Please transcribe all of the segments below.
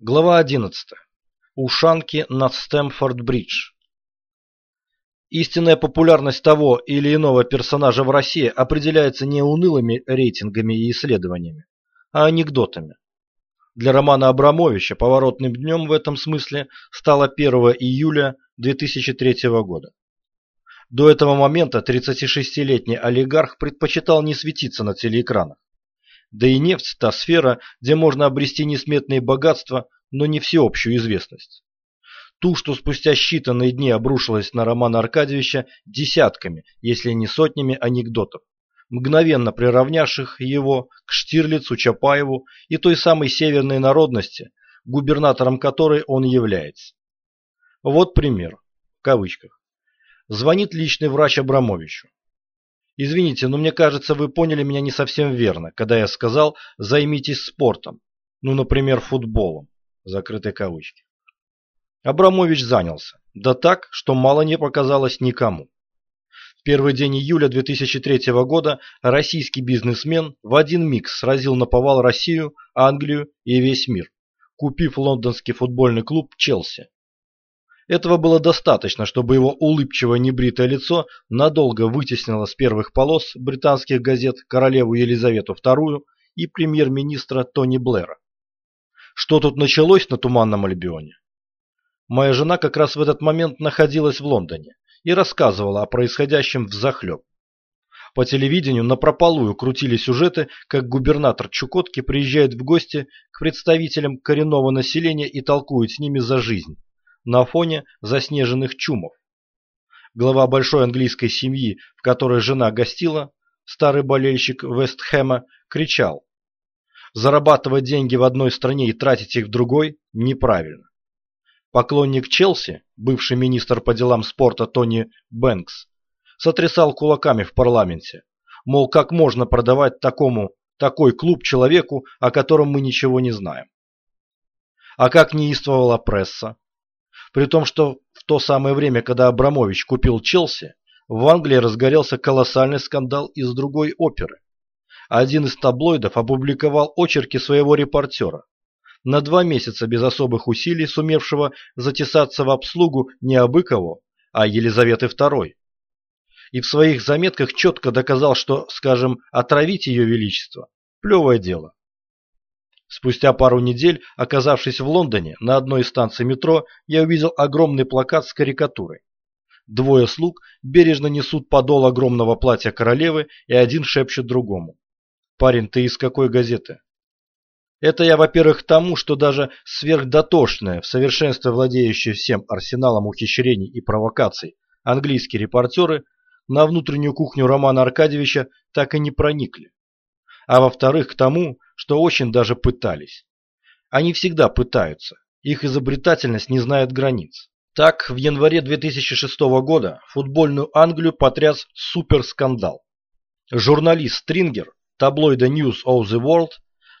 Глава 11. Ушанки над Стэмфорд-Бридж. Истинная популярность того или иного персонажа в России определяется не унылыми рейтингами и исследованиями, а анекдотами. Для Романа Абрамовича поворотным днем в этом смысле стало 1 июля 2003 года. До этого момента 36-летний олигарх предпочитал не светиться на телеэкранах. Да и нефть – та сфера, где можно обрести несметные богатства, но не всеобщую известность. Ту, что спустя считанные дни обрушилась на Романа Аркадьевича десятками, если не сотнями анекдотов, мгновенно приравнявших его к Штирлицу, Чапаеву и той самой северной народности, губернатором которой он является. Вот пример, в кавычках. Звонит личный врач Абрамовичу. Извините, но мне кажется, вы поняли меня не совсем верно, когда я сказал «займитесь спортом». Ну, например, футболом. Закрытые кавычки. Абрамович занялся. Да так, что мало не показалось никому. В первый день июля 2003 года российский бизнесмен в один миг сразил на повал Россию, Англию и весь мир, купив лондонский футбольный клуб «Челси». Этого было достаточно, чтобы его улыбчивое небритое лицо надолго вытеснило с первых полос британских газет королеву Елизавету II и премьер-министра Тони Блэра. Что тут началось на Туманном Альбионе? Моя жена как раз в этот момент находилась в Лондоне и рассказывала о происходящем взахлеб. По телевидению напропалую крутили сюжеты, как губернатор Чукотки приезжает в гости к представителям коренного населения и толкует с ними за жизнь на фоне заснеженных чумов. Глава большой английской семьи, в которой жена гостила, старый болельщик Вестхэма, кричал «Зарабатывать деньги в одной стране и тратить их в другой неправильно». Поклонник Челси, бывший министр по делам спорта Тони Бэнкс, сотрясал кулаками в парламенте, мол, как можно продавать такому такой клуб человеку, о котором мы ничего не знаем. А как неистовала пресса? При том, что в то самое время, когда Абрамович купил Челси, в Англии разгорелся колоссальный скандал из другой оперы. Один из таблоидов опубликовал очерки своего репортера, на два месяца без особых усилий сумевшего затесаться в обслугу не Абыкову, а Елизаветы II. И в своих заметках четко доказал, что, скажем, отравить ее величество – плевое дело. Спустя пару недель, оказавшись в Лондоне, на одной из станций метро, я увидел огромный плакат с карикатурой. Двое слуг бережно несут подол огромного платья королевы, и один шепчет другому. «Парень, ты из какой газеты?» Это я, во-первых, тому, что даже сверхдотошная, в совершенстве владеющие всем арсеналом ухищрений и провокаций, английские репортеры на внутреннюю кухню Романа Аркадьевича так и не проникли. А во-вторых, к тому, что очень даже пытались. Они всегда пытаются, их изобретательность не знает границ. Так, в январе 2006 года футбольную Англию потряс суперскандал. Журналист Стрингер, таблоида News of the World,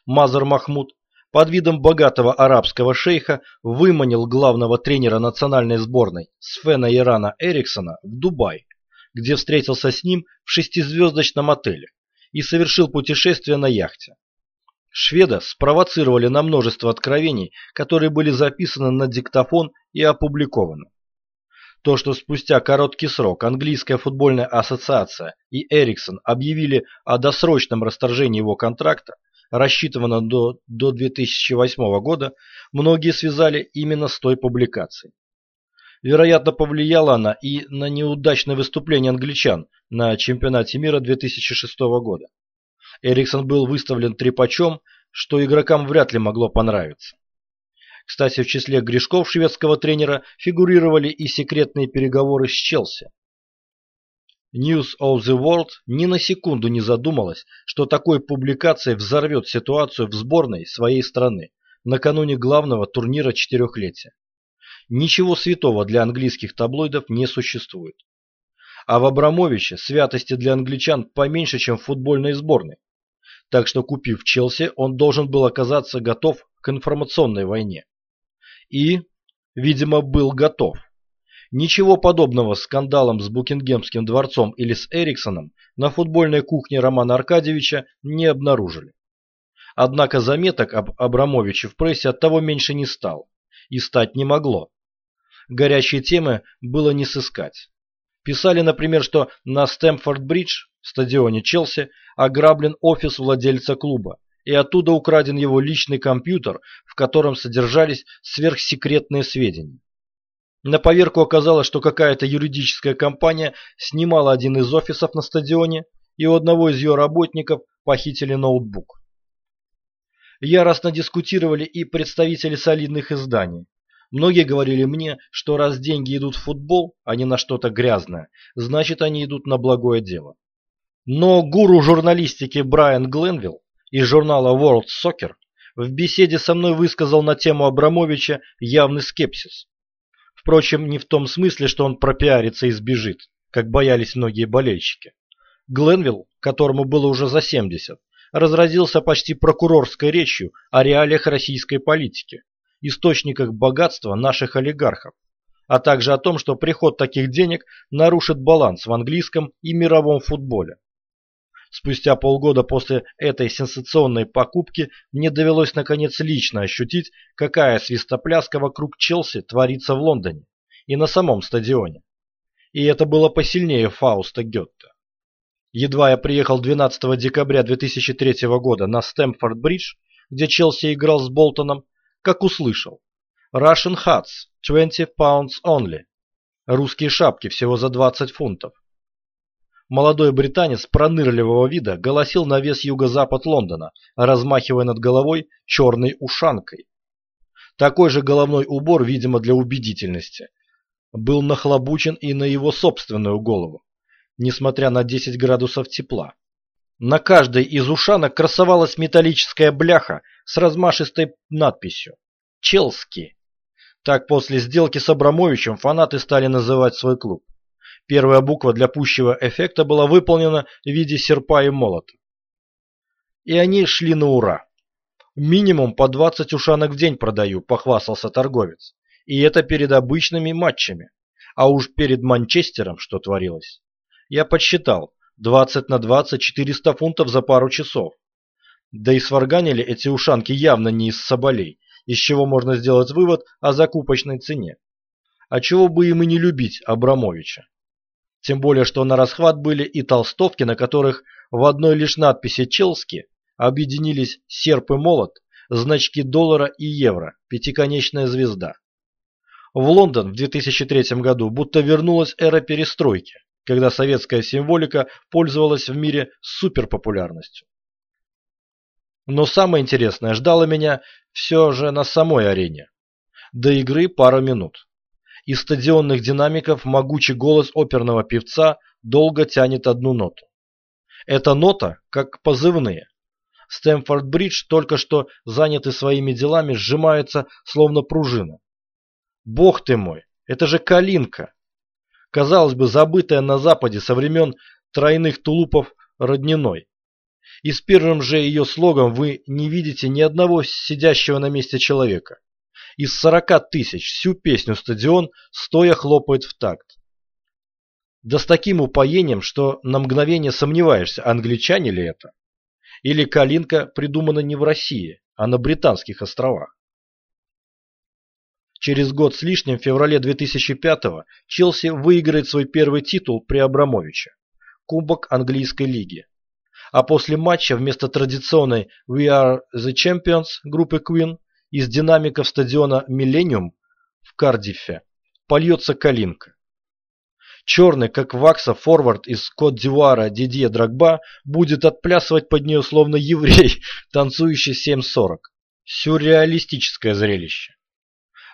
Мазар Махмуд, под видом богатого арабского шейха выманил главного тренера национальной сборной Свена Ирана Эриксона в Дубай, где встретился с ним в шестизвездочном отеле и совершил путешествие на яхте. Шведа спровоцировали на множество откровений, которые были записаны на диктофон и опубликованы. То, что спустя короткий срок английская футбольная ассоциация и Эриксон объявили о досрочном расторжении его контракта, рассчитанного до, до 2008 года, многие связали именно с той публикацией. Вероятно, повлияла она и на неудачное выступление англичан на чемпионате мира 2006 года. Эриксон был выставлен трепачом, что игрокам вряд ли могло понравиться. Кстати, в числе грешков шведского тренера фигурировали и секретные переговоры с Челси. News of the World ни на секунду не задумалась, что такой публикацией взорвет ситуацию в сборной своей страны накануне главного турнира четырехлетия. Ничего святого для английских таблоидов не существует. А в Абрамовиче святости для англичан поменьше, чем в футбольной сборной так что купив Челси, он должен был оказаться готов к информационной войне. И, видимо, был готов. Ничего подобного с скандалом с Букингемским дворцом или с Эриксоном на футбольной кухне Романа Аркадьевича не обнаружили. Однако заметок об Абрамовиче в прессе от того меньше не стал. И стать не могло. Горячие темы было не сыскать. Писали, например, что на Стэмфорд-Бридж, стадионе Челси, ограблен офис владельца клуба, и оттуда украден его личный компьютер, в котором содержались сверхсекретные сведения. На поверку оказалось, что какая-то юридическая компания снимала один из офисов на стадионе, и у одного из ее работников похитили ноутбук. Яростно дискутировали и представители солидных изданий. Многие говорили мне, что раз деньги идут в футбол, а не на что-то грязное, значит они идут на благое дело. Но гуру журналистики Брайан Гленвилл из журнала World Soccer в беседе со мной высказал на тему Абрамовича явный скепсис. Впрочем, не в том смысле, что он пропиарится и сбежит, как боялись многие болельщики. Гленвилл, которому было уже за 70, разразился почти прокурорской речью о реалиях российской политики, источниках богатства наших олигархов, а также о том, что приход таких денег нарушит баланс в английском и мировом футболе. Спустя полгода после этой сенсационной покупки мне довелось наконец лично ощутить, какая свистопляска вокруг Челси творится в Лондоне и на самом стадионе. И это было посильнее Фауста Гетта. Едва я приехал 12 декабря 2003 года на Стэмфорд-Бридж, где Челси играл с Болтоном, как услышал «Russian hats, 20 pounds only» Русские шапки всего за 20 фунтов. Молодой британец пронырливого вида голосил на вес юго-запад Лондона, размахивая над головой черной ушанкой. Такой же головной убор, видимо, для убедительности, был нахлобучен и на его собственную голову несмотря на 10 градусов тепла. На каждой из ушанок красовалась металлическая бляха с размашистой надписью «Челски». Так после сделки с Абрамовичем фанаты стали называть свой клуб. Первая буква для пущего эффекта была выполнена в виде серпа и молота. И они шли на ура. Минимум по 20 ушанок в день продаю, похвастался торговец. И это перед обычными матчами. А уж перед Манчестером что творилось. Я подсчитал. 20 на 20 – 400 фунтов за пару часов. Да и сварганили эти ушанки явно не из соболей, из чего можно сделать вывод о закупочной цене. А чего бы им и не любить Абрамовича. Тем более, что на расхват были и толстовки, на которых в одной лишь надписи «Челски» объединились серп и молот, значки доллара и евро, пятиконечная звезда. В Лондон в 2003 году будто вернулась эра перестройки когда советская символика пользовалась в мире суперпопулярностью. Но самое интересное ждало меня все же на самой арене. До игры пара минут. Из стадионных динамиков могучий голос оперного певца долго тянет одну ноту. Эта нота как позывные. Стэмфорд-Бридж, только что занятый своими делами, сжимается, словно пружина. Бог ты мой, это же калинка! Казалось бы, забытая на Западе со времен тройных тулупов родниной. И с первым же ее слогом вы не видите ни одного сидящего на месте человека. Из сорока тысяч всю песню стадион стоя хлопает в такт. Да с таким упоением, что на мгновение сомневаешься, англичане ли это? Или калинка придумана не в России, а на Британских островах? Через год с лишним, в феврале 2005-го, Челси выиграет свой первый титул при Абрамовиче – Кубок английской лиги. А после матча вместо традиционной «We are the champions» группы Queen из динамиков стадиона «Миллениум» в Кардифе польется калинка. Черный, как вакса, форвард из Кот-Дивуара Дидье Драгба будет отплясывать под нее словно еврей, танцующий 7.40. Сюрреалистическое зрелище.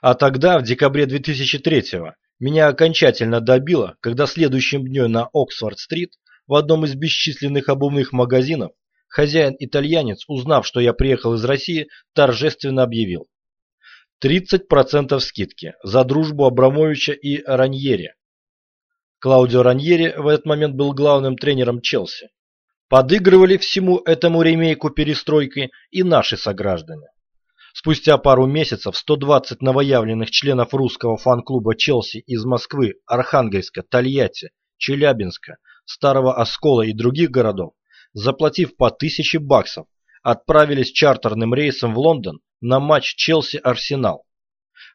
А тогда, в декабре 2003-го, меня окончательно добило, когда следующим днем на Оксфорд-стрит в одном из бесчисленных обувных магазинов хозяин-итальянец, узнав, что я приехал из России, торжественно объявил. 30% скидки за дружбу Абрамовича и Раньери. Клаудио Раньери в этот момент был главным тренером Челси. Подыгрывали всему этому ремейку перестройки и наши сограждане. Спустя пару месяцев 120 новоявленных членов русского фан-клуба «Челси» из Москвы, Архангельска, Тольятти, Челябинска, Старого Оскола и других городов, заплатив по тысяче баксов, отправились чартерным рейсом в Лондон на матч Челси-Арсенал.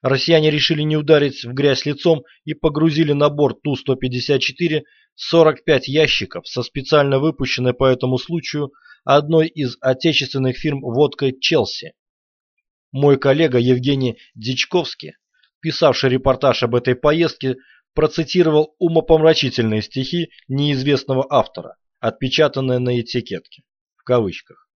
Россияне решили не ударить в грязь лицом и погрузили на борт Ту-154 45 ящиков со специально выпущенной по этому случаю одной из отечественных фирм водкой «Челси». Мой коллега Евгений Дичковский, писавший репортаж об этой поездке, процитировал умопомрачительные стихи неизвестного автора, отпечатанные на этикетке, в кавычках.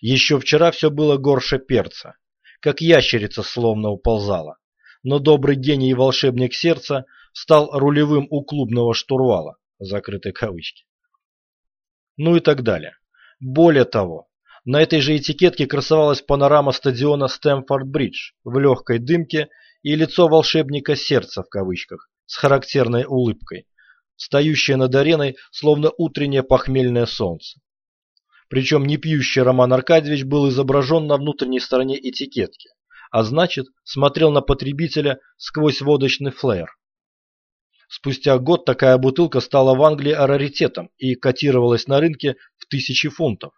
Еще вчера все было горше перца, как ящерица словно уползала, но добрый гений и волшебник сердца стал рулевым у клубного штурвала, закрытой кавычки. Ну и так далее. Более того, на этой же этикетке красовалась панорама стадиона Стэмфорд-Бридж в легкой дымке и лицо волшебника сердца в кавычках с характерной улыбкой, стоящее над ареной, словно утреннее похмельное солнце. Причем не пьющий Роман Аркадьевич был изображен на внутренней стороне этикетки, а значит, смотрел на потребителя сквозь водочный флеер. Спустя год такая бутылка стала в Англии раритетом и котировалась на рынке в тысячи фунтов.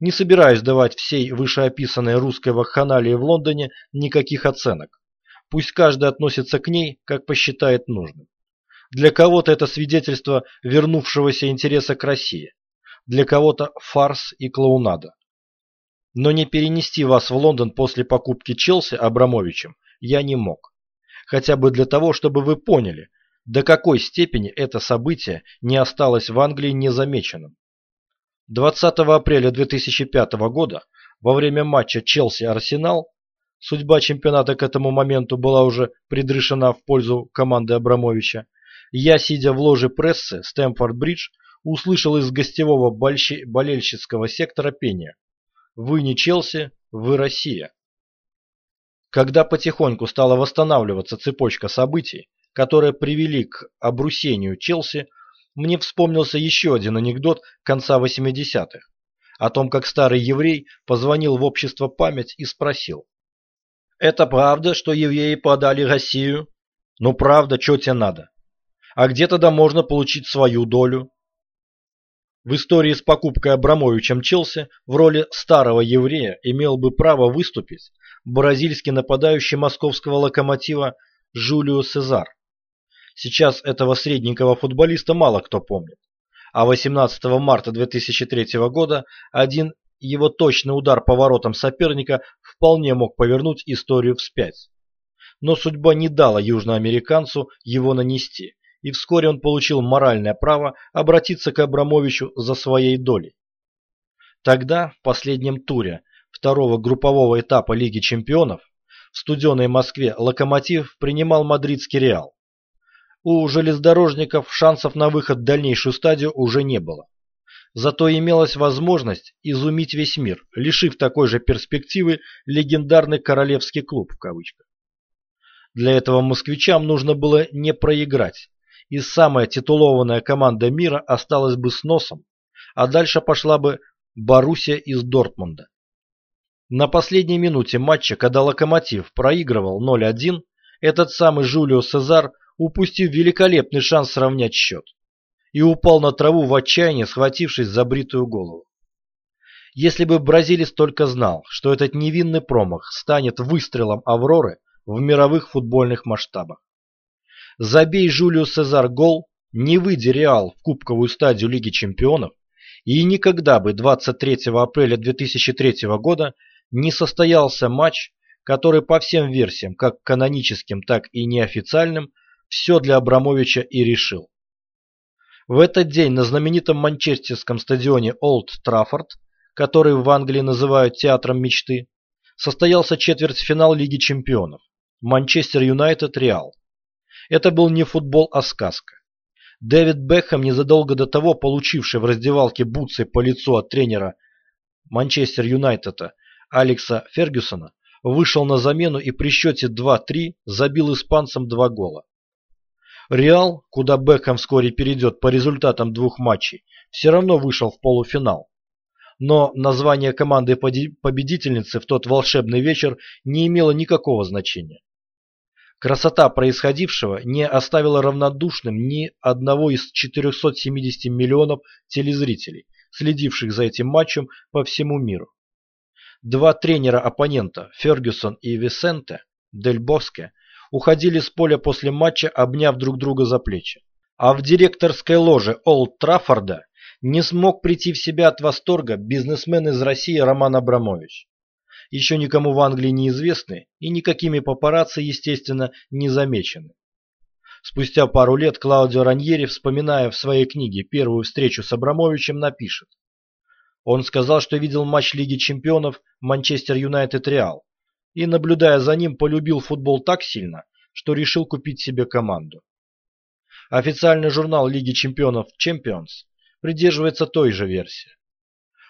Не собираюсь давать всей вышеописанной русской вакханалии в Лондоне никаких оценок. Пусть каждый относится к ней, как посчитает нужным. Для кого-то это свидетельство вернувшегося интереса к России, для кого-то фарс и клоунада. Но не перенести вас в Лондон после покупки Челси Абрамовичем я не мог. Хотя бы для того, чтобы вы поняли, до какой степени это событие не осталось в Англии незамеченным. 20 апреля 2005 года, во время матча Челси-Арсенал, судьба чемпионата к этому моменту была уже предрешена в пользу команды Абрамовича, я, сидя в ложе прессы Стэмфорд-Бридж, услышал из гостевого болельщицкого сектора пение «Вы не Челси, вы Россия». Когда потихоньку стала восстанавливаться цепочка событий, которые привели к обрусению Челси, мне вспомнился еще один анекдот конца 80-х о том, как старый еврей позвонил в общество «Память» и спросил. «Это правда, что евреи подали Россию?» «Ну правда, что тебе надо?» «А где тогда можно получить свою долю?» В истории с покупкой Абрамовичем Челси в роли старого еврея имел бы право выступить бразильский нападающий московского локомотива Жулио Сезар. Сейчас этого средненького футболиста мало кто помнит. А 18 марта 2003 года один его точный удар по воротам соперника вполне мог повернуть историю вспять. Но судьба не дала южноамериканцу его нанести, и вскоре он получил моральное право обратиться к Абрамовичу за своей долей. Тогда, в последнем туре второго группового этапа Лиги чемпионов, в студеной Москве «Локомотив» принимал мадридский «Реал» у железнодорожников шансов на выход в дальнейшую стадию уже не было. Зато имелась возможность изумить весь мир, лишив такой же перспективы легендарный «королевский клуб» в кавычках. Для этого москвичам нужно было не проиграть, и самая титулованная команда мира осталась бы с носом, а дальше пошла бы Боруссия из Дортмунда. На последней минуте матча, когда «Локомотив» проигрывал 0-1, этот самый Жулио Сезар упустив великолепный шанс сравнять счет, и упал на траву в отчаянии, схватившись за бритую голову. Если бы бразилец только знал, что этот невинный промах станет выстрелом Авроры в мировых футбольных масштабах. Забей Жулио Сезар гол, не выйди Реал в кубковую стадию Лиги Чемпионов, и никогда бы 23 апреля 2003 года не состоялся матч, который по всем версиям, как каноническим, так и неофициальным, все для Абрамовича и решил. В этот день на знаменитом манчестерском стадионе Олд Траффорд, который в Англии называют театром мечты, состоялся четвертьфинал Лиги чемпионов Манчестер Юнайтед Реал. Это был не футбол, а сказка. Дэвид Бекхэм, незадолго до того получивший в раздевалке бутсы по лицу от тренера Манчестер Юнайтеда Алекса Фергюсона, вышел на замену и при счете 2-3 забил испанцам два гола. Реал, куда Бекхэм вскоре перейдет по результатам двух матчей, все равно вышел в полуфинал. Но название команды победительницы в тот волшебный вечер не имело никакого значения. Красота происходившего не оставила равнодушным ни одного из 470 миллионов телезрителей, следивших за этим матчем по всему миру. Два тренера оппонента, Фергюсон и Висенте, Дель Боске, уходили с поля после матча, обняв друг друга за плечи. А в директорской ложе Олд Траффорда не смог прийти в себя от восторга бизнесмен из России Роман Абрамович. Еще никому в Англии не известный и никакими папарацци, естественно, не замечены. Спустя пару лет Клаудио Раньери, вспоминая в своей книге первую встречу с Абрамовичем, напишет. Он сказал, что видел матч Лиги чемпионов Манчестер Юнайтед Реал и, наблюдая за ним, полюбил футбол так сильно, что решил купить себе команду. Официальный журнал Лиги чемпионов Champions придерживается той же версии.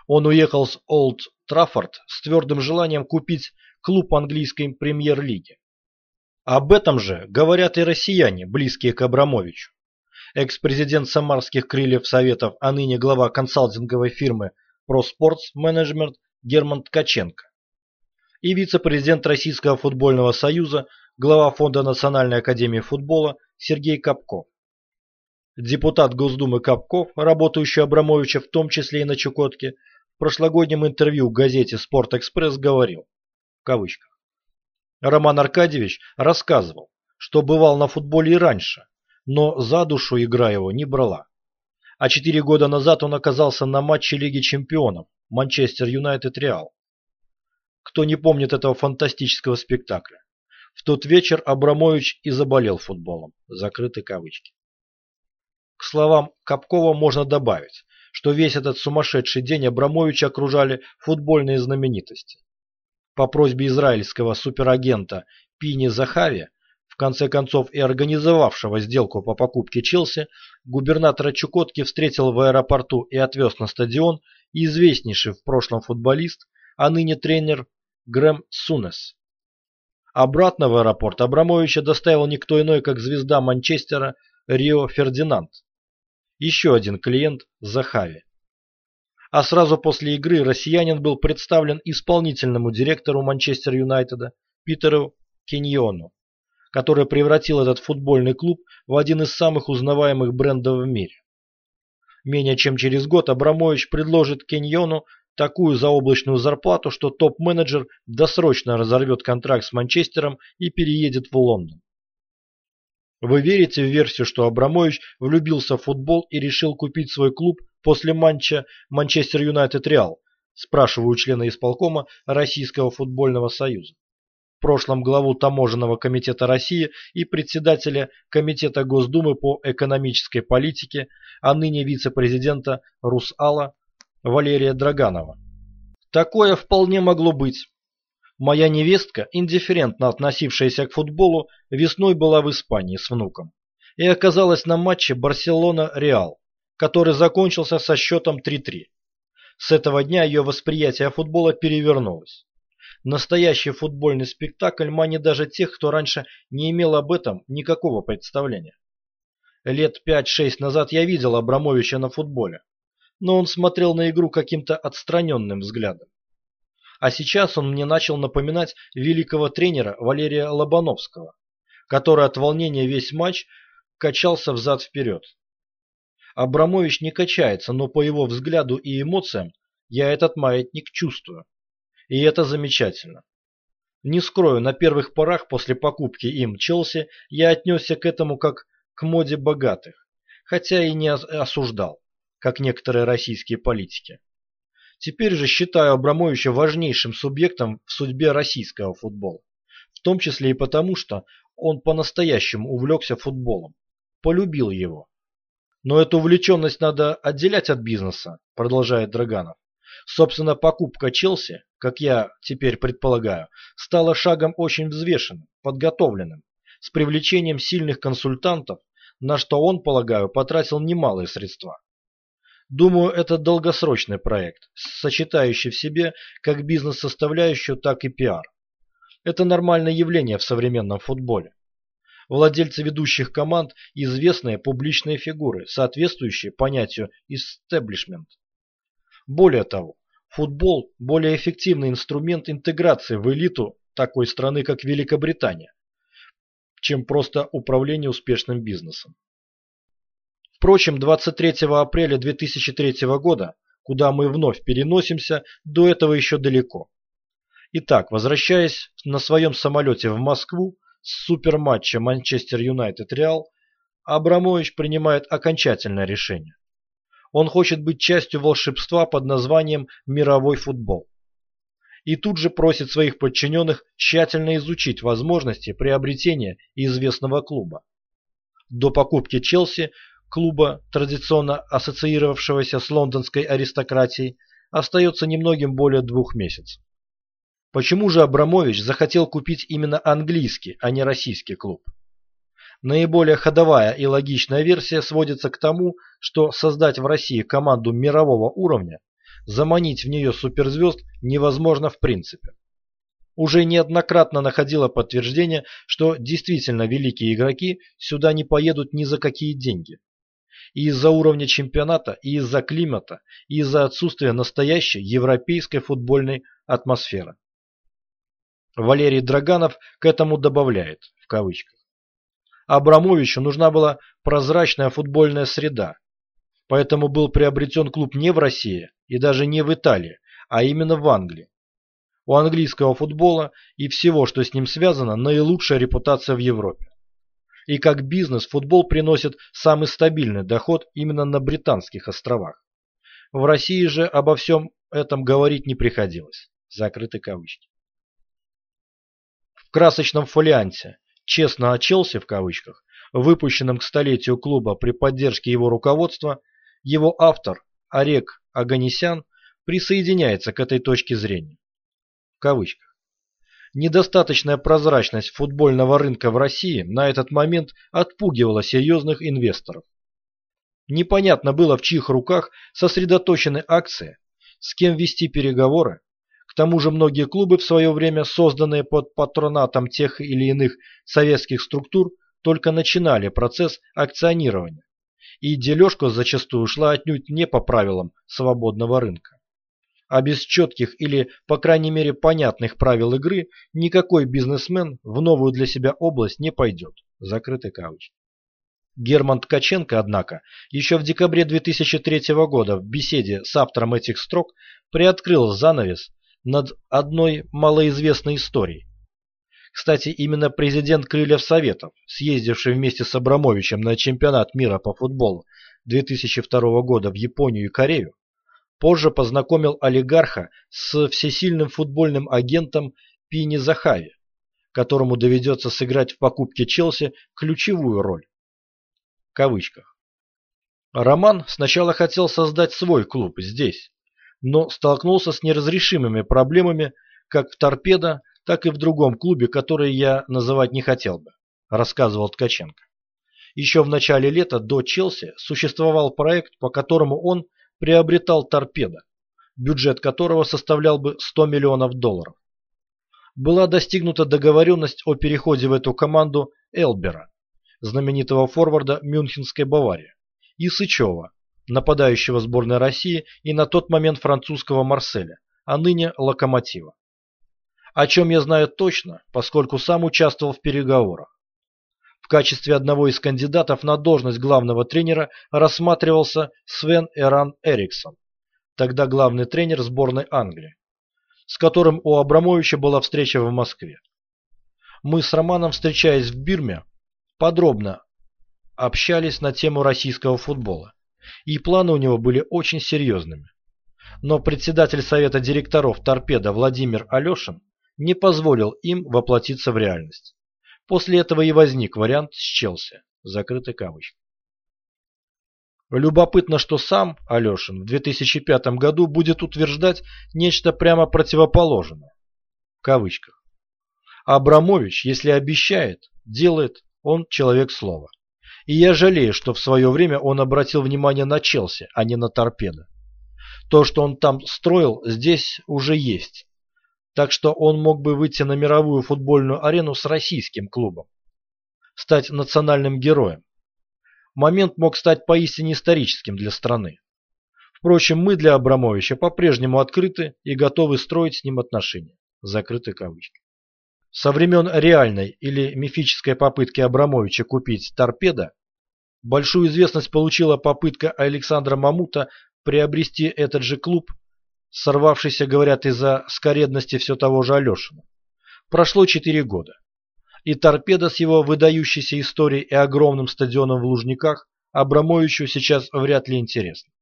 Он уехал с Олд Траффорд с твердым желанием купить клуб английской премьер-лиги. Об этом же говорят и россияне, близкие к Абрамовичу. Экс-президент Самарских крыльев Советов, а ныне глава консалтинговой фирмы ProSports Management Герман Ткаченко и вице-президент Российского футбольного союза, глава Фонда Национальной академии футбола Сергей Капков. Депутат Госдумы Капков, работающий Абрамовича в том числе и на Чукотке, в прошлогоднем интервью в газете «Спортэкспресс» говорил, в кавычках, Роман Аркадьевич рассказывал, что бывал на футболе и раньше, но за душу игра его не брала. А четыре года назад он оказался на матче Лиги чемпионов Манчестер Юнайтед Реал. Кто не помнит этого фантастического спектакля? В тот вечер Абрамович и заболел футболом. Закрыты кавычки. К словам Капкова можно добавить, что весь этот сумасшедший день Абрамовича окружали футбольные знаменитости. По просьбе израильского суперагента Пини Захави, в конце концов и организовавшего сделку по покупке Челси, губернатора Чукотки встретил в аэропорту и отвез на стадион известнейший в прошлом футболист, а ныне тренер Грэм Сунес. Обратно в аэропорт Абрамовича доставил никто иной, как звезда Манчестера Рио Фердинанд. Еще один клиент Захави а сразу после игры россиянин был представлен исполнительному директору Манчестер Юнайтеда Питеру Киньону, который превратил этот футбольный клуб в один из самых узнаваемых брендов в мире. Менее чем через год Абрамович предложит Киньону такую заоблачную зарплату, что топ-менеджер досрочно разорвет контракт с Манчестером и переедет в Лондон. Вы верите в версию, что Абрамович влюбился в футбол и решил купить свой клуб после матча Манчестер Юнайтед Реал? Спрашиваю члена исполкома Российского футбольного союза. В прошлом главу Таможенного комитета России и председателя Комитета Госдумы по экономической политике, а ныне вице-президента Русала Валерия Драганова. Такое вполне могло быть. Моя невестка, индифферентно относившаяся к футболу, весной была в Испании с внуком и оказалась на матче Барселона-Реал, который закончился со счетом 3-3. С этого дня ее восприятие футбола перевернулось. Настоящий футбольный спектакль манит даже тех, кто раньше не имел об этом никакого представления. Лет 5-6 назад я видел Абрамовича на футболе, но он смотрел на игру каким-то отстраненным взглядом. А сейчас он мне начал напоминать великого тренера Валерия Лобановского, который от волнения весь матч качался взад-вперед. Абрамович не качается, но по его взгляду и эмоциям я этот маятник чувствую. И это замечательно. Не скрою, на первых порах после покупки им Челси я отнесся к этому как к моде богатых, хотя и не осуждал, как некоторые российские политики. Теперь же считаю Абрамовича важнейшим субъектом в судьбе российского футбола. В том числе и потому, что он по-настоящему увлекся футболом, полюбил его. Но эту увлеченность надо отделять от бизнеса, продолжает Драганов. Собственно, покупка Челси, как я теперь предполагаю, стала шагом очень взвешенным, подготовленным, с привлечением сильных консультантов, на что он, полагаю, потратил немалые средства. Думаю, это долгосрочный проект, сочетающий в себе как бизнес-составляющую, так и пиар. Это нормальное явление в современном футболе. Владельцы ведущих команд – известные публичные фигуры, соответствующие понятию «истеблишмент». Более того, футбол – более эффективный инструмент интеграции в элиту такой страны, как Великобритания, чем просто управление успешным бизнесом. Впрочем, 23 апреля 2003 года куда мы вновь переносимся, до этого еще далеко. Итак, возвращаясь на своем самолете в Москву с суперматча Манчестер Юнайтед-Реал, Абрамович принимает окончательное решение. Он хочет быть частью волшебства под названием «мировой футбол». И тут же просит своих подчиненных тщательно изучить возможности приобретения известного клуба. До покупки Челси, клуба, традиционно ассоциировавшегося с лондонской аристократией, остается немногим более двух месяцев. Почему же Абрамович захотел купить именно английский, а не российский клуб? Наиболее ходовая и логичная версия сводится к тому, что создать в России команду мирового уровня, заманить в нее суперзвезд невозможно в принципе. Уже неоднократно находило подтверждение, что действительно великие игроки сюда не поедут ни за какие деньги. И из-за уровня чемпионата, и из-за климата, и из-за отсутствия настоящей европейской футбольной атмосферы. Валерий Драганов к этому добавляет, в кавычках. Абрамовичу нужна была прозрачная футбольная среда, поэтому был приобретен клуб не в России и даже не в Италии, а именно в Англии. У английского футбола и всего, что с ним связано, наилучшая репутация в Европе. И как бизнес футбол приносит самый стабильный доход именно на Британских островах. В России же обо всем этом говорить не приходилось. Закрыты кавычки. В красочном фолианте «Честно о Челси» в кавычках, выпущенном к столетию клуба при поддержке его руководства, его автор Орек Аганесян присоединяется к этой точке зрения. В кавычках. Недостаточная прозрачность футбольного рынка в России на этот момент отпугивала серьезных инвесторов. Непонятно было, в чьих руках сосредоточены акции, с кем вести переговоры, тому же многие клубы в свое время, созданные под патронатом тех или иных советских структур, только начинали процесс акционирования. И дележка зачастую шла отнюдь не по правилам свободного рынка. А без четких или, по крайней мере, понятных правил игры никакой бизнесмен в новую для себя область не пойдет. Закрытый кавычки. Герман Ткаченко, однако, еще в декабре 2003 года в беседе с автором этих строк приоткрыл занавес над одной малоизвестной историей. Кстати, именно президент Крыльев Советов, съездивший вместе с Абрамовичем на чемпионат мира по футболу 2002 года в Японию и Корею, позже познакомил олигарха с всесильным футбольным агентом Пини Захави, которому доведется сыграть в покупке Челси ключевую роль. В кавычках. Роман сначала хотел создать свой клуб здесь, но столкнулся с неразрешимыми проблемами как в «Торпедо», так и в другом клубе, который я называть не хотел бы, рассказывал Ткаченко. Еще в начале лета до Челси существовал проект, по которому он приобретал «Торпедо», бюджет которого составлял бы 100 миллионов долларов. Была достигнута договоренность о переходе в эту команду Элбера, знаменитого форварда Мюнхенской Баварии, и Сычева, нападающего сборной России и на тот момент французского Марселя, а ныне Локомотива. О чем я знаю точно, поскольку сам участвовал в переговорах. В качестве одного из кандидатов на должность главного тренера рассматривался Свен Эран Эриксон, тогда главный тренер сборной Англии, с которым у Абрамовича была встреча в Москве. Мы с Романом, встречаясь в Бирме, подробно общались на тему российского футбола и планы у него были очень серьезными. Но председатель совета директоров «Торпеда» Владимир Алешин не позволил им воплотиться в реальность. После этого и возник вариант с Челси, закрытой кавычкой. Любопытно, что сам Алешин в 2005 году будет утверждать нечто прямо противоположное. В кавычках. Абрамович, если обещает, делает, он человек слова. И я жалею, что в свое время он обратил внимание на Челси, а не на торпедо. То, что он там строил, здесь уже есть. Так что он мог бы выйти на мировую футбольную арену с российским клубом. Стать национальным героем. Момент мог стать поистине историческим для страны. Впрочем, мы для Абрамовича по-прежнему открыты и готовы строить с ним отношения. Закрыты кавычки. Со времен реальной или мифической попытки Абрамовича купить торпедо Большую известность получила попытка Александра Мамута приобрести этот же клуб, сорвавшийся, говорят, из-за скоредности все того же Алешина. Прошло четыре года, и торпеда с его выдающейся историей и огромным стадионом в Лужниках Абрамовичу сейчас вряд ли интересно.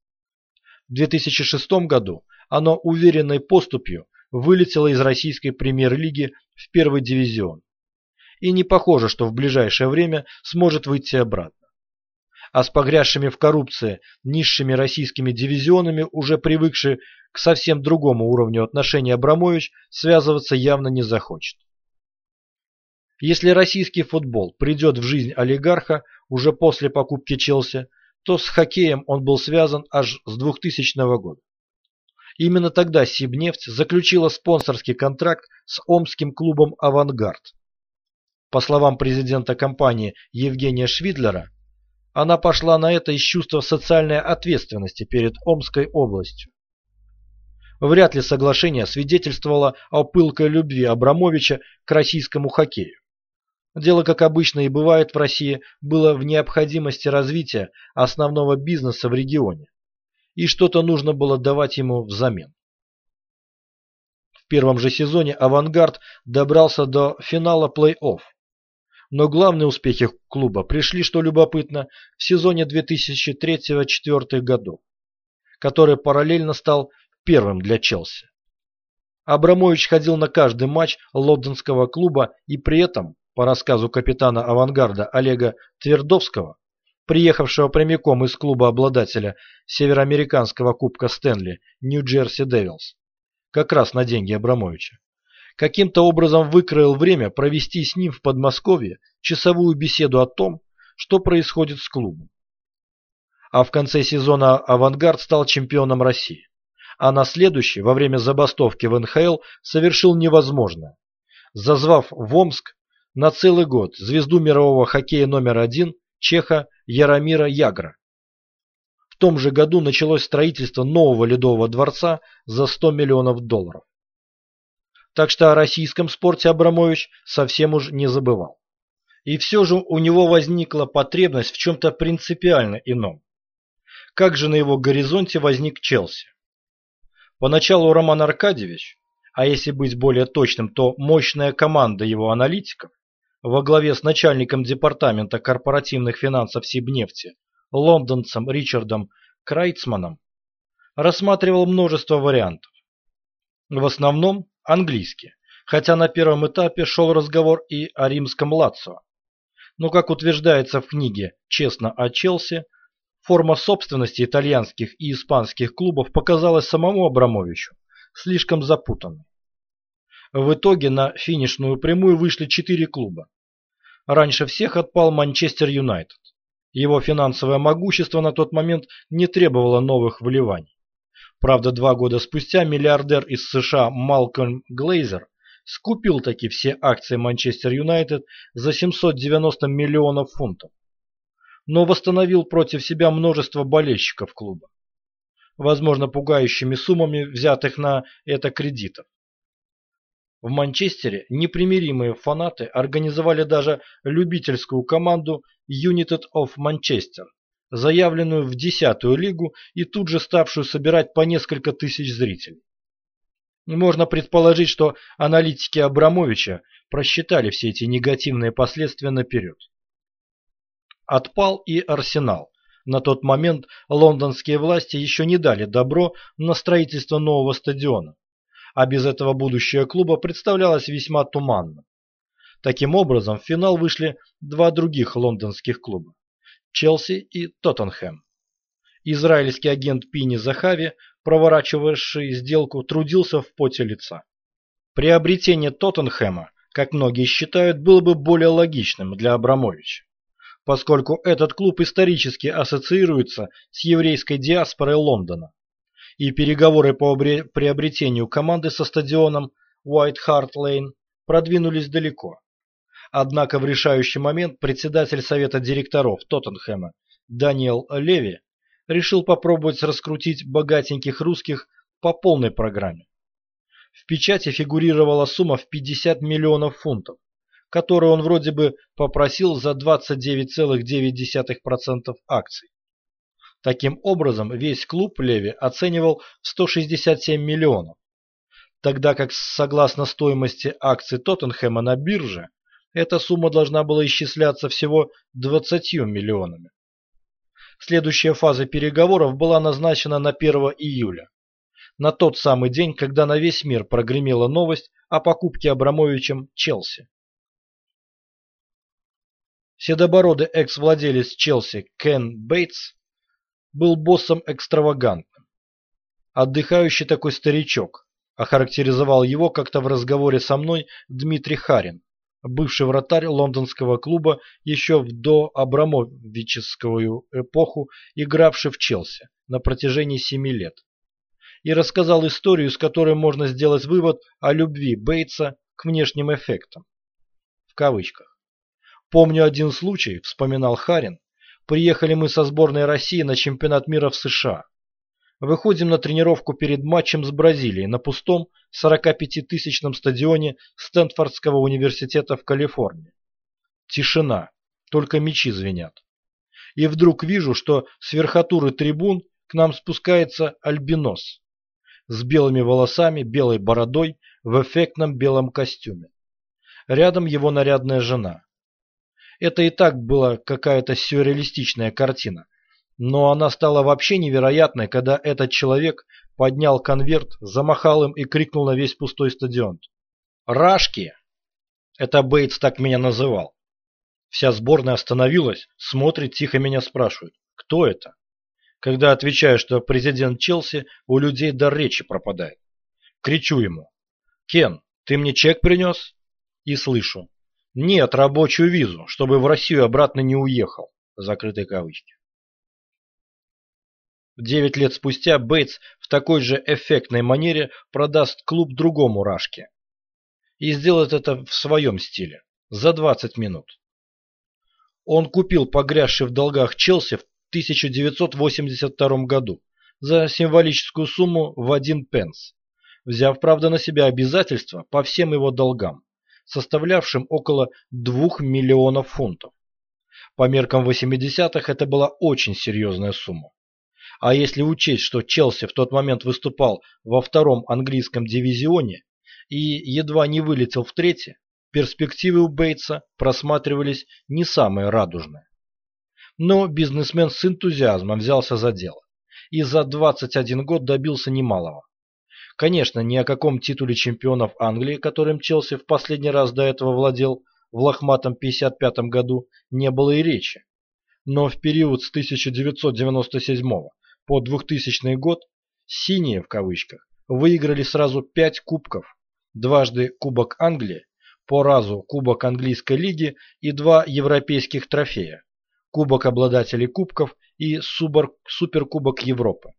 В 2006 году оно уверенной поступью вылетело из российской премьер-лиги в первый дивизион. И не похоже, что в ближайшее время сможет выйти обратно. А с погрязшими в коррупции низшими российскими дивизионами, уже привыкший к совсем другому уровню отношений Абрамович, связываться явно не захочет. Если российский футбол придет в жизнь олигарха уже после покупки Челси, то с хоккеем он был связан аж с 2000 года. Именно тогда Сибнефть заключила спонсорский контракт с омским клубом «Авангард». По словам президента компании Евгения Швидлера, она пошла на это из чувства социальной ответственности перед Омской областью. Вряд ли соглашение свидетельствовало о пылкой любви Абрамовича к российскому хоккею. Дело, как обычно и бывает в России, было в необходимости развития основного бизнеса в регионе. И что-то нужно было давать ему взамен. В первом же сезоне «Авангард» добрался до финала плей-офф. Но главные успехи клуба пришли, что любопытно, в сезоне 2003-2004 годов, который параллельно стал первым для Челси. Абрамович ходил на каждый матч лондонского клуба и при этом по рассказу капитана «Авангарда» Олега Твердовского, приехавшего прямиком из клуба обладателя североамериканского кубка Стэнли Нью-Джерси Девилс, как раз на деньги Абрамовича, каким-то образом выкроил время провести с ним в Подмосковье часовую беседу о том, что происходит с клубом. А в конце сезона «Авангард» стал чемпионом России, а на следующий, во время забастовки в НХЛ, совершил невозможное. Зазвав в Омск на целый год звезду мирового хоккея номер один чеха Яромира Ягра. В том же году началось строительство нового ледового дворца за 100 миллионов долларов. Так что о российском спорте Абрамович совсем уж не забывал. И все же у него возникла потребность в чем-то принципиально ином. Как же на его горизонте возник Челси? Поначалу Роман Аркадьевич, а если быть более точным, то мощная команда его аналитиков, во главе с начальником департамента корпоративных финансов Сибнефти, лондонцем Ричардом Крайцманом, рассматривал множество вариантов. В основном английские, хотя на первом этапе шел разговор и о римском Лацио. Но, как утверждается в книге «Честно о Челси», форма собственности итальянских и испанских клубов показалась самому Абрамовичу слишком запутанной. В итоге на финишную прямую вышли четыре клуба. Раньше всех отпал Манчестер Юнайтед. Его финансовое могущество на тот момент не требовало новых вливаний. Правда, два года спустя миллиардер из США Малкольм Глейзер скупил таки все акции Манчестер Юнайтед за 790 миллионов фунтов, но восстановил против себя множество болельщиков клуба, возможно, пугающими суммами взятых на это кредитов. В Манчестере непримиримые фанаты организовали даже любительскую команду United of Manchester, заявленную в десятую лигу и тут же ставшую собирать по несколько тысяч зрителей. Можно предположить, что аналитики Абрамовича просчитали все эти негативные последствия наперед. Отпал и Арсенал. На тот момент лондонские власти еще не дали добро на строительство нового стадиона а без этого будущее клуба представлялось весьма туманно. Таким образом, в финал вышли два других лондонских клуба – Челси и Тоттенхэм. Израильский агент Пини Захави, проворачивавший сделку, трудился в поте лица. Приобретение Тоттенхэма, как многие считают, было бы более логичным для Абрамовича, поскольку этот клуб исторически ассоциируется с еврейской диаспорой Лондона и переговоры по приобретению команды со стадионом White Hart Lane продвинулись далеко. Однако в решающий момент председатель совета директоров Тоттенхэма Даниэл Леви решил попробовать раскрутить богатеньких русских по полной программе. В печати фигурировала сумма в 50 миллионов фунтов, которую он вроде бы попросил за 29,9% акций. Таким образом, весь клуб Леви оценивал в 167 миллионов, тогда как согласно стоимости акций Тоттенхэма на бирже, эта сумма должна была исчисляться всего 20 миллионами. Следующая фаза переговоров была назначена на 1 июля, на тот самый день, когда на весь мир прогремела новость о покупке Абрамовичем Челси. Седобородый экс-владелец Челси Кен Бейтс был боссом экстравагантным. Отдыхающий такой старичок, охарактеризовал его как-то в разговоре со мной Дмитрий Харин, бывший вратарь лондонского клуба еще в доабрамовическую эпоху, игравший в Челси на протяжении семи лет. И рассказал историю, с которой можно сделать вывод о любви Бейтса к внешним эффектам. В кавычках. Помню один случай, вспоминал Харин, приехали мы со сборной России на чемпионат мира в США. Выходим на тренировку перед матчем с Бразилией на пустом 45-тысячном стадионе Стэнфордского университета в Калифорнии. Тишина, только мечи звенят. И вдруг вижу, что с верхотуры трибун к нам спускается альбинос с белыми волосами, белой бородой, в эффектном белом костюме. Рядом его нарядная жена. Это и так была какая-то сюрреалистичная картина, но она стала вообще невероятной, когда этот человек поднял конверт, замахал им и крикнул на весь пустой стадион. «Рашки!» Это Бейтс так меня называл. Вся сборная остановилась, смотрит, тихо меня спрашивает. Кто это? Когда отвечаю, что президент Челси, у людей дар речи пропадает. Кричу ему. «Кен, ты мне чек принес?» И слышу. «Нет, рабочую визу, чтобы в Россию обратно не уехал». Закрытые кавычки. Девять лет спустя Бейтс в такой же эффектной манере продаст клуб другому Рашке. И сделает это в своем стиле, за 20 минут. Он купил погрязший в долгах Челси в 1982 году за символическую сумму в один пенс, взяв, правда, на себя обязательства по всем его долгам, составлявшим около 2 миллионов фунтов. По меркам 80-х это была очень серьезная сумма. А если учесть, что Челси в тот момент выступал во втором английском дивизионе и едва не вылетел в третий, перспективы у Бейтса просматривались не самые радужные. Но бизнесмен с энтузиазмом взялся за дело и за 21 год добился немалого. Конечно, ни о каком титуле чемпионов Англии, которым Челси в последний раз до этого владел в лохматом 55 году, не было и речи. Но в период с 1997 по 2000 год «синие» в кавычках выиграли сразу пять кубков, дважды Кубок Англии, по разу Кубок Английской лиги и два европейских трофея, Кубок обладателей кубков и Супер, Суперкубок Европы.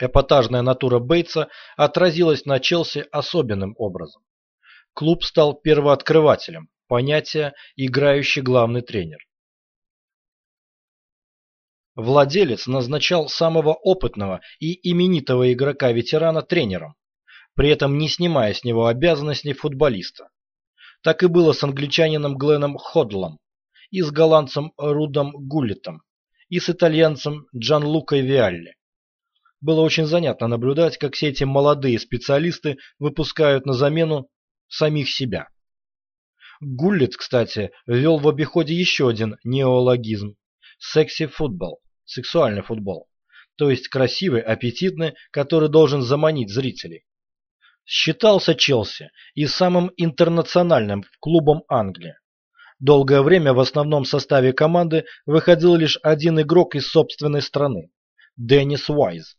Эпатажная натура Бейтса отразилась на Челси особенным образом. Клуб стал первооткрывателем понятия «играющий главный тренер». Владелец назначал самого опытного и именитого игрока-ветерана тренером, при этом не снимая с него обязанностей футболиста. Так и было с англичанином Гленном Ходлом, и с голландцем Рудом Гуллетом, и с итальянцем Джан Лукой Виалли. Было очень занятно наблюдать, как все эти молодые специалисты выпускают на замену самих себя. Гуллет, кстати, ввел в обиходе еще один неологизм – секси-футбол сексуальный футбол, то есть красивый, аппетитный, который должен заманить зрителей. Считался Челси и самым интернациональным клубом Англии. Долгое время в основном составе команды выходил лишь один игрок из собственной страны – Деннис Уайз.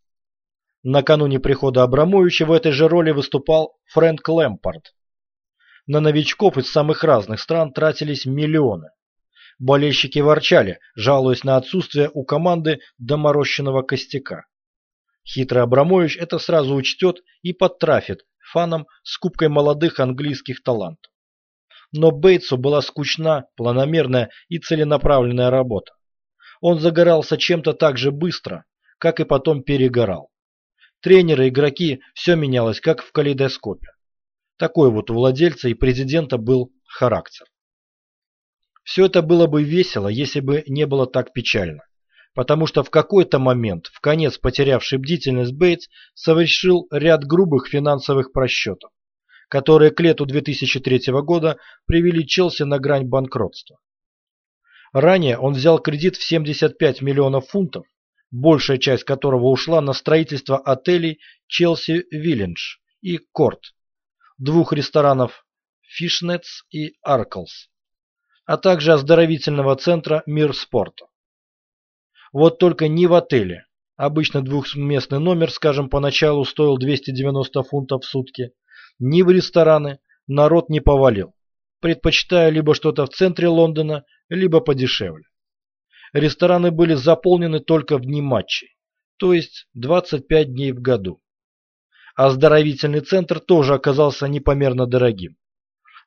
Накануне прихода Абрамовича в этой же роли выступал Фрэнк Лэмпард. На новичков из самых разных стран тратились миллионы. Болельщики ворчали, жалуясь на отсутствие у команды доморощенного костяка. Хитрый Абрамович это сразу учтет и подтрафит фанам с кубкой молодых английских талантов. Но Бейтсу была скучна, планомерная и целенаправленная работа. Он загорался чем-то так же быстро, как и потом перегорал. Тренеры, игроки, все менялось, как в калейдоскопе. Такой вот у владельца и президента был характер. Все это было бы весело, если бы не было так печально. потому что в какой-то момент, в конец потерявший бдительность Бейтс, совершил ряд грубых финансовых просчетов, которые к лету 2003 года привели Челси на грань банкротства. Ранее он взял кредит в 75 миллионов фунтов, большая часть которого ушла на строительство отелей Челси Виллендж и Корт, двух ресторанов Фишнетс и Арклс, а также оздоровительного центра Мир спорта. Вот только не в отеле. Обычно двухместный номер, скажем, поначалу стоил 290 фунтов в сутки. Ни в рестораны народ не повалил предпочитая либо что-то в центре Лондона, либо подешевле. Рестораны были заполнены только в дни матчей, то есть 25 дней в году. Оздоровительный центр тоже оказался непомерно дорогим.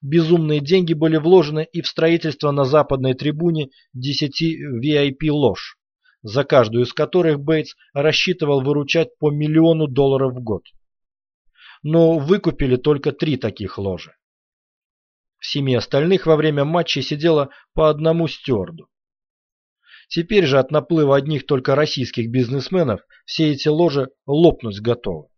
Безумные деньги были вложены и в строительство на западной трибуне 10 VIP-лож, за каждую из которых Бейтс рассчитывал выручать по миллиону долларов в год. Но выкупили только три таких ложи. В семи остальных во время матча сидело по одному стюарду. Теперь же от наплыва одних только российских бизнесменов все эти ложи лопнуть готовы.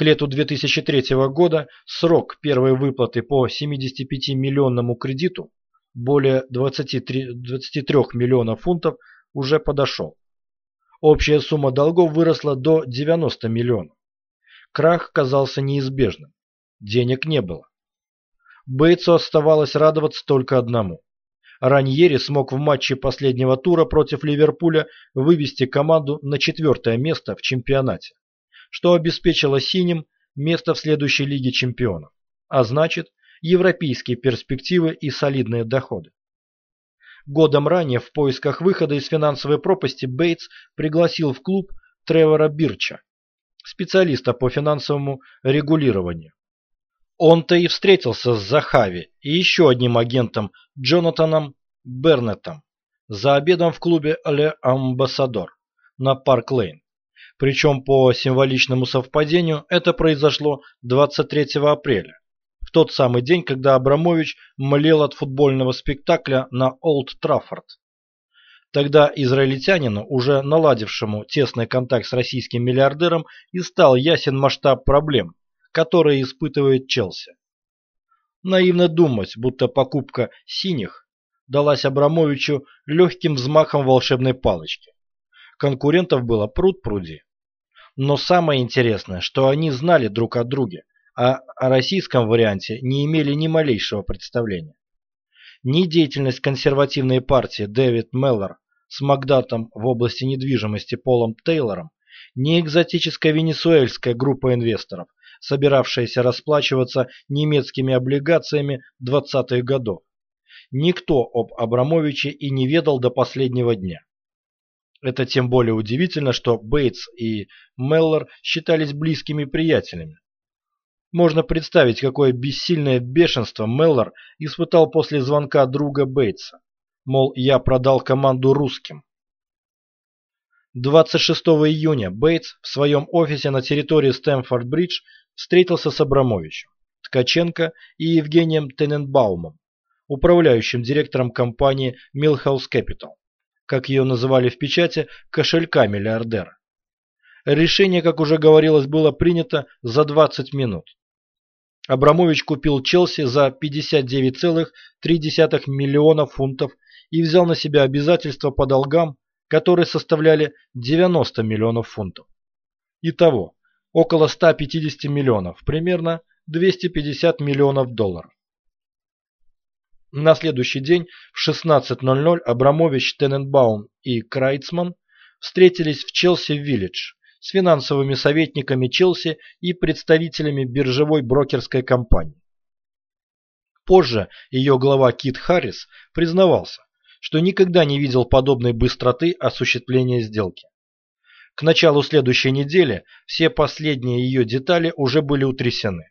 К лету 2003 года срок первой выплаты по 75-миллионному кредиту, более 23, 23 миллионов фунтов, уже подошел. Общая сумма долгов выросла до 90 миллионов. Крах казался неизбежным. Денег не было. Бейтсу оставалось радоваться только одному. Раньери смог в матче последнего тура против Ливерпуля вывести команду на четвертое место в чемпионате, что обеспечило синим место в следующей Лиге чемпионов, а значит, европейские перспективы и солидные доходы. Годом ранее в поисках выхода из финансовой пропасти Бейтс пригласил в клуб Тревора Бирча, специалиста по финансовому регулированию. Он-то и встретился с Захави и еще одним агентом Джонатаном Бернеттом за обедом в клубе «Ле Амбассадор» на Парк-Лейн. Причем по символичному совпадению это произошло 23 апреля, в тот самый день, когда Абрамович млел от футбольного спектакля на Олд Траффорд. Тогда израильтянину, уже наладившему тесный контакт с российским миллиардером, и стал ясен масштаб проблем, которые испытывает Челси. Наивно думать, будто покупка «синих» далась Абрамовичу легким взмахом волшебной палочки. Конкурентов было пруд-пруди. Но самое интересное, что они знали друг о друге, а о российском варианте не имели ни малейшего представления. Ни деятельность консервативной партии Дэвид Меллор с магдатом в области недвижимости Полом Тейлором, ни экзотическая венесуэльская группа инвесторов собиравшаяся расплачиваться немецкими облигациями 20-х годов. Никто об Абрамовиче и не ведал до последнего дня. Это тем более удивительно, что Бейтс и Меллор считались близкими приятелями. Можно представить, какое бессильное бешенство Меллор испытал после звонка друга Бейтса. Мол, я продал команду русским. 26 июня Бейтс в своем офисе на территории Стэмфорд-Бридж встретился с Абрамовичем, Ткаченко и Евгением Тененбаумом, управляющим директором компании Millhouse Capital, как ее называли в печати, кошелька миллиардера. Решение, как уже говорилось, было принято за 20 минут. Абрамович купил Челси за 59,3 миллиона фунтов и взял на себя обязательства по долгам, которые составляли 90 миллионов фунтов. Итого, около 150 миллионов, примерно 250 миллионов долларов. На следующий день в 16.00 Абрамович, Тененбаум и Крайцман встретились в Челси-Виллидж с финансовыми советниками Челси и представителями биржевой брокерской компании. Позже ее глава Кит Харрис признавался, что никогда не видел подобной быстроты осуществления сделки. К началу следующей недели все последние ее детали уже были утрясены.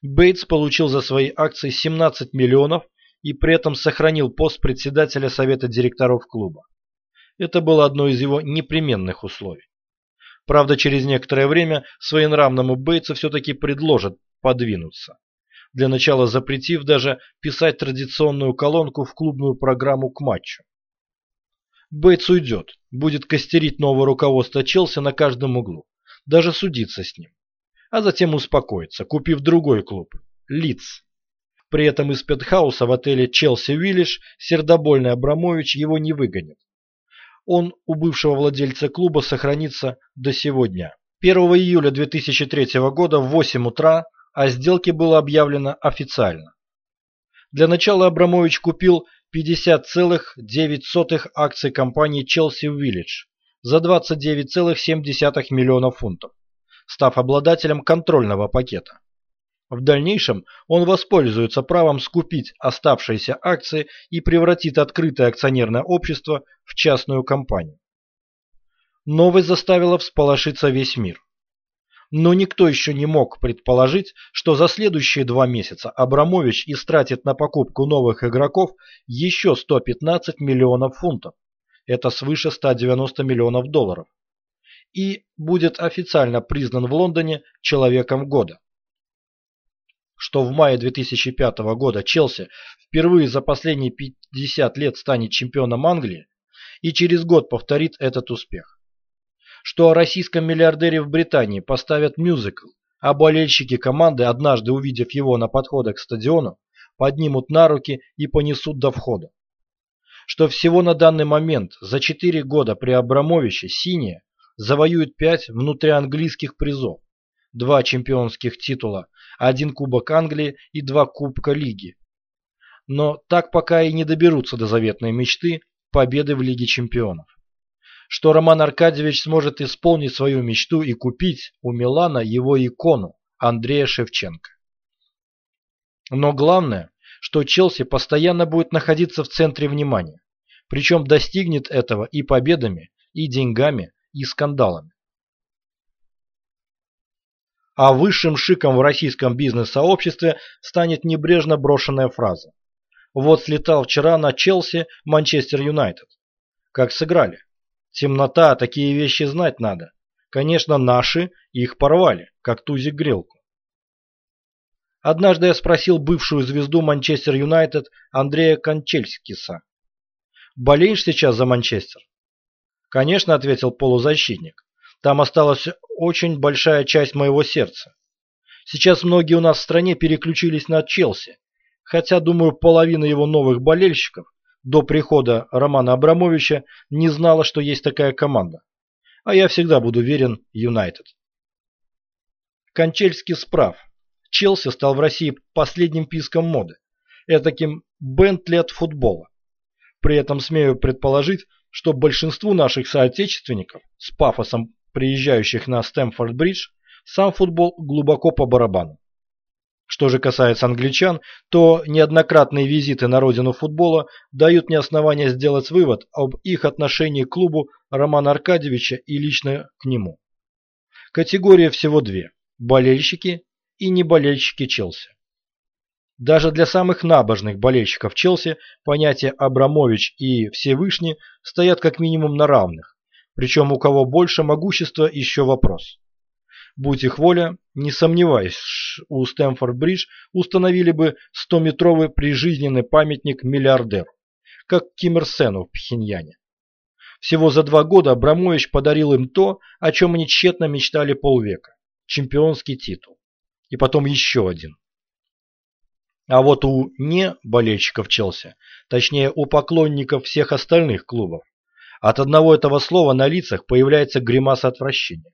Бейтс получил за свои акции 17 миллионов и при этом сохранил пост председателя совета директоров клуба. Это было одно из его непременных условий. Правда, через некоторое время своенравному Бейтсу все-таки предложат подвинуться. Для начала запретив даже писать традиционную колонку в клубную программу к матчу. Бейтс уйдет, будет костерить новое руководство Челси на каждом углу, даже судиться с ним. А затем успокоится, купив другой клуб – Лидс. При этом из пентхауса в отеле «Челси Виллидж» сердобольный Абрамович его не выгонит. Он у бывшего владельца клуба сохранится до сегодня. 1 июля 2003 года в 8 утра о сделке было объявлено официально. Для начала Абрамович купил 50,9 акций компании Chelsea Village за 29,7 миллиона фунтов, став обладателем контрольного пакета. В дальнейшем он воспользуется правом скупить оставшиеся акции и превратит открытое акционерное общество в частную компанию. Новость заставила всполошиться весь мир. Но никто еще не мог предположить, что за следующие два месяца Абрамович истратит на покупку новых игроков еще 115 миллионов фунтов. Это свыше 190 миллионов долларов. И будет официально признан в Лондоне человеком года что в мае 2005 года Челси впервые за последние 50 лет станет чемпионом Англии и через год повторит этот успех. Что о российском миллиардере в Британии поставят мюзикл, а болельщики команды, однажды увидев его на подходах к стадиону, поднимут на руки и понесут до входа. Что всего на данный момент за 4 года при Абрамовиче «Синие» завоюет 5 внутрианглийских призов, два чемпионских титула, один Кубок Англии и два Кубка Лиги. Но так пока и не доберутся до заветной мечты победы в Лиге Чемпионов. Что Роман Аркадьевич сможет исполнить свою мечту и купить у Милана его икону Андрея Шевченко. Но главное, что Челси постоянно будет находиться в центре внимания, причем достигнет этого и победами, и деньгами, и скандалами. А высшим шиком в российском бизнес-сообществе станет небрежно брошенная фраза. Вот слетал вчера на Челси Манчестер Юнайтед. Как сыграли. Темнота, такие вещи знать надо. Конечно, наши их порвали, как тузик грелку. Однажды я спросил бывшую звезду Манчестер Юнайтед Андрея Кончельскиса. «Болеешь сейчас за Манчестер?» «Конечно», — ответил полузащитник. Там осталась очень большая часть моего сердца. Сейчас многие у нас в стране переключились на Челси, хотя, думаю, половина его новых болельщиков до прихода Романа Абрамовича не знала, что есть такая команда. А я всегда буду верен Юнайтед. Кончельский справ. Челси стал в России последним писком моды, этаким Бентли от футбола. При этом смею предположить, что большинству наших соотечественников с пафосом приезжающих на Стэмфорд-Бридж, сам футбол глубоко по барабану. Что же касается англичан, то неоднократные визиты на родину футбола дают мне основания сделать вывод об их отношении к клубу Романа Аркадьевича и лично к нему. Категория всего две – болельщики и неболельщики Челси. Даже для самых набожных болельщиков Челси понятия Абрамович и Всевышний стоят как минимум на равных, причем у кого больше могущества еще вопрос. Будь их воля, не сомневаюсь, у Стэмфорд-Бридж установили бы 100-метровый прижизненный памятник миллиардеру, как Ким Ир Сену в Пхеньяне. Всего за два года Абрамович подарил им то, о чем они тщетно мечтали полвека – чемпионский титул. И потом еще один. А вот у не болельщиков Челси, точнее у поклонников всех остальных клубов, от одного этого слова на лицах появляется гримаса отвращения.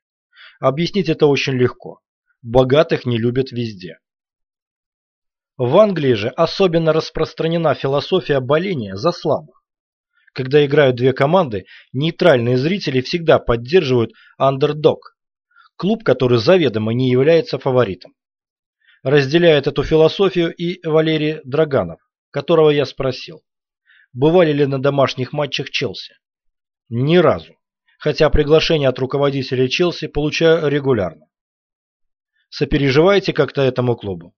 Объяснить это очень легко. Богатых не любят везде. В Англии же особенно распространена философия боления за слабых. Когда играют две команды, нейтральные зрители всегда поддерживают андердог, клуб, который заведомо не является фаворитом. Разделяет эту философию и Валерий Драганов, которого я спросил, бывали ли на домашних матчах Челси. Ни разу. Хотя приглашение от руководителя Челси получаю регулярно. Сопереживаете как-то этому клубу?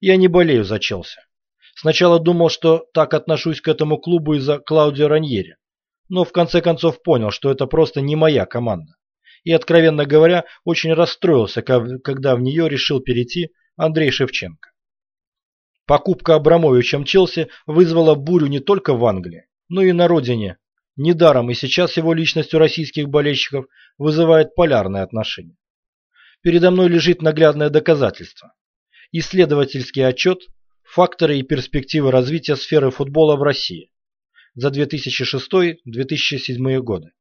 Я не болею за Челси. Сначала думал, что так отношусь к этому клубу из-за Клаудио Раньери, но в конце концов понял, что это просто не моя команда. И, откровенно говоря, очень расстроился, когда в нее решил перейти Андрей Шевченко. Покупка Абрамовичем Челси вызвала бурю не только в Англии, но и на родине Недаром и сейчас его личность у российских болельщиков вызывает полярное отношение. Передо мной лежит наглядное доказательство. Исследовательский отчет «Факторы и перспективы развития сферы футбола в России» за 2006-2007 годы,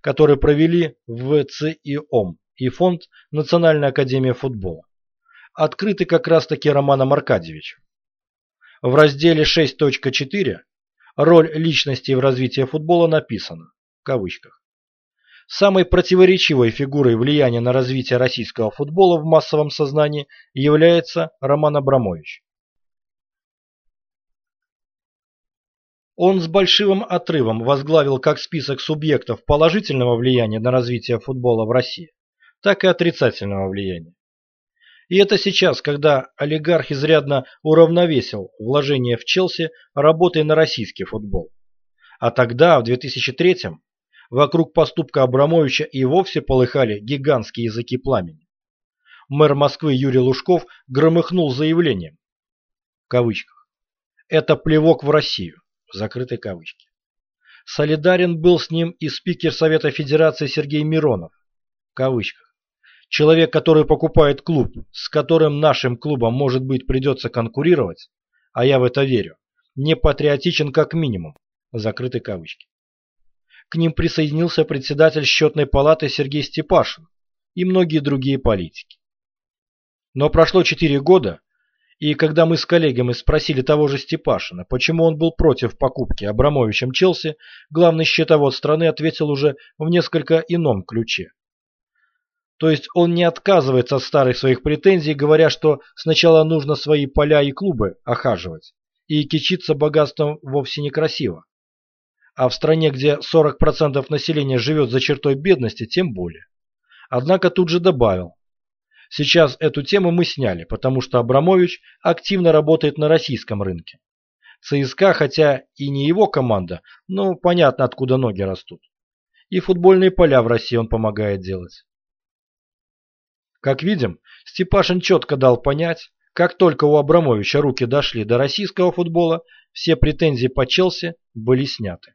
который провели в ЦИОМ и Фонд Национальной академии футбола, открытый как раз-таки Романом Аркадьевичем. В разделе 6.4 роль личности в развитии футбола написано, в кавычках. Самой противоречивой фигурой влияния на развитие российского футбола в массовом сознании является Роман Абрамович. Он с большим отрывом возглавил как список субъектов положительного влияния на развитие футбола в России, так и отрицательного влияния. И это сейчас, когда олигарх изрядно уравновесил вложение в Челси работой на российский футбол. А тогда, в 2003-м, вокруг поступка Абрамовича и вовсе полыхали гигантские языки пламени. Мэр Москвы Юрий Лужков громыхнул заявлением, в кавычках, «Это плевок в Россию», в закрытой кавычке. Солидарен был с ним и спикер Совета Федерации Сергей Миронов, в кавычках. Человек, который покупает клуб, с которым нашим клубом, может быть, придется конкурировать, а я в это верю, не патриотичен как минимум, закрыты кавычки. К ним присоединился председатель счетной палаты Сергей Степашин и многие другие политики. Но прошло четыре года, и когда мы с коллегами спросили того же Степашина, почему он был против покупки Абрамовичем Челси, главный счетовод страны ответил уже в несколько ином ключе. То есть он не отказывается от старых своих претензий, говоря, что сначала нужно свои поля и клубы охаживать, и кичиться богатством вовсе некрасиво. А в стране, где 40% населения живет за чертой бедности, тем более. Однако тут же добавил. Сейчас эту тему мы сняли, потому что Абрамович активно работает на российском рынке. ЦСКА, хотя и не его команда, но понятно, откуда ноги растут. И футбольные поля в России он помогает делать. Как видим, Степашин четко дал понять, как только у Абрамовича руки дошли до российского футбола, все претензии по Челси были сняты.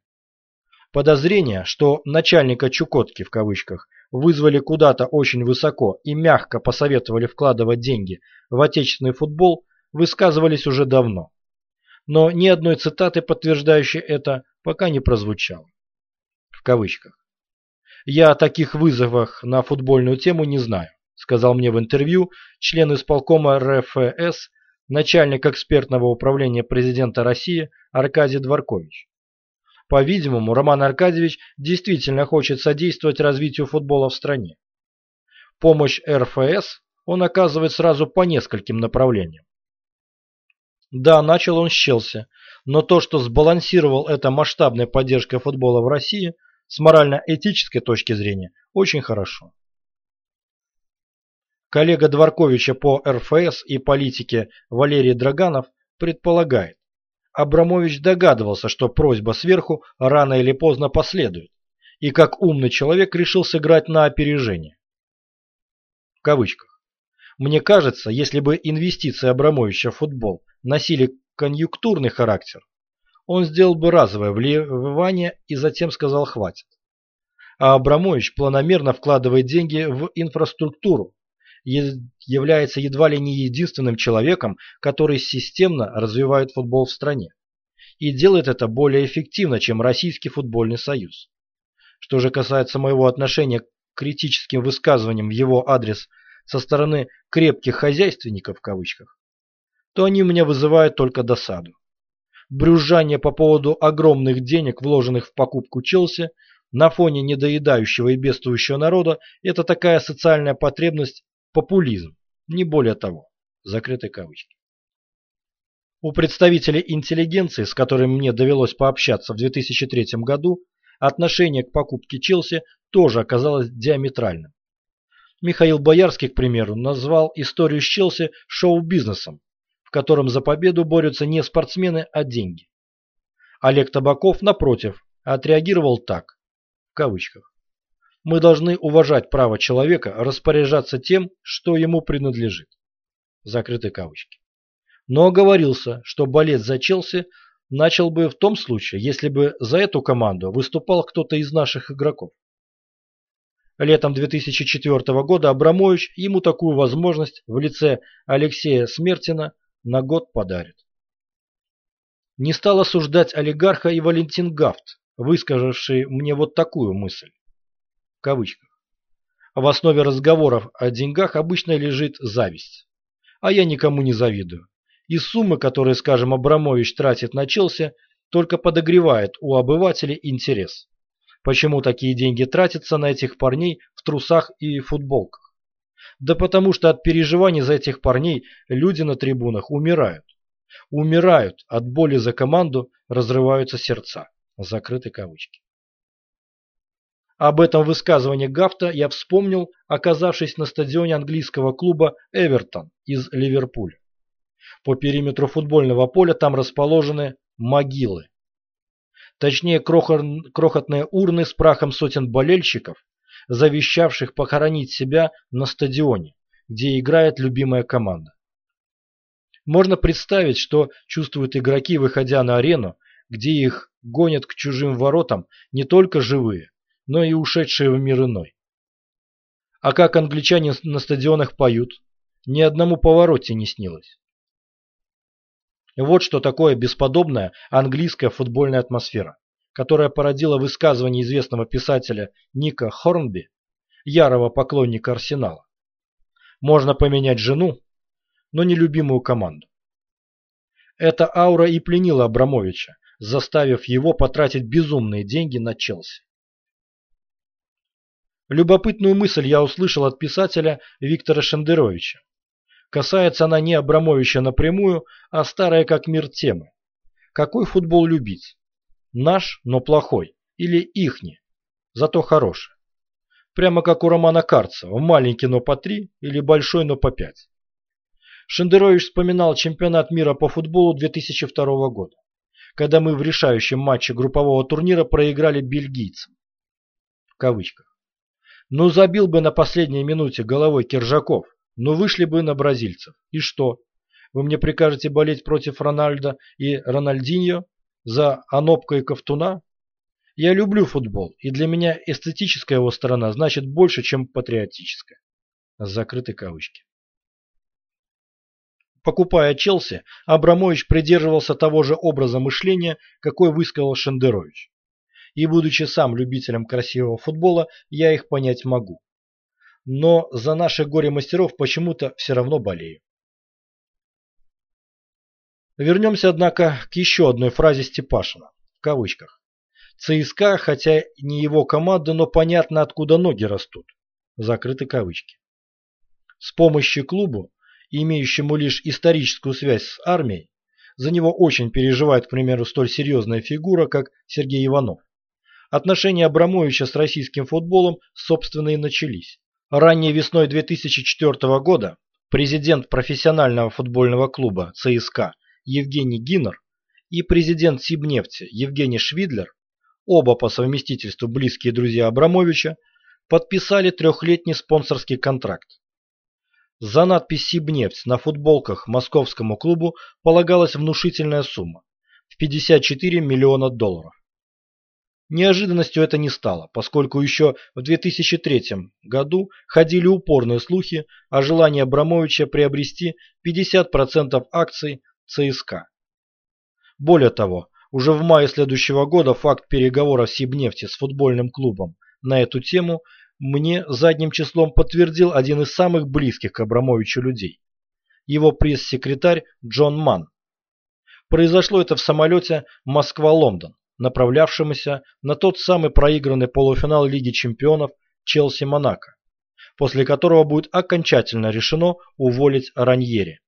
Подозрения, что начальника Чукотки в кавычках вызвали куда-то очень высоко и мягко посоветовали вкладывать деньги в отечественный футбол, высказывались уже давно. Но ни одной цитаты, подтверждающей это, пока не прозвучало. В кавычках. Я о таких вызовах на футбольную тему не знаю сказал мне в интервью член исполкома РФС, начальник экспертного управления президента России Аркадий Дворкович. По-видимому, Роман Аркадьевич действительно хочет содействовать развитию футбола в стране. Помощь РФС он оказывает сразу по нескольким направлениям. Да, начал он с Челси, но то, что сбалансировал это масштабной поддержкой футбола в России, с морально-этической точки зрения, очень хорошо. Коллега Дворковича по РФС и политике Валерий Драганов предполагает, Абрамович догадывался, что просьба сверху рано или поздно последует, и как умный человек решил сыграть на опережение. В кавычках. Мне кажется, если бы инвестиции Абрамовича в футбол носили конъюнктурный характер, он сделал бы разовое вливание и затем сказал «хватит». А Абрамович планомерно вкладывает деньги в инфраструктуру, является едва ли не единственным человеком, который системно развивает футбол в стране. И делает это более эффективно, чем Российский футбольный союз. Что же касается моего отношения к критическим высказываниям в его адрес со стороны «крепких хозяйственников» в кавычках, то они у меня вызывают только досаду. Брюзжание по поводу огромных денег, вложенных в покупку Челси, на фоне недоедающего и бедствующего народа – это такая социальная потребность, Популизм, не более того. Закрытой кавычки. У представителей интеллигенции, с которыми мне довелось пообщаться в 2003 году, отношение к покупке Челси тоже оказалось диаметральным. Михаил Боярский, к примеру, назвал историю с Челси шоу-бизнесом, в котором за победу борются не спортсмены, а деньги. Олег Табаков, напротив, отреагировал так, в кавычках. Мы должны уважать право человека распоряжаться тем, что ему принадлежит. Закрыты кавычки. Но оговорился, что болеть за Челси начал бы в том случае, если бы за эту команду выступал кто-то из наших игроков. Летом 2004 года Абрамович ему такую возможность в лице Алексея Смертина на год подарит. Не стал осуждать олигарха и Валентин Гафт, высказавший мне вот такую мысль. Кавычках. В основе разговоров о деньгах обычно лежит зависть. А я никому не завидую. И суммы, которые, скажем, Абрамович тратит на Челси, только подогревает у обывателей интерес. Почему такие деньги тратятся на этих парней в трусах и футболках? Да потому что от переживаний за этих парней люди на трибунах умирают. Умирают от боли за команду, разрываются сердца. Закрыты кавычки. Об этом высказывании Гафта я вспомнил, оказавшись на стадионе английского клуба «Эвертон» из Ливерпуля. По периметру футбольного поля там расположены могилы. Точнее, крохотные урны с прахом сотен болельщиков, завещавших похоронить себя на стадионе, где играет любимая команда. Можно представить, что чувствуют игроки, выходя на арену, где их гонят к чужим воротам не только живые, но и ушедшие в мир иной. А как англичане на стадионах поют, ни одному повороте не снилось. Вот что такое бесподобная английская футбольная атмосфера, которая породила высказывание известного писателя Ника Хорнби, ярого поклонника Арсенала. Можно поменять жену, но не любимую команду. Эта аура и пленила Абрамовича, заставив его потратить безумные деньги на Челси. Любопытную мысль я услышал от писателя Виктора Шендеровича. Касается она не Абрамовича напрямую, а старая как мир темы. Какой футбол любить? Наш, но плохой, или ихний, зато хороший? Прямо как у Романа Карцева, маленький, но по три, или большой, но по пять. Шендерович вспоминал чемпионат мира по футболу 2002 года, когда мы в решающем матче группового турнира проиграли бельгийцам. В кавычках. Ну забил бы на последней минуте головой Киржаков, ну вышли бы на бразильцев. И что? Вы мне прикажете болеть против Рональда и Рональдиньо? За Анопка и Ковтуна? Я люблю футбол, и для меня эстетическая его сторона значит больше, чем патриотическая. Закрыты кавычки. Покупая Челси, Абрамович придерживался того же образа мышления, какой высказал Шендерович и будучи сам любителем красивого футбола, я их понять могу. Но за наших горе-мастеров почему-то все равно болею. Вернемся, однако, к еще одной фразе Степашина, в кавычках. ЦСКА, хотя не его команда, но понятно, откуда ноги растут. Закрыты кавычки. С помощью клубу, имеющему лишь историческую связь с армией, за него очень переживает, к примеру, столь серьезная фигура, как Сергей Иванов. Отношения Абрамовича с российским футболом, собственно, и начались. Ранней весной 2004 года президент профессионального футбольного клуба ЦСКА Евгений Гиннер и президент Сибнефти Евгений Швидлер, оба по совместительству близкие друзья Абрамовича, подписали трехлетний спонсорский контракт. За надпись «Сибнефть» на футболках московскому клубу полагалась внушительная сумма в 54 миллиона долларов. Неожиданностью это не стало, поскольку еще в 2003 году ходили упорные слухи о желании Абрамовича приобрести 50% акций ЦСКА. Более того, уже в мае следующего года факт переговоров Сибнефти с футбольным клубом на эту тему мне задним числом подтвердил один из самых близких к Абрамовичу людей. Его пресс-секретарь Джон Манн. Произошло это в самолете Москва-Лондон направлявшемуся на тот самый проигранный полуфинал Лиги чемпионов Челси-Монако, после которого будет окончательно решено уволить Раньери.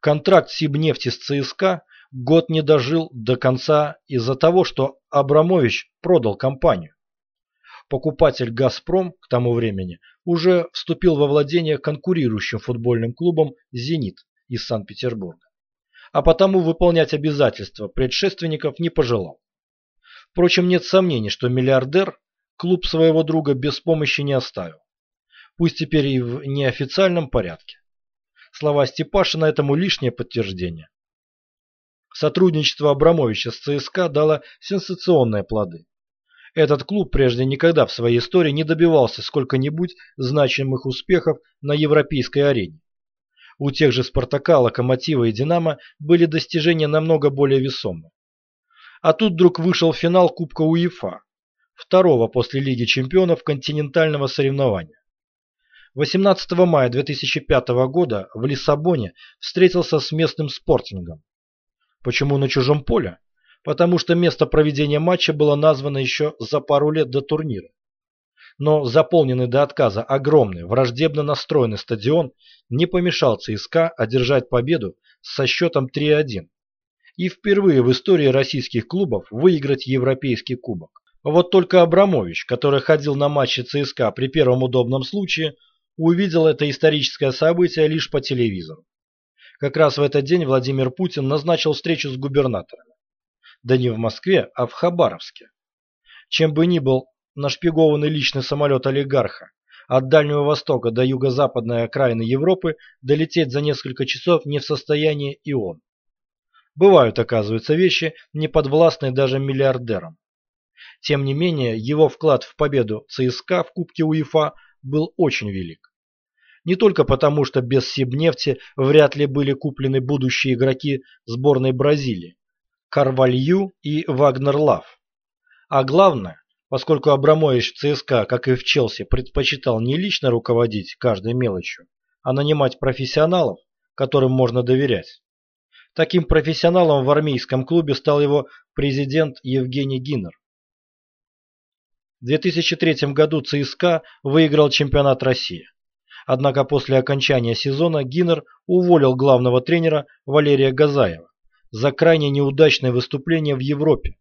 Контракт Сибнефти с ЦСКА год не дожил до конца из-за того, что Абрамович продал компанию. Покупатель «Газпром» к тому времени уже вступил во владение конкурирующим футбольным клубом «Зенит» из Санкт-Петербурга а потому выполнять обязательства предшественников не пожелал. Впрочем, нет сомнений, что миллиардер клуб своего друга без помощи не оставил. Пусть теперь и в неофициальном порядке. Слова Степашина этому лишнее подтверждение. сотрудничество Абрамовича с ЦСКА дало сенсационные плоды. Этот клуб прежде никогда в своей истории не добивался сколько-нибудь значимых успехов на европейской арене. У тех же «Спартака», «Локомотива» и «Динамо» были достижения намного более весомые. А тут вдруг вышел финал Кубка УЕФА, второго после Лиги чемпионов континентального соревнования. 18 мая 2005 года в Лиссабоне встретился с местным спортингом. Почему на чужом поле? Потому что место проведения матча было названо еще за пару лет до турнира но заполненный до отказа огромный, враждебно настроенный стадион не помешал ЦСКА одержать победу со счетом 3-1 и впервые в истории российских клубов выиграть Европейский кубок. Вот только Абрамович, который ходил на матчи ЦСКА при первом удобном случае, увидел это историческое событие лишь по телевизору. Как раз в этот день Владимир Путин назначил встречу с губернаторами. Да не в Москве, а в Хабаровске. Чем бы ни был нашпигованный личный самолет олигарха, от Дальнего Востока до юго-западной окраины Европы долететь за несколько часов не в состоянии и он. Бывают, оказывается, вещи, не подвластные даже миллиардерам. Тем не менее, его вклад в победу ЦСКА в Кубке УЕФА был очень велик. Не только потому, что без Сибнефти вряд ли были куплены будущие игроки сборной Бразилии – Карвалью и Вагнер Лав. А главное, Поскольку Абрамович в ЦСКА, как и в Челси, предпочитал не лично руководить каждой мелочью, а нанимать профессионалов, которым можно доверять. Таким профессионалом в армейском клубе стал его президент Евгений Гиннер. В 2003 году ЦСКА выиграл чемпионат России. Однако после окончания сезона Гиннер уволил главного тренера Валерия Газаева за крайне неудачное выступление в Европе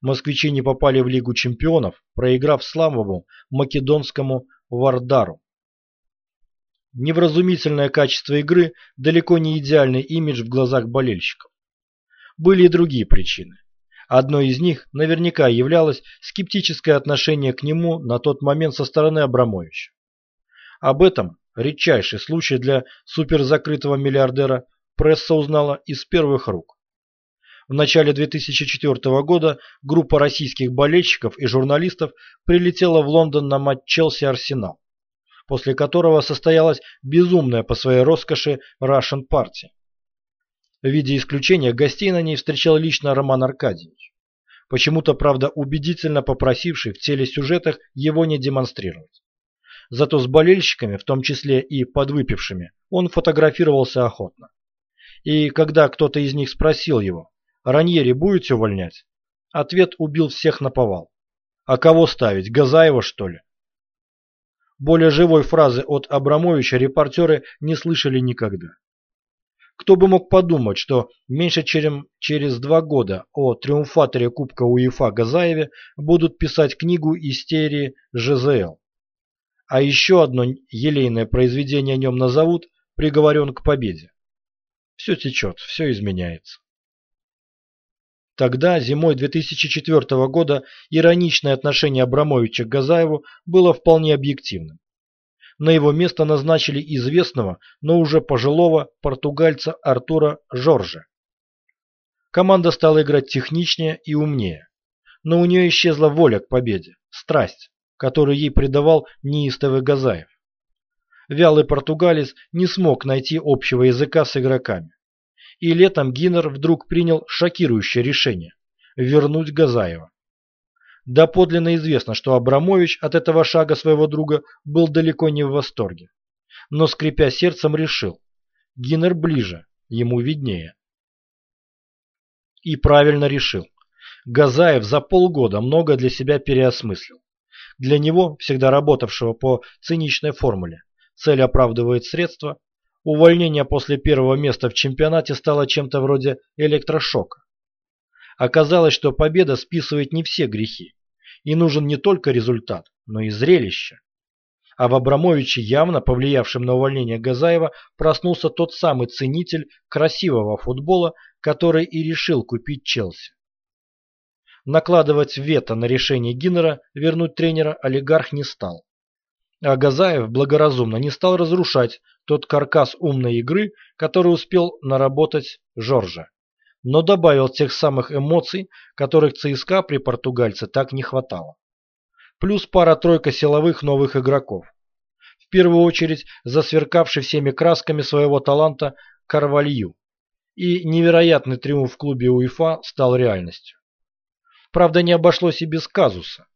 москвичи не попали в Лигу чемпионов, проиграв слабому македонскому Вардару. Невразумительное качество игры далеко не идеальный имидж в глазах болельщиков. Были и другие причины. Одной из них наверняка являлось скептическое отношение к нему на тот момент со стороны Абрамовича. Об этом, редчайший случай для суперзакрытого миллиардера, пресса узнала из первых рук. В начале 2004 года группа российских болельщиков и журналистов прилетела в Лондон на матч Челси-Арсенал, после которого состоялась безумная по своей роскоши Russian Party. В виде исключения гостей на ней встречал лично Роман Аркадьевич, почему-то, правда, убедительно попросивший в телесюжетах его не демонстрировать. Зато с болельщиками, в том числе и подвыпившими, он фотографировался охотно. И когда кто-то из них спросил его, Раньери будете увольнять? Ответ убил всех на повал. А кого ставить, Газаева что ли? Более живой фразы от Абрамовича репортеры не слышали никогда. Кто бы мог подумать, что меньше чем через два года о триумфаторе Кубка УЕФА Газаеве будут писать книгу истерии ЖЗЛ. А еще одно елейное произведение о нем назовут «Приговорен к победе». Все течет, все изменяется. Тогда, зимой 2004 года, ироничное отношение Абрамовича к Газаеву было вполне объективным. На его место назначили известного, но уже пожилого португальца Артура Жоржа. Команда стала играть техничнее и умнее, но у нее исчезла воля к победе, страсть, которую ей придавал неистовый Газаев. Вялый португалец не смог найти общего языка с игроками и летом Гиннер вдруг принял шокирующее решение – вернуть Газаева. Доподлинно известно, что Абрамович от этого шага своего друга был далеко не в восторге. Но, скрипя сердцем, решил – Гиннер ближе, ему виднее. И правильно решил. Газаев за полгода много для себя переосмыслил. Для него, всегда работавшего по циничной формуле, цель оправдывает средства, Увольнение после первого места в чемпионате стало чем-то вроде электрошока. Оказалось, что победа списывает не все грехи, и нужен не только результат, но и зрелище. А в Абрамовиче, явно повлиявшем на увольнение Газаева, проснулся тот самый ценитель красивого футбола, который и решил купить Челси. Накладывать вето на решение Гиннера вернуть тренера олигарх не стал. А Газаев благоразумно не стал разрушать тот каркас умной игры, который успел наработать Жоржа. но добавил тех самых эмоций, которых ЦСКА при португальце так не хватало. Плюс пара-тройка силовых новых игроков. В первую очередь засверкавший всеми красками своего таланта Карвалью. И невероятный триумф в клубе УЕФА стал реальностью. Правда, не обошлось и без казуса.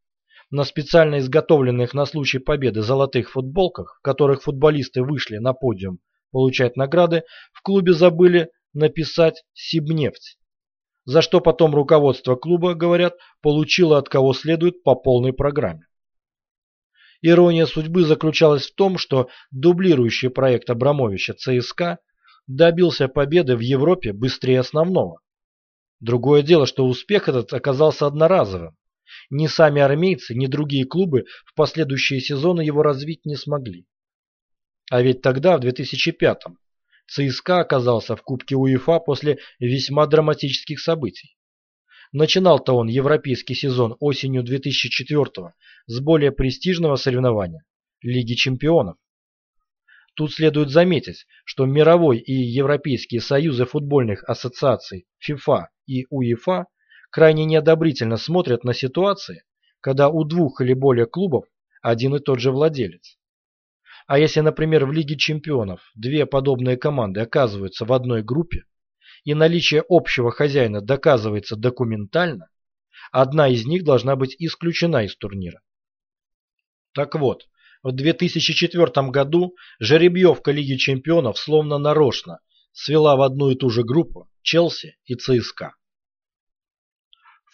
На специально изготовленных на случай победы золотых футболках, в которых футболисты вышли на подиум получать награды, в клубе забыли написать «Сибнефть», за что потом руководство клуба, говорят, получило от кого следует по полной программе. Ирония судьбы заключалась в том, что дублирующий проект Абрамовича ЦСКА добился победы в Европе быстрее основного. Другое дело, что успех этот оказался одноразовым. Ни сами армейцы, ни другие клубы в последующие сезоны его развить не смогли. А ведь тогда, в 2005-м, ЦСКА оказался в Кубке УЕФА после весьма драматических событий. Начинал-то он европейский сезон осенью 2004 с более престижного соревнования – Лиги чемпионов. Тут следует заметить, что мировой и европейские союзы футбольных ассоциаций ФИФА и УЕФА крайне неодобрительно смотрят на ситуации, когда у двух или более клубов один и тот же владелец. А если, например, в Лиге чемпионов две подобные команды оказываются в одной группе, и наличие общего хозяина доказывается документально, одна из них должна быть исключена из турнира. Так вот, в 2004 году жеребьевка Лиги чемпионов словно нарочно свела в одну и ту же группу Челси и ЦСКА.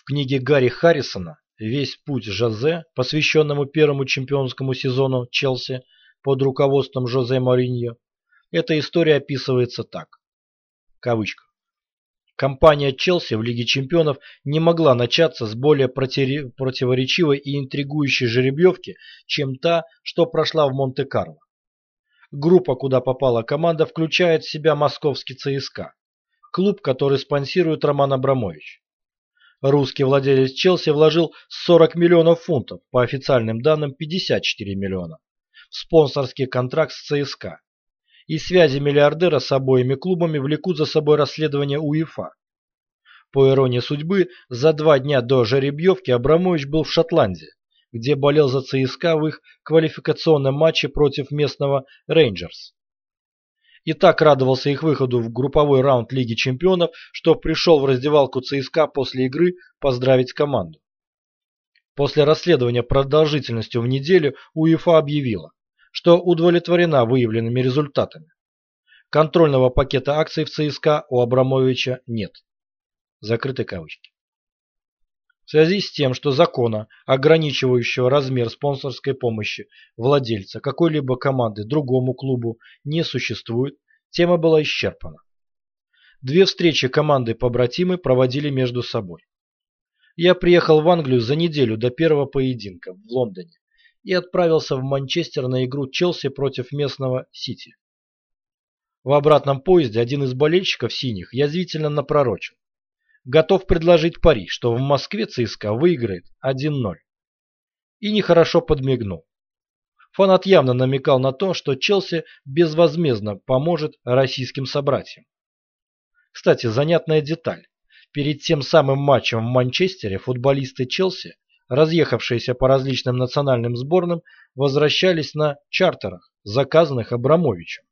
В книге Гарри Харрисона «Весь путь Жозе», посвященному первому чемпионскому сезону Челси под руководством Жозе Мориньо, эта история описывается так. Кавычка. Компания Челси в Лиге чемпионов не могла начаться с более противоречивой и интригующей жеребьевки, чем та, что прошла в Монте-Карло. Группа, куда попала команда, включает в себя московский ЦСКА, клуб, который спонсирует Роман Абрамович. Русский владелец Челси вложил 40 миллионов фунтов, по официальным данным 54 миллиона, в спонсорский контракт с ЦСКА и связи миллиардера с обоими клубами влекут за собой расследование УЕФА. По иронии судьбы, за два дня до жеребьевки Абрамович был в Шотландии, где болел за ЦСКА в их квалификационном матче против местного Рейнджерс. И так радовался их выходу в групповой раунд Лиги чемпионов, что пришел в раздевалку ЦСКА после игры поздравить команду. После расследования продолжительностью в неделю УЕФА объявила, что удовлетворена выявленными результатами. Контрольного пакета акций в ЦСКА у Абрамовича нет. Закрыты кавычки. Связи с тем, что закона, ограничивающего размер спонсорской помощи владельца какой-либо команды другому клубу, не существует, тема была исчерпана. Две встречи команды-побратимы проводили между собой. Я приехал в Англию за неделю до первого поединка в Лондоне и отправился в Манчестер на игру Челси против местного Сити. В обратном поезде один из болельщиков синих язвительно напророчил. Готов предложить пари, что в Москве ЦСКА выиграет 1-0. И нехорошо подмигнул. Фанат явно намекал на то, что Челси безвозмездно поможет российским собратьям. Кстати, занятная деталь. Перед тем самым матчем в Манчестере футболисты Челси разъехавшиеся по различным национальным сборным, возвращались на чартерах, заказанных Абрамовичем.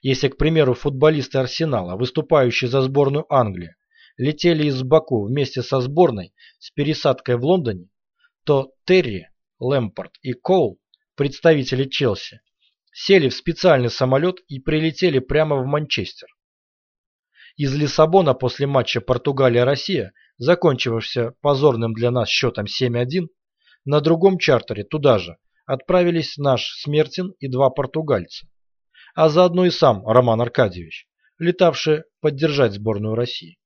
Если, к примеру, футболисты Арсенала, выступающие за сборную Англии, летели из Баку вместе со сборной с пересадкой в Лондоне, то Терри, Лэмпорт и Коул, представители Челси, сели в специальный самолет и прилетели прямо в Манчестер. Из Лиссабона после матча Португалия-Россия закончившийся позорным для нас счетом 7-1, на другом чартере туда же отправились наш Смертин и два португальца, а заодно и сам Роман Аркадьевич, летавший поддержать сборную России.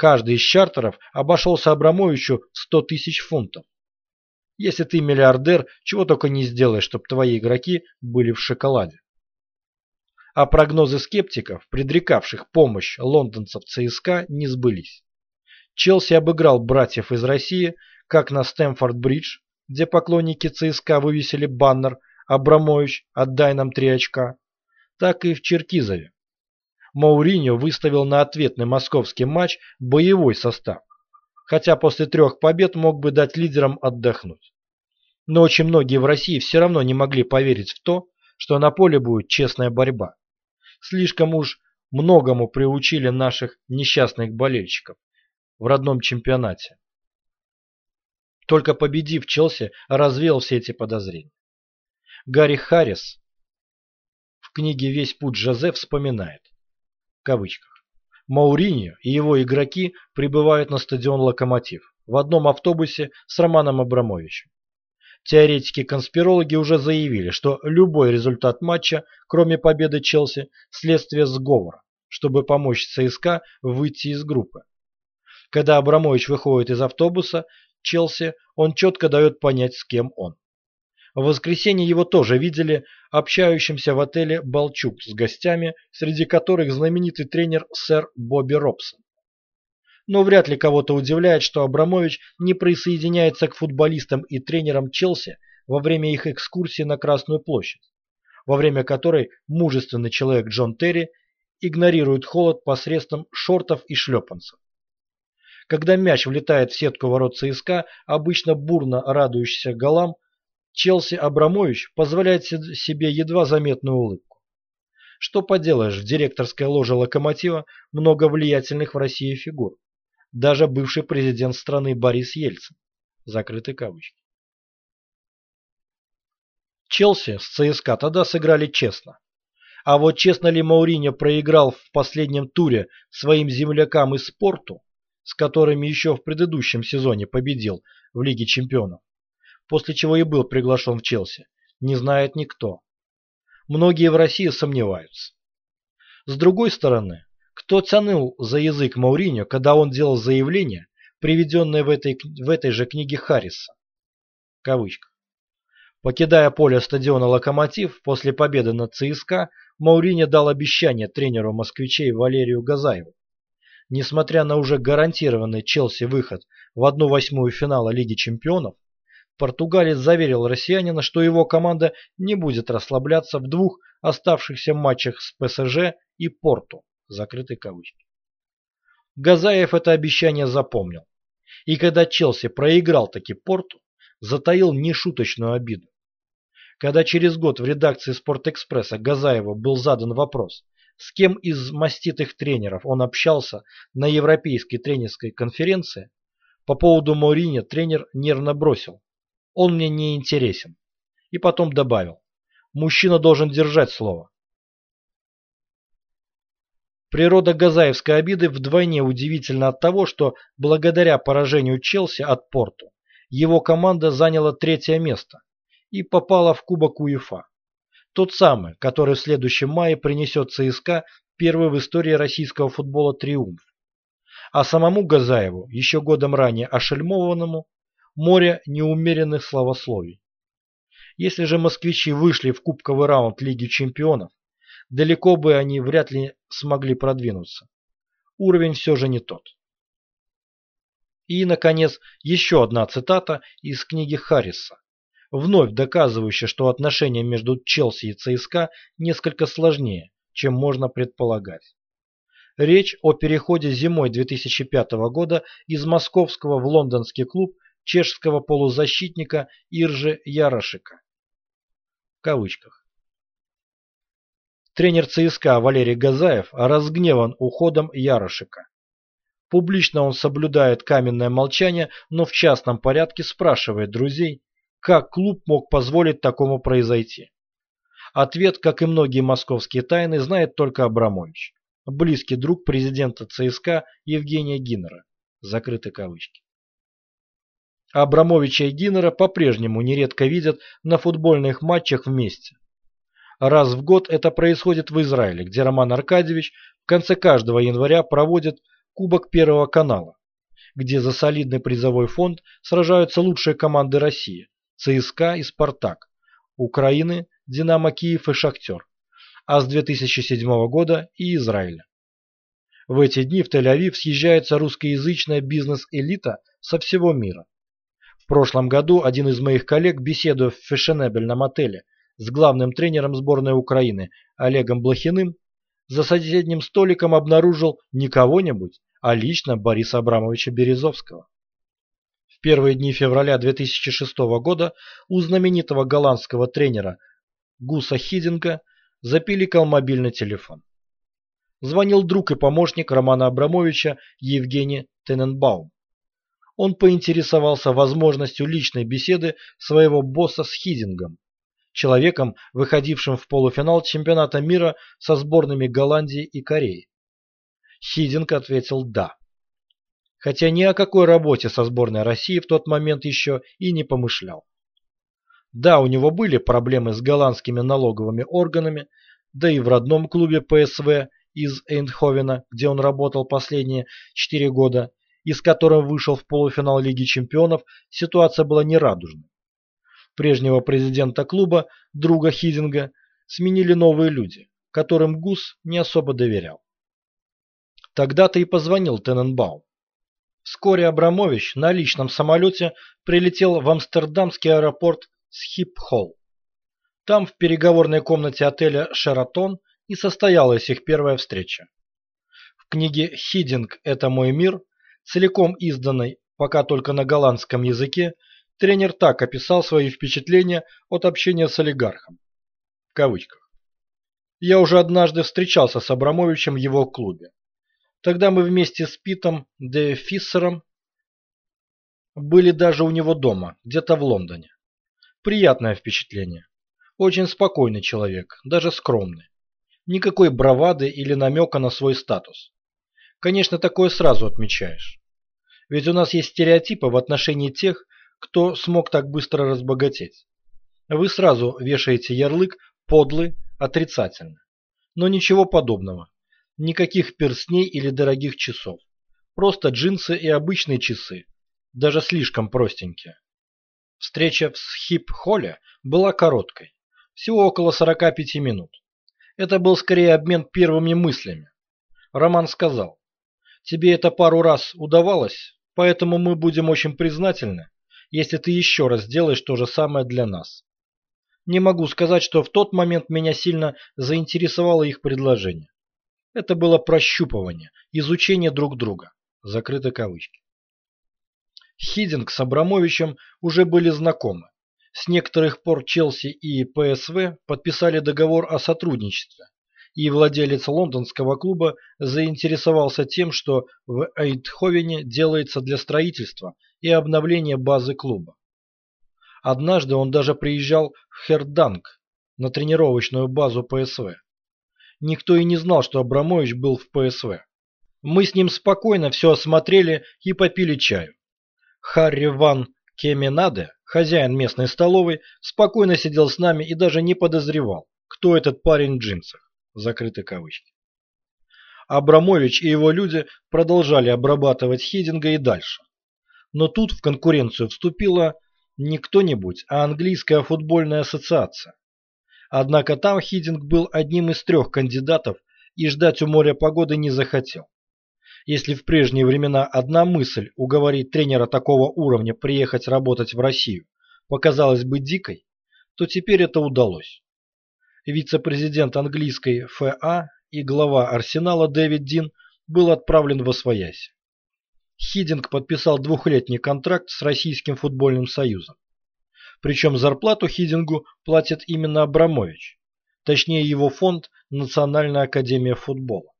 Каждый из чартеров обошелся Абрамовичу в 100 тысяч фунтов. Если ты миллиардер, чего только не сделаешь, чтобы твои игроки были в шоколаде. А прогнозы скептиков, предрекавших помощь лондонцев ЦСКА, не сбылись. Челси обыграл братьев из России как на Стэмфорд-Бридж, где поклонники ЦСКА вывесили баннер «Абрамович, отдай нам три очка», так и в Черкизове. Мауриньо выставил на ответный московский матч боевой состав, хотя после трех побед мог бы дать лидерам отдохнуть. Но очень многие в России все равно не могли поверить в то, что на поле будет честная борьба. Слишком уж многому приучили наших несчастных болельщиков в родном чемпионате. Только победив Челси, развеял все эти подозрения. Гарри Харрис в книге «Весь путь Жозе» вспоминает, в кавычках, Мауриньо и его игроки прибывают на стадион «Локомотив» в одном автобусе с Романом Абрамовичем. Теоретики-конспирологи уже заявили, что любой результат матча, кроме победы Челси, следствие сговора, чтобы помочь ЦСКА выйти из группы. Когда Абрамович выходит из автобуса Челси, он четко дает понять, с кем он. В воскресенье его тоже видели общающимся в отеле Балчук с гостями, среди которых знаменитый тренер сэр Бобби Робсон но вряд ли кого-то удивляет, что Абрамович не присоединяется к футболистам и тренерам Челси во время их экскурсии на Красную площадь, во время которой мужественный человек Джон Терри игнорирует холод посредством шортов и шлепанцев. Когда мяч влетает в сетку ворот ЦСКА, обычно бурно радующийся голам, Челси Абрамович позволяет себе едва заметную улыбку. Что поделаешь, в директорской ложе «Локомотива» много влиятельных в России фигур даже бывший президент страны Борис Ельцин. Закрыты кавычки. Челси с ЦСКА тогда сыграли честно. А вот честно ли Мауриньо проиграл в последнем туре своим землякам из спорту, с которыми еще в предыдущем сезоне победил в Лиге чемпионов, после чего и был приглашен в Челси, не знает никто. Многие в России сомневаются. С другой стороны, кто тянул за язык Мауриньо, когда он делал заявление, приведенное в этой, в этой же книге Харриса? Кавычка. Покидая поле стадиона «Локомотив» после победы над ЦСКА, Мауриньо дал обещание тренеру москвичей Валерию Газаеву. Несмотря на уже гарантированный Челси выход в одну восьмую финала Лиги чемпионов, португалец заверил россиянина, что его команда не будет расслабляться в двух оставшихся матчах с ПСЖ и Порту закрытой кавычки. Газаев это обещание запомнил. И когда Челси проиграл таки Порту, затаил нешуточную обиду. Когда через год в редакции «Спортэкспресса» Газаеву был задан вопрос, с кем из маститых тренеров он общался на Европейской тренерской конференции, по поводу Мауриньо тренер нервно бросил. Он мне не интересен. И потом добавил. Мужчина должен держать слово. Природа газаевской обиды вдвойне удивительна от того, что благодаря поражению Челси от Порту его команда заняла третье место и попала в Кубок УЕФА. Тот самый, который в следующем мае принесет ЦСКА первый в истории российского футбола триумф. А самому Газаеву, еще годом ранее ошельмованному, море неумеренных славословий. Если же москвичи вышли в кубковый раунд Лиги чемпионов, далеко бы они вряд ли смогли продвинуться. Уровень все же не тот. И, наконец, еще одна цитата из книги Харриса, вновь доказывающая, что отношения между Челси и ЦСКА несколько сложнее, чем можно предполагать. Речь о переходе зимой 2005 года из московского в лондонский клуб чешского полузащитника Иржи Ярошика. В кавычках. Тренер ЦСКА Валерий Газаев разгневан уходом Ярошика. Публично он соблюдает каменное молчание, но в частном порядке спрашивает друзей, как клуб мог позволить такому произойти. Ответ, как и многие московские тайны, знает только Абрамович, близкий друг президента ЦСКА Евгения Гиннера. Закрыты кавычки. Абрамовича и Гиннера по-прежнему нередко видят на футбольных матчах вместе. Раз в год это происходит в Израиле, где Роман Аркадьевич в конце каждого января проводит Кубок Первого канала, где за солидный призовой фонд сражаются лучшие команды России – ЦСКА и Спартак, Украины, Динамо Киев и Шахтер, а с 2007 года и Израиля. В эти дни в Тель-Авив съезжается русскоязычная бизнес-элита со всего мира. Прошлом году один из моих коллег, беседуя в фешенебельном отеле с главным тренером сборной Украины Олегом Блохиным, за соседним столиком обнаружил не кого-нибудь, а лично Бориса Абрамовича Березовского. В первые дни февраля 2006 года у знаменитого голландского тренера Гуса Хидинга запиликал мобильный телефон. Звонил друг и помощник Романа Абрамовича Евгений Тененбаум. Он поинтересовался возможностью личной беседы своего босса с Хидингом, человеком, выходившим в полуфинал чемпионата мира со сборными Голландии и Кореи. Хидинг ответил «да». Хотя ни о какой работе со сборной России в тот момент еще и не помышлял. Да, у него были проблемы с голландскими налоговыми органами, да и в родном клубе ПСВ из Эйндховена, где он работал последние четыре года, и с которым вышел в полуфинал Лиги чемпионов, ситуация была нерадужной. Прежнего президента клуба, друга Хидинга, сменили новые люди, которым Гус не особо доверял. Тогда-то и позвонил Тененбаум. Вскоре Абрамович на личном самолете прилетел в амстердамский аэропорт Схипхолл. Там, в переговорной комнате отеля «Шератон», и состоялась их первая встреча. В книге «Хидинг. Это мой мир», целиком изданной пока только на голландском языке, тренер так описал свои впечатления от общения с олигархом. В кавычках. Я уже однажды встречался с Абрамовичем в его клубе. Тогда мы вместе с Питом де Фиссером были даже у него дома, где-то в Лондоне. Приятное впечатление. Очень спокойный человек, даже скромный. Никакой бравады или намека на свой статус. Конечно, такое сразу отмечаешь. Ведь у нас есть стереотипы в отношении тех, кто смог так быстро разбогатеть. Вы сразу вешаете ярлык «подлый», «отрицательно». Но ничего подобного. Никаких перстней или дорогих часов. Просто джинсы и обычные часы. Даже слишком простенькие. Встреча в Схип-холле была короткой. Всего около 45 минут. Это был скорее обмен первыми мыслями. Роман сказал, «Тебе это пару раз удавалось, поэтому мы будем очень признательны, если ты еще раз сделаешь то же самое для нас». Не могу сказать, что в тот момент меня сильно заинтересовало их предложение. Это было прощупывание, изучение друг друга. Закрыты кавычки. Хидинг с Абрамовичем уже были знакомы. С некоторых пор Челси и ПСВ подписали договор о сотрудничестве, и владелец лондонского клуба заинтересовался тем, что в Эйдховене делается для строительства и обновления базы клуба. Однажды он даже приезжал в Херданг на тренировочную базу ПСВ. Никто и не знал, что Абрамович был в ПСВ. Мы с ним спокойно все осмотрели и попили чаю. Харри Ван Кеменаде, хозяин местной столовой, спокойно сидел с нами и даже не подозревал, кто этот парень в джинсах. Закрыты кавычки. Абрамович и его люди продолжали обрабатывать Хидинга и дальше. Но тут в конкуренцию вступила не кто-нибудь, а английская футбольная ассоциация. Однако там Хидинг был одним из трех кандидатов и ждать у моря погоды не захотел. Если в прежние времена одна мысль уговорить тренера такого уровня приехать работать в Россию показалась бы дикой, то теперь это удалось. Вице-президент английской ФА и глава Арсенала Дэвид Дин был отправлен в Освоясь. Хидинг подписал двухлетний контракт с Российским футбольным союзом. Причем зарплату Хидингу платит именно Абрамович, точнее его фонд Национальная академия футбола.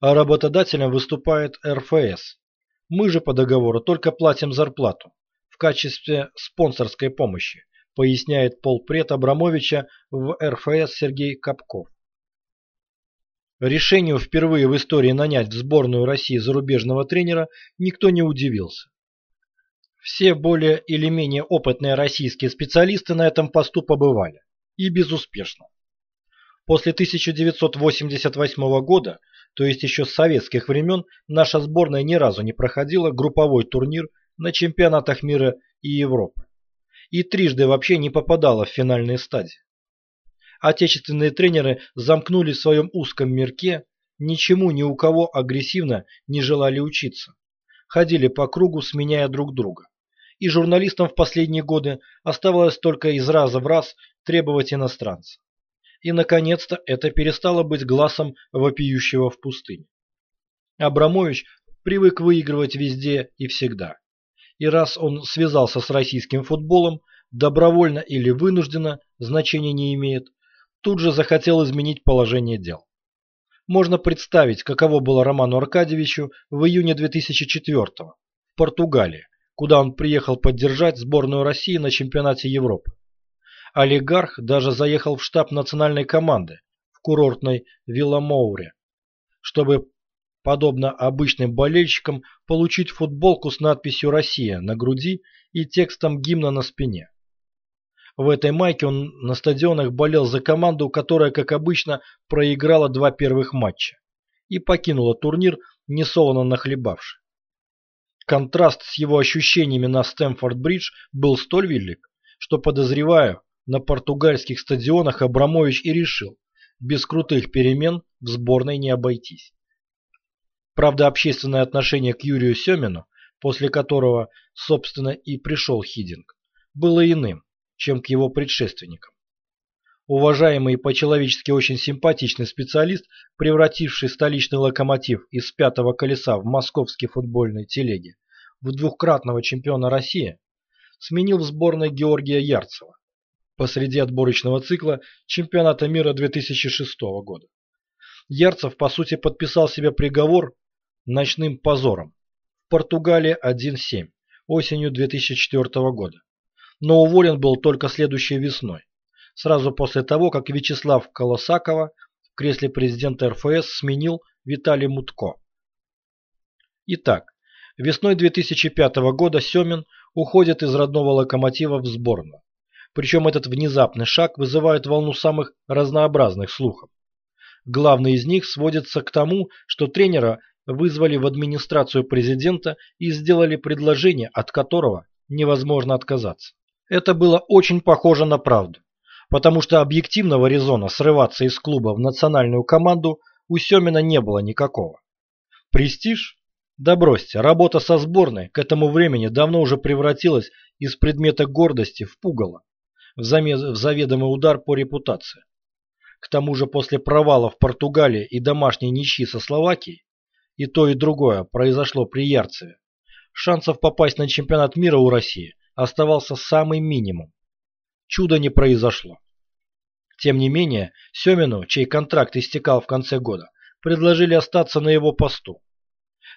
А работодателем выступает РФС. Мы же по договору только платим зарплату в качестве спонсорской помощи, поясняет полпред Абрамовича в РФС Сергей Капков. Решению впервые в истории нанять в сборную России зарубежного тренера никто не удивился. Все более или менее опытные российские специалисты на этом посту побывали. И безуспешно. После 1988 года, то есть еще с советских времен, наша сборная ни разу не проходила групповой турнир на чемпионатах мира и Европы. И трижды вообще не попадала в финальные стадии. Отечественные тренеры замкнули в своем узком мирке, ничему ни у кого агрессивно не желали учиться. Ходили по кругу, сменяя друг друга. И журналистам в последние годы оставалось только из раза в раз требовать иностранца. И, наконец-то, это перестало быть глазом вопиющего в пустыне. Абрамович привык выигрывать везде и всегда. И раз он связался с российским футболом, добровольно или вынужденно, значения не имеет, тут же захотел изменить положение дел. Можно представить, каково было Роману Аркадьевичу в июне 2004 в Португалии, куда он приехал поддержать сборную России на чемпионате Европы. Олигарх даже заехал в штаб национальной команды в курортной Вилламоуре, чтобы, подобно обычным болельщикам, получить футболку с надписью «Россия» на груди и текстом гимна на спине. В этой майке он на стадионах болел за команду, которая, как обычно, проиграла два первых матча и покинула турнир, несолоно нахлебавши. Контраст с его ощущениями на Стэмфорд-Бридж был столь велик, что, подозреваю, на португальских стадионах Абрамович и решил, без крутых перемен в сборной не обойтись. Правда, общественное отношение к Юрию Семину, после которого, собственно, и пришел Хидинг, было иным чем к его предшественникам. Уважаемый и по-человечески очень симпатичный специалист, превративший столичный локомотив из пятого колеса в московский футбольный телеги в двухкратного чемпиона России, сменил в сборной Георгия Ярцева посреди отборочного цикла чемпионата мира 2006 года. Ярцев, по сути, подписал себе приговор ночным позором в Португалии 1-7 осенью 2004 года но уволен был только следующей весной, сразу после того, как Вячеслав Колосакова в кресле президента РФС сменил Виталий Мутко. Итак, весной 2005 года Семин уходит из родного локомотива в сборную. Причем этот внезапный шаг вызывает волну самых разнообразных слухов. Главный из них сводится к тому, что тренера вызвали в администрацию президента и сделали предложение, от которого невозможно отказаться. Это было очень похоже на правду, потому что объективного резона срываться из клуба в национальную команду у Семина не было никакого. Престиж? Да бросьте, работа со сборной к этому времени давно уже превратилась из предмета гордости в пугало, в, в заведомый удар по репутации. К тому же после провала в Португалии и домашней ничьи со Словакией, и то и другое произошло при Ярцеве, шансов попасть на чемпионат мира у России оставался самый минимум. Чудо не произошло. Тем не менее, Семину, чей контракт истекал в конце года, предложили остаться на его посту.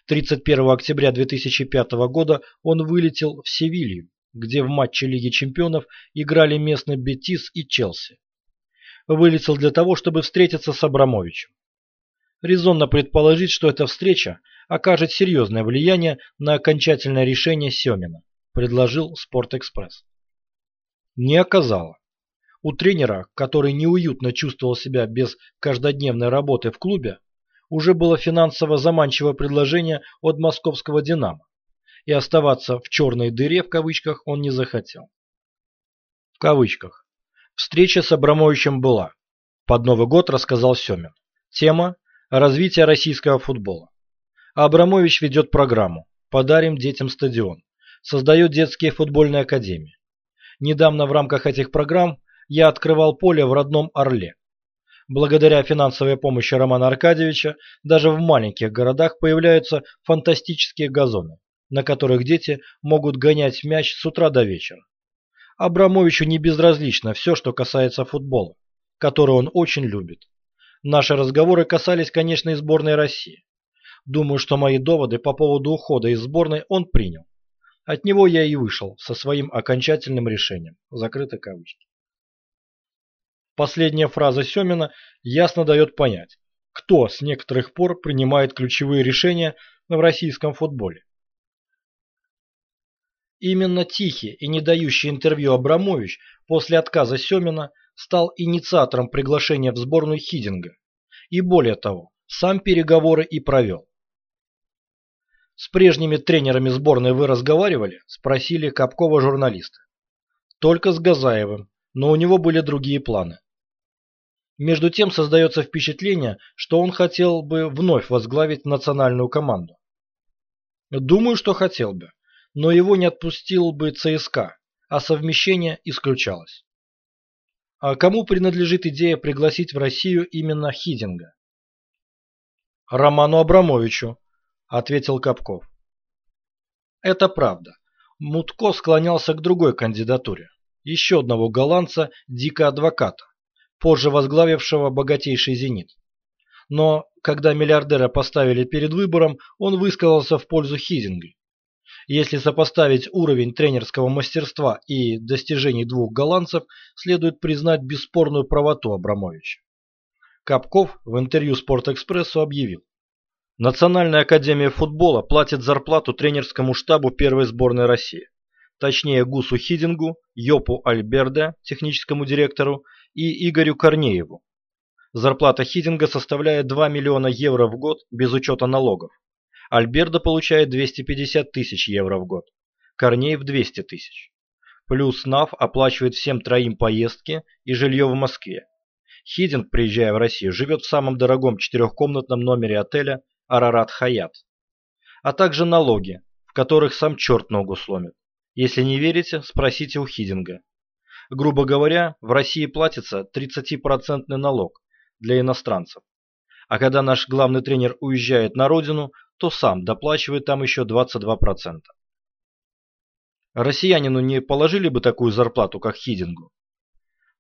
31 октября 2005 года он вылетел в Севилью, где в матче Лиги чемпионов играли местный Бетис и Челси. Вылетел для того, чтобы встретиться с Абрамовичем. Резонно предположить, что эта встреча окажет серьезное влияние на окончательное решение Семина предложил Спортэкспресс. Не оказало. У тренера, который неуютно чувствовал себя без каждодневной работы в клубе, уже было финансово заманчивое предложение от московского «Динамо», и оставаться в «черной дыре» в кавычках он не захотел. В кавычках. Встреча с Абрамовичем была. Под Новый год рассказал Семин. Тема – развитие российского футбола. Абрамович ведет программу «Подарим детям стадион» создает детские футбольные академии. Недавно в рамках этих программ я открывал поле в родном Орле. Благодаря финансовой помощи Романа Аркадьевича даже в маленьких городах появляются фантастические газоны, на которых дети могут гонять мяч с утра до вечера. Абрамовичу не безразлично все, что касается футбола, который он очень любит. Наши разговоры касались, конечно, и сборной России. Думаю, что мои доводы по поводу ухода из сборной он принял. От него я и вышел со своим окончательным решением. Закрыты кавычки. Последняя фраза Семина ясно дает понять, кто с некоторых пор принимает ключевые решения в российском футболе. Именно тихий и не дающий интервью Абрамович после отказа Семина стал инициатором приглашения в сборную Хидинга. И более того, сам переговоры и провел. «С прежними тренерами сборной вы разговаривали?» – спросили Капкова журналисты. «Только с Газаевым, но у него были другие планы». Между тем создается впечатление, что он хотел бы вновь возглавить национальную команду. Думаю, что хотел бы, но его не отпустил бы ЦСКА, а совмещение исключалось. А кому принадлежит идея пригласить в Россию именно Хидинга? Роману Абрамовичу, ответил Капков. Это правда. Мутко склонялся к другой кандидатуре. Еще одного голландца, Дика Адвоката, позже возглавившего богатейший «Зенит». Но когда миллиардера поставили перед выбором, он высказался в пользу Хизинга. Если сопоставить уровень тренерского мастерства и достижений двух голландцев, следует признать бесспорную правоту Абрамовича. Капков в интервью «Спортэкспрессу» объявил. Национальная академия футбола платит зарплату тренерскому штабу первой сборной России. Точнее Гусу Хидингу, Йопу Альберде, техническому директору, и Игорю Корнееву. Зарплата Хидинга составляет 2 миллиона евро в год без учета налогов. Альбердо получает 250 тысяч евро в год, Корнеев 200 тысяч. Плюс НАФ оплачивает всем троим поездки и жилье в Москве. Хидинг, приезжая в Россию, живет в самом дорогом четырехкомнатном номере отеля Арарат Хаят, а также налоги, в которых сам черт ногу сломит. Если не верите, спросите у Хидинга. Грубо говоря, в России платится 30% налог для иностранцев. А когда наш главный тренер уезжает на родину, то сам доплачивает там еще 22%. Россиянину не положили бы такую зарплату, как Хидингу?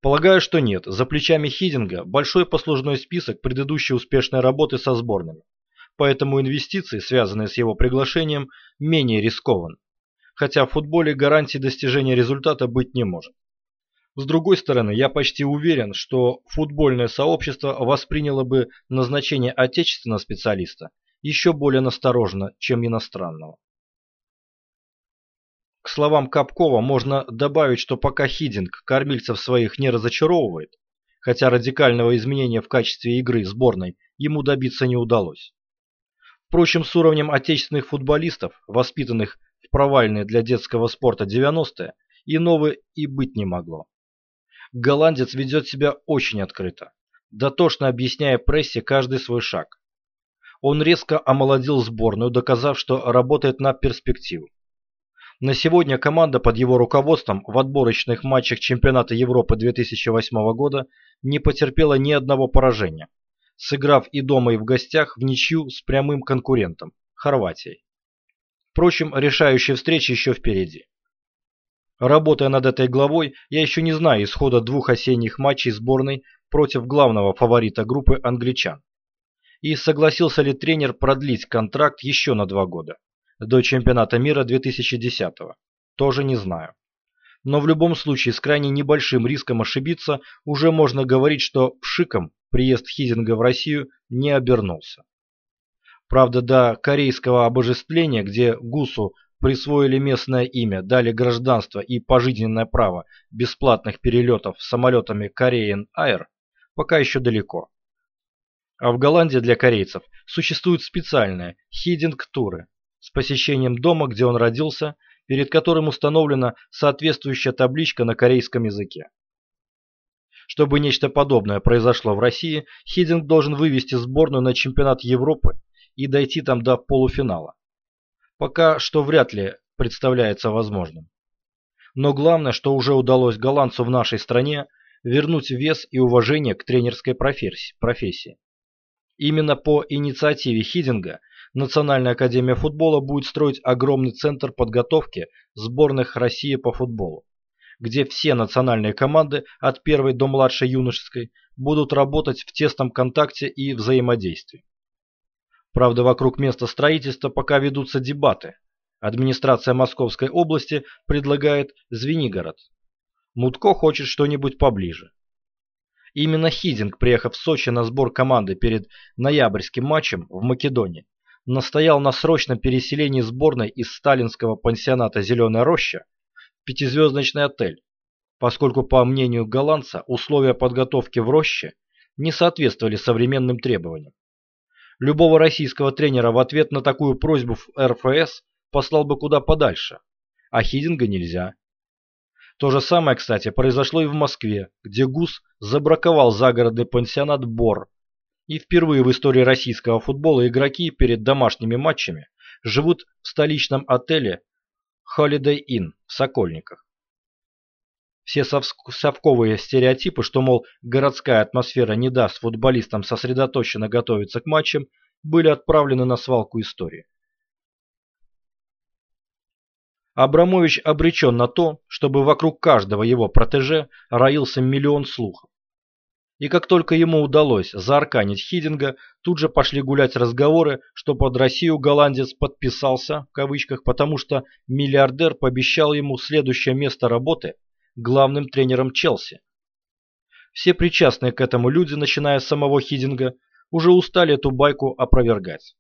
Полагаю, что нет. За плечами Хидинга большой послужной список предыдущей успешной работы со сборными поэтому инвестиции, связанные с его приглашением, менее рискованы. Хотя в футболе гарантии достижения результата быть не может. С другой стороны, я почти уверен, что футбольное сообщество восприняло бы назначение отечественного специалиста еще более настороженно, чем иностранного. К словам Капкова можно добавить, что пока Хидинг кормильцев своих не разочаровывает, хотя радикального изменения в качестве игры сборной ему добиться не удалось. Впрочем, с уровнем отечественных футболистов, воспитанных в провальные для детского спорта 90-е, иного и быть не могло. Голландец ведет себя очень открыто, дотошно объясняя прессе каждый свой шаг. Он резко омолодил сборную, доказав, что работает на перспективу. На сегодня команда под его руководством в отборочных матчах чемпионата Европы 2008 года не потерпела ни одного поражения сыграв и дома, и в гостях в ничью с прямым конкурентом – Хорватией. Впрочем, решающая встреча еще впереди. Работая над этой главой, я еще не знаю исхода двух осенних матчей сборной против главного фаворита группы англичан. И согласился ли тренер продлить контракт еще на два года, до чемпионата мира 2010 -го, тоже не знаю. Но в любом случае с крайне небольшим риском ошибиться уже можно говорить, что пшиком приезд Хизинга в Россию не обернулся. Правда, до корейского обожествления, где Гусу присвоили местное имя, дали гражданство и пожизненное право бесплатных перелетов самолетами Korean Air, пока еще далеко. А в Голландии для корейцев существуют специальные хидинг-туры с посещением дома, где он родился, перед которым установлена соответствующая табличка на корейском языке. Чтобы нечто подобное произошло в России, Хидинг должен вывести сборную на чемпионат Европы и дойти там до полуфинала. Пока что вряд ли представляется возможным. Но главное, что уже удалось голландцу в нашей стране, вернуть вес и уважение к тренерской профессии. Именно по инициативе Хидинга Национальная академия футбола будет строить огромный центр подготовки сборных России по футболу где все национальные команды от первой до младшей юношеской будут работать в тесном контакте и взаимодействии. Правда, вокруг места строительства пока ведутся дебаты. Администрация Московской области предлагает Звенигород. Мутко хочет что-нибудь поближе. Именно Хидинг, приехав в Сочи на сбор команды перед ноябрьским матчем в Македонии, настоял на срочном переселении сборной из сталинского пансионата «Зеленая роща» пятизвездочный отель, поскольку, по мнению голландца, условия подготовки в роще не соответствовали современным требованиям. Любого российского тренера в ответ на такую просьбу в РФС послал бы куда подальше, а Хидинга нельзя. То же самое, кстати, произошло и в Москве, где ГУС забраковал загородный пансионат «Бор», и впервые в истории российского футбола игроки перед домашними матчами живут в столичном отеле Holiday Inn в Сокольниках. Все совковые стереотипы, что, мол, городская атмосфера не даст футболистам сосредоточенно готовиться к матчам, были отправлены на свалку истории. Абрамович обречен на то, чтобы вокруг каждого его протеже роился миллион слухов. И как только ему удалось заарканить Хидинга, тут же пошли гулять разговоры, что под Россию голландец подписался, в кавычках, потому что миллиардер пообещал ему следующее место работы главным тренером Челси. Все причастные к этому люди, начиная с самого Хидинга, уже устали эту байку опровергать.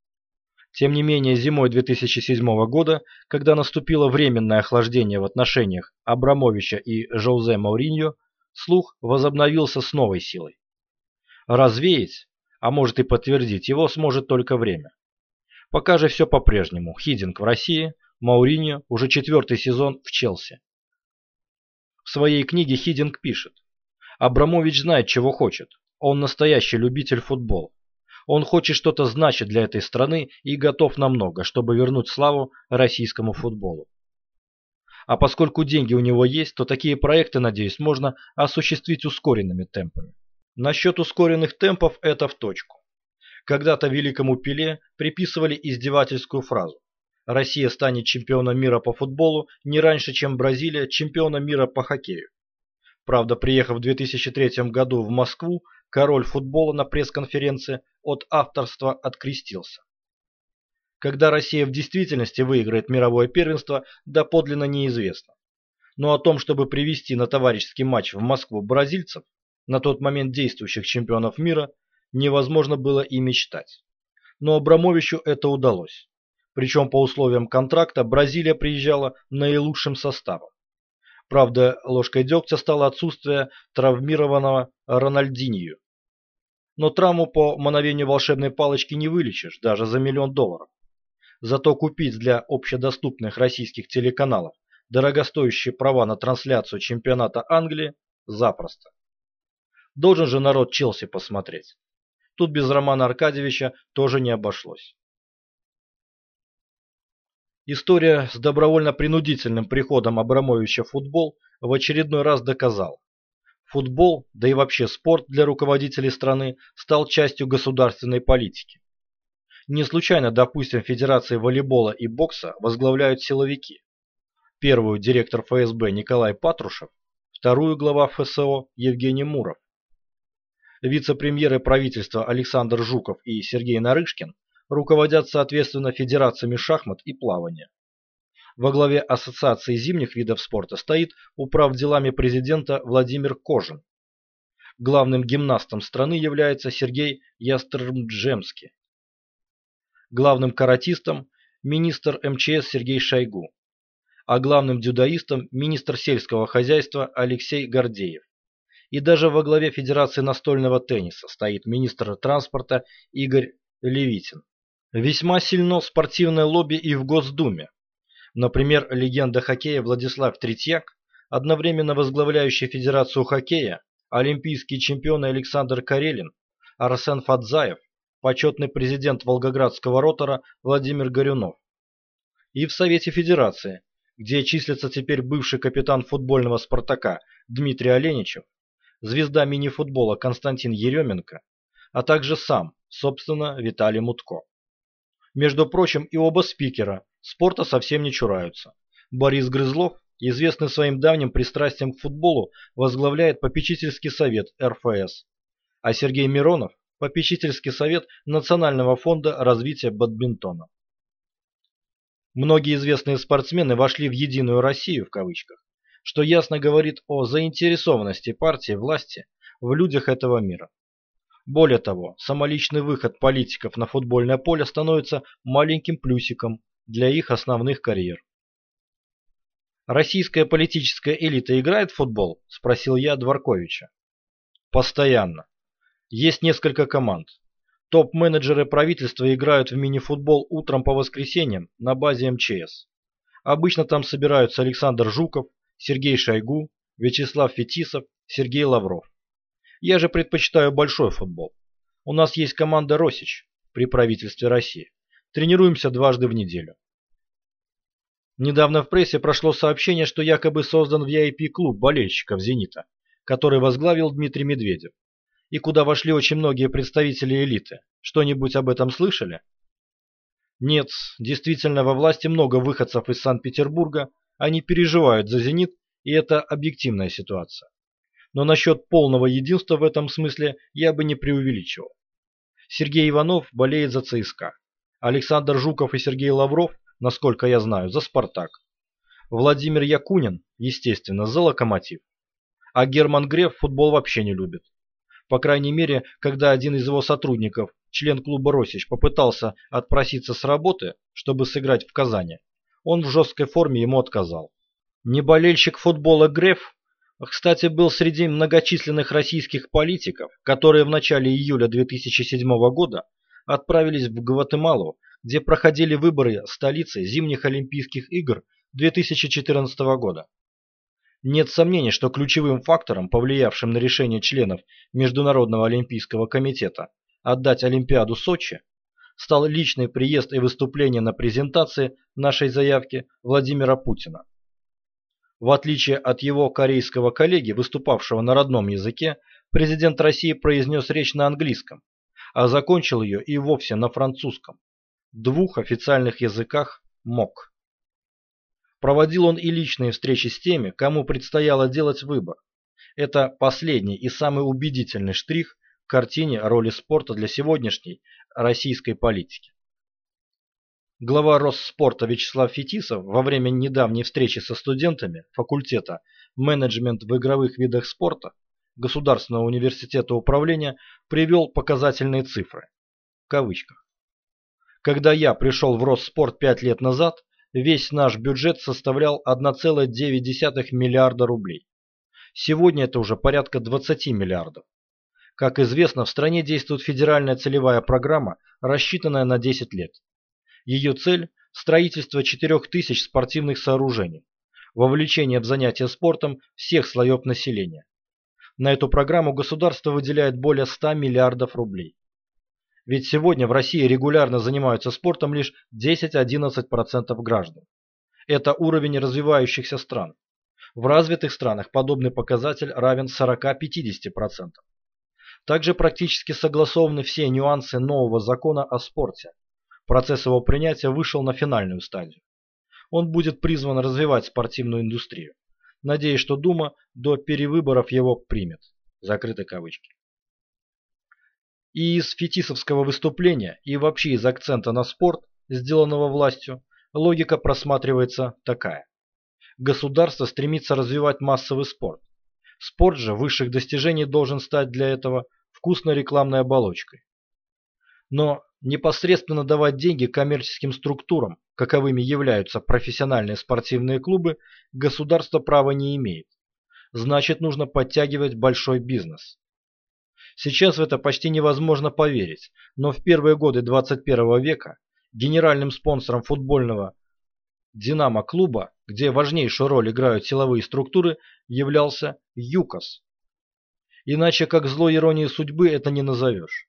Тем не менее, зимой 2007 года, когда наступило временное охлаждение в отношениях Абрамовича и Жоузе Мауриньо, слух возобновился с новой силой. Развеять, а может и подтвердить, его сможет только время. Пока же все по-прежнему. Хидинг в России, Мауриньо уже четвертый сезон в Челси. В своей книге Хидинг пишет. Абрамович знает, чего хочет. Он настоящий любитель футбола. Он хочет что-то значить для этой страны и готов на много, чтобы вернуть славу российскому футболу. А поскольку деньги у него есть, то такие проекты, надеюсь, можно осуществить ускоренными темпами. Насчет ускоренных темпов это в точку. Когда-то великому Пеле приписывали издевательскую фразу «Россия станет чемпионом мира по футболу не раньше, чем Бразилия чемпионом мира по хоккею». Правда, приехав в 2003 году в Москву, король футбола на пресс-конференции от авторства открестился. Когда Россия в действительности выиграет мировое первенство, доподлинно неизвестно. Но о том, чтобы привести на товарищеский матч в Москву бразильцев, на тот момент действующих чемпионов мира, невозможно было и мечтать. Но Абрамовичу это удалось. Причем по условиям контракта Бразилия приезжала наилучшим составом. Правда, ложкой дегтя стало отсутствие травмированного Рональдинью. Но травму по мановению волшебной палочки не вылечишь, даже за миллион долларов. Зато купить для общедоступных российских телеканалов дорогостоящие права на трансляцию чемпионата Англии запросто. Должен же народ Челси посмотреть. Тут без Романа Аркадьевича тоже не обошлось. История с добровольно-принудительным приходом Абрамовича в футбол в очередной раз доказала. Футбол, да и вообще спорт для руководителей страны стал частью государственной политики. Не случайно, допустим, Федерации волейбола и бокса возглавляют силовики. Первую – директор ФСБ Николай Патрушев, вторую – глава ФСО Евгений Муров. Вице-премьеры правительства Александр Жуков и Сергей Нарышкин руководят соответственно федерациями шахмат и плавания. Во главе Ассоциации зимних видов спорта стоит управ делами президента Владимир Кожин. Главным гимнастом страны является Сергей Ястрмджемский. Главным каратистом – министр МЧС Сергей Шойгу. А главным дюдаистом – министр сельского хозяйства Алексей Гордеев. И даже во главе Федерации настольного тенниса стоит министр транспорта Игорь Левитин. Весьма сильно спортивное лобби и в Госдуме. Например, легенда хоккея Владислав Третьяк, одновременно возглавляющий Федерацию хоккея, олимпийский чемпион Александр Карелин, Арсен Фадзаев, почетный президент Волгоградского ротора Владимир Горюнов. И в Совете Федерации, где числится теперь бывший капитан футбольного «Спартака» Дмитрий Оленичев, звезда мини-футбола Константин Еременко, а также сам, собственно, Виталий Мутко. Между прочим, и оба спикера спорта совсем не чураются. Борис Грызлов, известный своим давним пристрастием к футболу, возглавляет попечительский совет РФС, а Сергей Миронов – попечительский совет Национального фонда развития бадминтона. Многие известные спортсмены вошли в «единую Россию» в кавычках, что ясно говорит о заинтересованности партии власти в людях этого мира. Более того, самоличный выход политиков на футбольное поле становится маленьким плюсиком для их основных карьер. «Российская политическая элита играет в футбол?» – спросил я Дворковича. «Постоянно. Есть несколько команд. Топ-менеджеры правительства играют в мини-футбол утром по воскресеньям на базе МЧС. Обычно там собираются Александр Жуков, Сергей Шойгу, Вячеслав Фетисов, Сергей Лавров. Я же предпочитаю большой футбол. У нас есть команда «Росич» при правительстве России. Тренируемся дважды в неделю. Недавно в прессе прошло сообщение, что якобы создан VIP-клуб болельщиков «Зенита», который возглавил Дмитрий Медведев, и куда вошли очень многие представители элиты. Что-нибудь об этом слышали? Нет, действительно, во власти много выходцев из Санкт-Петербурга, они переживают за «Зенит», и это объективная ситуация. Но насчет полного единства в этом смысле я бы не преувеличивал. Сергей Иванов болеет за ЦСКА. Александр Жуков и Сергей Лавров, насколько я знаю, за «Спартак». Владимир Якунин, естественно, за «Локомотив». А Герман Греф футбол вообще не любит. По крайней мере, когда один из его сотрудников, член клуба «Росич», попытался отпроситься с работы, чтобы сыграть в Казани, он в жесткой форме ему отказал. Не болельщик футбола Греф, кстати, был среди многочисленных российских политиков, которые в начале июля 2007 года отправились в Гватемалу, где проходили выборы столицы зимних Олимпийских игр 2014 года. Нет сомнений, что ключевым фактором, повлиявшим на решение членов Международного олимпийского комитета отдать Олимпиаду Сочи, стал личный приезд и выступление на презентации нашей заявки Владимира Путина. В отличие от его корейского коллеги, выступавшего на родном языке, президент России произнес речь на английском, а закончил ее и вовсе на французском. Двух официальных языках мог. Проводил он и личные встречи с теми, кому предстояло делать выбор. Это последний и самый убедительный штрих в картине роли спорта для сегодняшней российской политики. Глава Росспорта Вячеслав Фетисов во время недавней встречи со студентами факультета «Менеджмент в игровых видах спорта» Государственного университета управления привел показательные цифры. В кавычках. Когда я пришел в Росспорт пять лет назад, весь наш бюджет составлял 1,9 миллиарда рублей. Сегодня это уже порядка 20 миллиардов. Как известно, в стране действует федеральная целевая программа, рассчитанная на 10 лет. Ее цель – строительство 4000 спортивных сооружений, вовлечение в занятия спортом всех слоев населения. На эту программу государство выделяет более 100 миллиардов рублей. Ведь сегодня в России регулярно занимаются спортом лишь 10-11% граждан. Это уровень развивающихся стран. В развитых странах подобный показатель равен 40-50%. Также практически согласованы все нюансы нового закона о спорте. Процесс его принятия вышел на финальную стадию. Он будет призван развивать спортивную индустрию. Надеюсь, что Дума до перевыборов его примет. Закрыты кавычки. И из фетисовского выступления, и вообще из акцента на спорт, сделанного властью, логика просматривается такая. Государство стремится развивать массовый спорт. Спорт же высших достижений должен стать для этого вкусной рекламной оболочкой. Но непосредственно давать деньги коммерческим структурам, каковыми являются профессиональные спортивные клубы, государство права не имеет. Значит, нужно подтягивать большой бизнес. Сейчас в это почти невозможно поверить, но в первые годы 21 века генеральным спонсором футбольного «Динамо-клуба», где важнейшую роль играют силовые структуры, являлся ЮКОС. Иначе как злой иронии судьбы это не назовешь.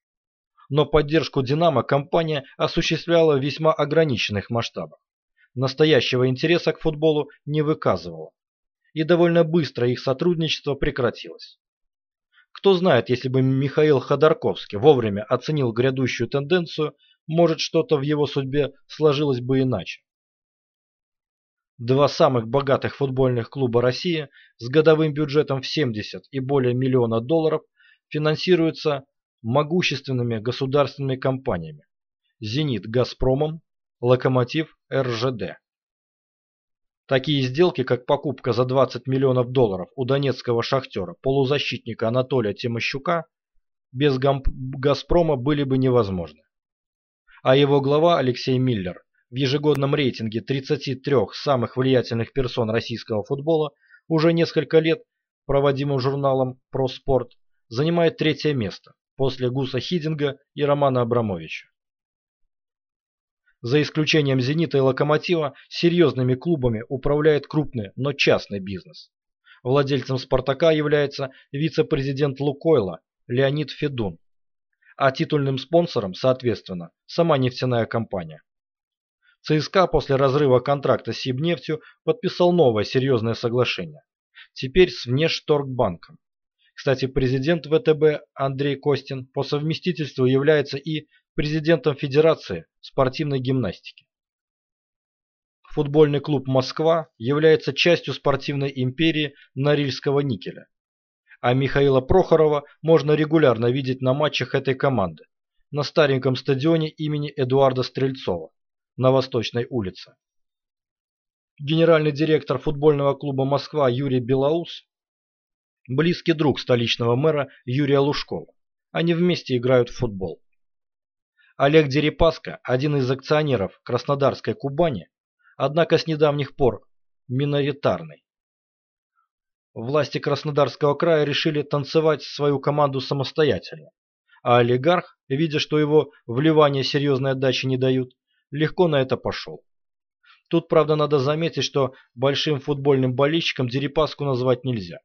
Но поддержку «Динамо» компания осуществляла в весьма ограниченных масштабах. Настоящего интереса к футболу не выказывала. И довольно быстро их сотрудничество прекратилось. Кто знает, если бы Михаил Ходорковский вовремя оценил грядущую тенденцию, может что-то в его судьбе сложилось бы иначе. Два самых богатых футбольных клуба России с годовым бюджетом в 70 и более миллиона долларов финансируются могущественными государственными компаниями «Зенит» «Газпромом», «Локомотив» РЖД. Такие сделки, как покупка за 20 миллионов долларов у донецкого шахтера полузащитника Анатолия Тимощука, без «Газпрома» были бы невозможны. А его глава Алексей Миллер в ежегодном рейтинге 33 самых влиятельных персон российского футбола уже несколько лет, проводимым журналом «Проспорт», занимает третье место после Гуса Хидинга и Романа Абрамовича. За исключением «Зенита» и «Локомотива» серьезными клубами управляет крупный, но частный бизнес. Владельцем «Спартака» является вице-президент «Лукойла» Леонид Федун, а титульным спонсором, соответственно, сама нефтяная компания. ЦСКА после разрыва контракта с Сибнефтью подписал новое серьезное соглашение. Теперь с Внешторгбанком. Кстати, президент ВТБ Андрей Костин по совместительству является и президентом Федерации спортивной гимнастики. Футбольный клуб «Москва» является частью спортивной империи Норильского никеля. А Михаила Прохорова можно регулярно видеть на матчах этой команды на стареньком стадионе имени Эдуарда Стрельцова на Восточной улице. Генеральный директор футбольного клуба «Москва» Юрий Белоус – близкий друг столичного мэра Юрия Лужкова. Они вместе играют в футбол. Олег Дерипаска – один из акционеров Краснодарской Кубани, однако с недавних пор миноритарный. Власти Краснодарского края решили танцевать свою команду самостоятельно, а олигарх, видя, что его вливания серьезной отдачи не дают, легко на это пошел. Тут, правда, надо заметить, что большим футбольным болельщиком Дерипаску назвать нельзя.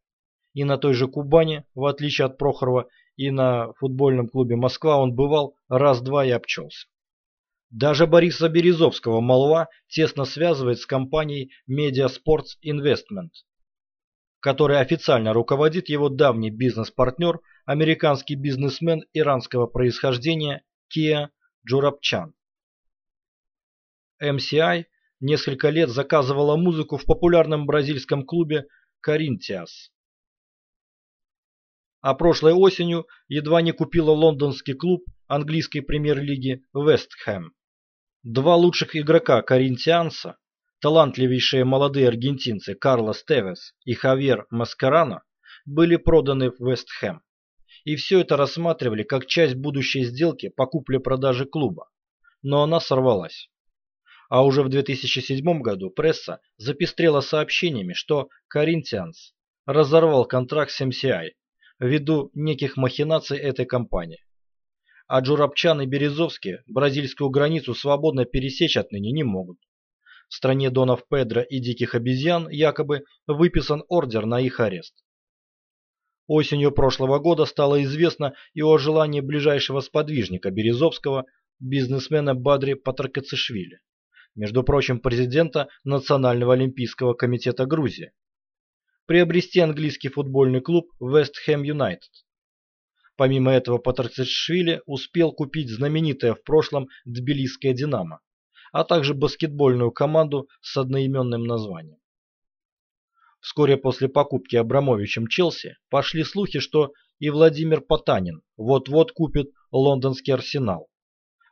И на той же Кубани, в отличие от Прохорова, и на футбольном клубе «Москва» он бывал раз-два и обчелся. Даже Бориса Березовского молва тесно связывает с компанией Sports Investment, которой официально руководит его давний бизнес-партнер, американский бизнесмен иранского происхождения Кия Джурабчан. MCI несколько лет заказывала музыку в популярном бразильском клубе Corinthians. А прошлой осенью едва не купила лондонский клуб английской премьер-лиги Вест Хэм. Два лучших игрока коринтианца, талантливейшие молодые аргентинцы Карлос Тевес и Хавьер Маскарано, были проданы в Вест Хэм. И все это рассматривали как часть будущей сделки по купле-продаже клуба. Но она сорвалась. А уже в 2007 году пресса запестрела сообщениями, что Коринтианс разорвал контракт с MCI ввиду неких махинаций этой компании. А Джурабчан и Березовский бразильскую границу свободно пересечь отныне не могут. В стране Донов Педро и Диких Обезьян якобы выписан ордер на их арест. Осенью прошлого года стало известно и о желании ближайшего сподвижника Березовского, бизнесмена Бадри Патракацишвили, между прочим, президента Национального олимпийского комитета Грузии, приобрести английский футбольный клуб Вест Хэм Юнайтед. Помимо этого Патрацишвили успел купить знаменитое в прошлом Тбилисское «Динамо», а также баскетбольную команду с одноименным названием. Вскоре после покупки Абрамовичем Челси пошли слухи, что и Владимир Потанин вот-вот купит лондонский арсенал,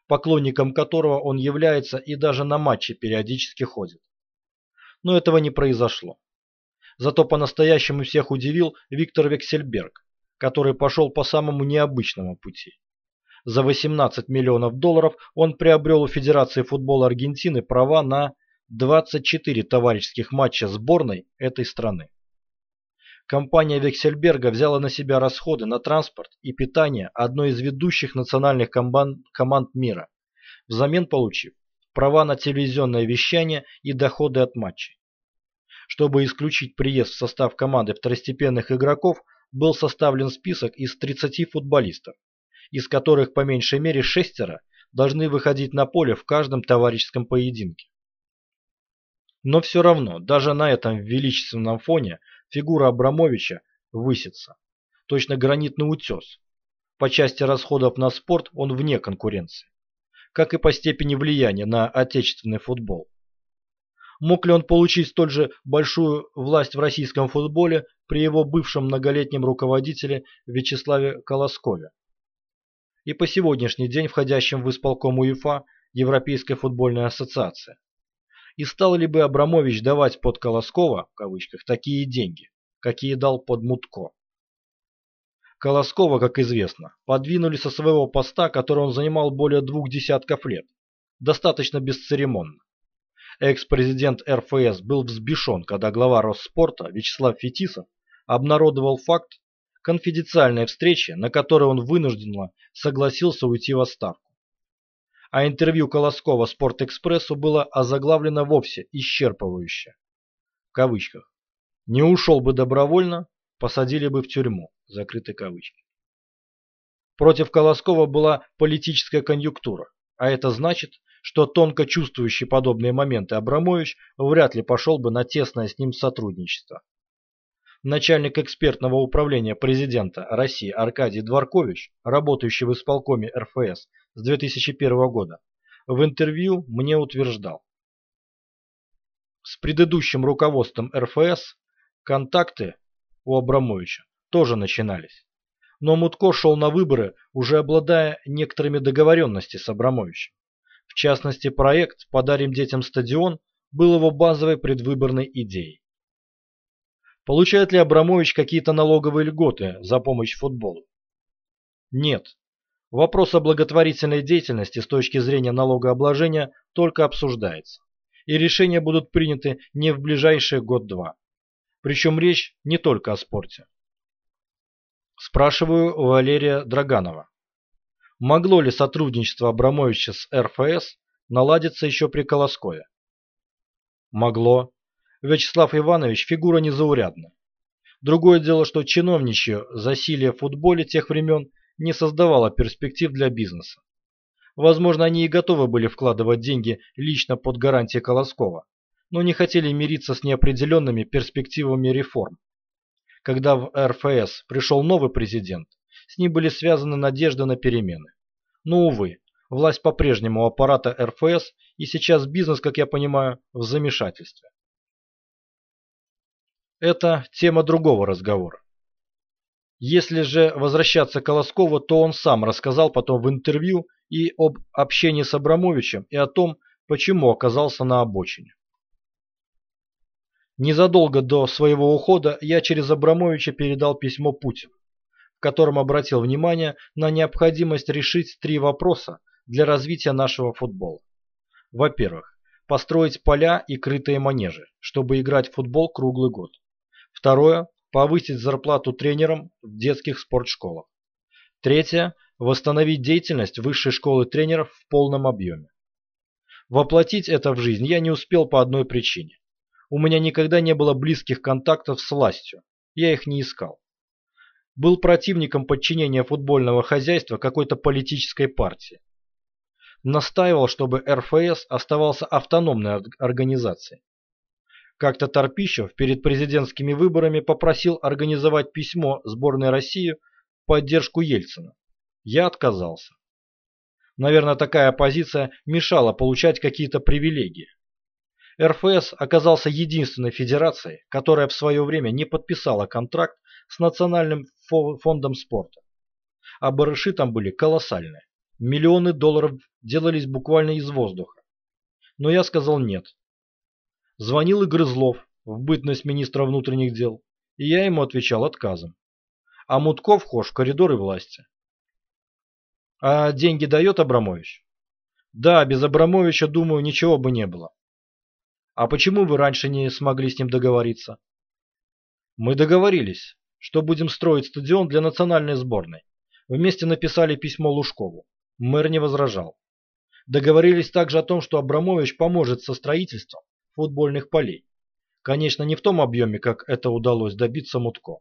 поклонником которого он является и даже на матчи периодически ходит. Но этого не произошло. Зато по-настоящему всех удивил Виктор Вексельберг, который пошел по самому необычному пути. За 18 миллионов долларов он приобрел у Федерации футбола Аргентины права на 24 товарищеских матча сборной этой страны. Компания Вексельберга взяла на себя расходы на транспорт и питание одной из ведущих национальных команд мира, взамен получив права на телевизионное вещание и доходы от матчей. Чтобы исключить приезд в состав команды второстепенных игроков, был составлен список из 30 футболистов, из которых по меньшей мере шестеро должны выходить на поле в каждом товарищеском поединке. Но все равно, даже на этом величественном фоне фигура Абрамовича высится. Точно гранитный утес. По части расходов на спорт он вне конкуренции. Как и по степени влияния на отечественный футбол. Мог ли он получить столь же большую власть в российском футболе при его бывшем многолетнем руководителе Вячеславе Колоскове? И по сегодняшний день входящем в исполком УЕФА Европейской футбольной ассоциации. И стал ли бы Абрамович давать под Колоскова, в кавычках, такие деньги, какие дал под Мутко? Колоскова, как известно, подвинули со своего поста, который он занимал более двух десятков лет, достаточно бесцеремонно. Экс-президент РФС был взбешен, когда глава Росспорта Вячеслав Фетисов обнародовал факт конфиденциальной встречи, на которой он вынужденно согласился уйти в отставку. А интервью Колоскова Спортэкспрессу было озаглавлено вовсе исчерпывающе. В кавычках. Не ушел бы добровольно, посадили бы в тюрьму. Закрыты кавычки. Против Колоскова была политическая конъюнктура. а это значит, что тонко чувствующий подобные моменты Абрамович вряд ли пошел бы на тесное с ним сотрудничество. Начальник экспертного управления президента России Аркадий Дворкович, работающий в исполкоме РФС с 2001 года, в интервью мне утверждал. С предыдущим руководством РФС контакты у Абрамовича тоже начинались. Но Мутко шел на выборы, уже обладая некоторыми договоренностями с Абрамовичем. В частности, проект «Подарим детям стадион» был его базовой предвыборной идеей. Получает ли Абрамович какие-то налоговые льготы за помощь футболу? Нет. Вопрос о благотворительной деятельности с точки зрения налогообложения только обсуждается. И решения будут приняты не в ближайшие год-два. Причем речь не только о спорте. Спрашиваю у Валерия Драганова. Могло ли сотрудничество Абрамовича с РФС наладиться еще при Колоскове? Могло. Вячеслав Иванович фигура незаурядна. Другое дело, что чиновничье засилие в футболе тех времен не создавало перспектив для бизнеса. Возможно, они и готовы были вкладывать деньги лично под гарантии Колоскова, но не хотели мириться с неопределенными перспективами реформ. Когда в РФС пришел новый президент, с ним были связаны надежды на перемены. Но, увы, власть по-прежнему аппарата РФС, и сейчас бизнес, как я понимаю, в замешательстве. Это тема другого разговора. Если же возвращаться к Колоскову, то он сам рассказал потом в интервью и об общении с Абрамовичем, и о том, почему оказался на обочине. Незадолго до своего ухода я через Абрамовича передал письмо Путину, в котором обратил внимание на необходимость решить три вопроса для развития нашего футбола. Во-первых, построить поля и крытые манежи, чтобы играть в футбол круглый год. Второе – повысить зарплату тренерам в детских спортшколах. Третье – восстановить деятельность высшей школы тренеров в полном объеме. Воплотить это в жизнь я не успел по одной причине. У меня никогда не было близких контактов с властью. Я их не искал. Был противником подчинения футбольного хозяйства какой-то политической партии. Настаивал, чтобы РФС оставался автономной организацией. Как-то Торпищев перед президентскими выборами попросил организовать письмо сборной России в поддержку Ельцина. Я отказался. Наверное, такая позиция мешала получать какие-то привилегии. РФС оказался единственной федерацией, которая в свое время не подписала контракт с Национальным фондом спорта. А барыши там были колоссальные. Миллионы долларов делались буквально из воздуха. Но я сказал нет. Звонил и Грызлов в бытность министра внутренних дел, и я ему отвечал отказом. А Мутков вхож в коридоры власти. А деньги дает Абрамович? Да, без Абрамовича, думаю, ничего бы не было. А почему вы раньше не смогли с ним договориться? Мы договорились, что будем строить стадион для национальной сборной. Вместе написали письмо Лужкову. Мэр не возражал. Договорились также о том, что Абрамович поможет со строительством футбольных полей. Конечно, не в том объеме, как это удалось добиться Мутко.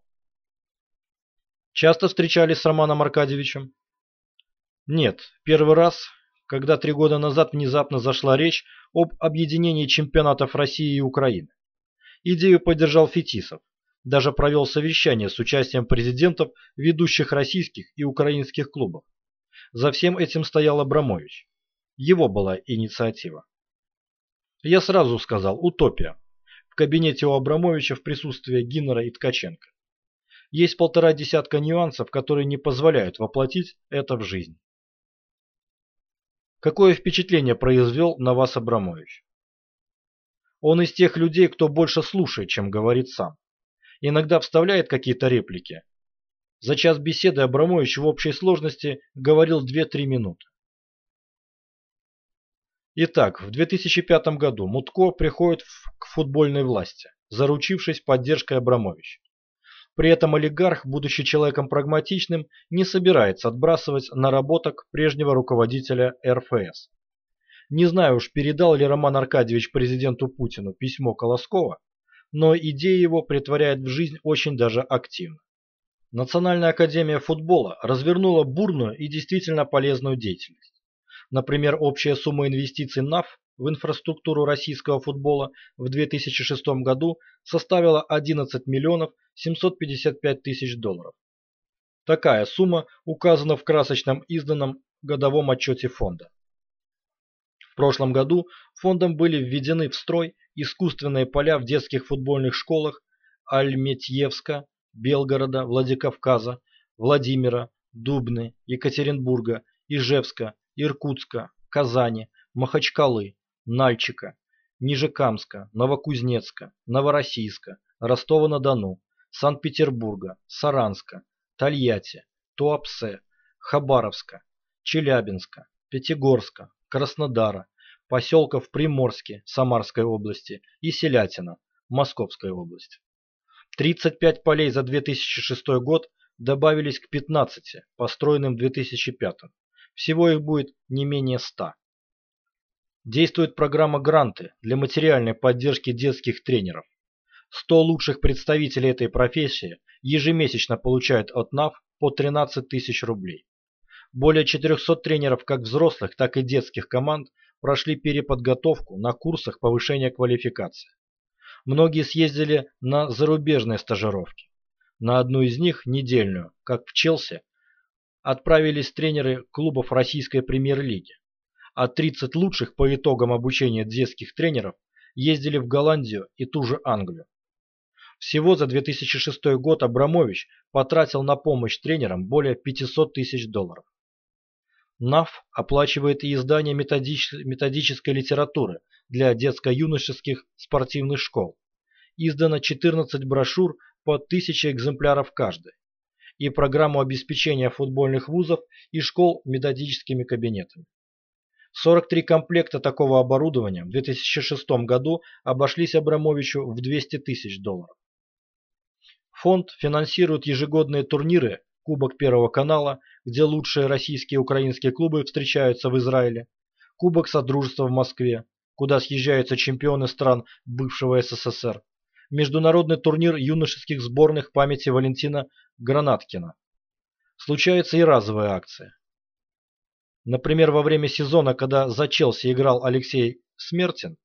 Часто встречались с Романом Аркадьевичем? Нет, первый раз, когда три года назад внезапно зашла речь об объединении чемпионатов России и Украины. Идею поддержал Фетисов, даже провел совещание с участием президентов ведущих российских и украинских клубов. За всем этим стоял Абрамович. Его была инициатива. Я сразу сказал «Утопия». В кабинете у Абрамовича в присутствии Гиннера и Ткаченко. Есть полтора десятка нюансов, которые не позволяют воплотить это в жизнь. Какое впечатление произвел на вас Абрамович? Он из тех людей, кто больше слушает, чем говорит сам. Иногда вставляет какие-то реплики. За час беседы Абрамович в общей сложности говорил 2-3 минуты. Итак, в 2005 году Мутко приходит к футбольной власти, заручившись поддержкой Абрамовича. При этом олигарх, будучи человеком прагматичным, не собирается отбрасывать наработок прежнего руководителя РФС. Не знаю уж, передал ли Роман Аркадьевич президенту Путину письмо Колоскова, но идея его притворяет в жизнь очень даже активно. Национальная академия футбола развернула бурную и действительно полезную деятельность. Например, общая сумма инвестиций НАФ в инфраструктуру российского футбола в 2006 году составила 11 миллионов 755 тысяч долларов. Такая сумма указана в красочном изданном годовом отчете фонда. В прошлом году фондом были введены в строй искусственные поля в детских футбольных школах Альметьевска, Белгорода, Владикавказа, Владимира, Дубны, Екатеринбурга, Ижевска, Иркутска, Казани, Махачкалы, Нальчика, Нижекамска, Новокузнецка, Новороссийска, Ростова-на-Дону, Санкт-Петербурга, Саранска, Тольятти, Туапсе, Хабаровска, Челябинска, Пятигорска, Краснодара, поселков Приморске Самарской области и Селятина Московской области. 35 полей за 2006 год добавились к 15, построенным в 2005. Всего их будет не менее 100. Действует программа «Гранты» для материальной поддержки детских тренеров. 100 лучших представителей этой профессии ежемесячно получают от НАФ по 13 тысяч рублей. Более 400 тренеров как взрослых, так и детских команд прошли переподготовку на курсах повышения квалификации. Многие съездили на зарубежные стажировки. На одну из них, недельную, как в Челси, отправились тренеры клубов российской премьер-лиги, а 30 лучших по итогам обучения детских тренеров ездили в Голландию и ту же Англию. Всего за 2006 год Абрамович потратил на помощь тренерам более 500 тысяч долларов. НАФ оплачивает и издание методич... методической литературы для детско-юношеских спортивных школ. Издано 14 брошюр по 1000 экземпляров каждой и программу обеспечения футбольных вузов и школ методическими кабинетами. 43 комплекта такого оборудования в 2006 году обошлись Абрамовичу в 200 тысяч долларов. Фонд финансирует ежегодные турниры Кубок Первого канала, где лучшие российские и украинские клубы встречаются в Израиле, Кубок Содружества в Москве, куда съезжаются чемпионы стран бывшего СССР, международный турнир юношеских сборных памяти Валентина Гранаткина. Случаются и разовые акции. Например, во время сезона, когда за Челси играл Алексей Смертин,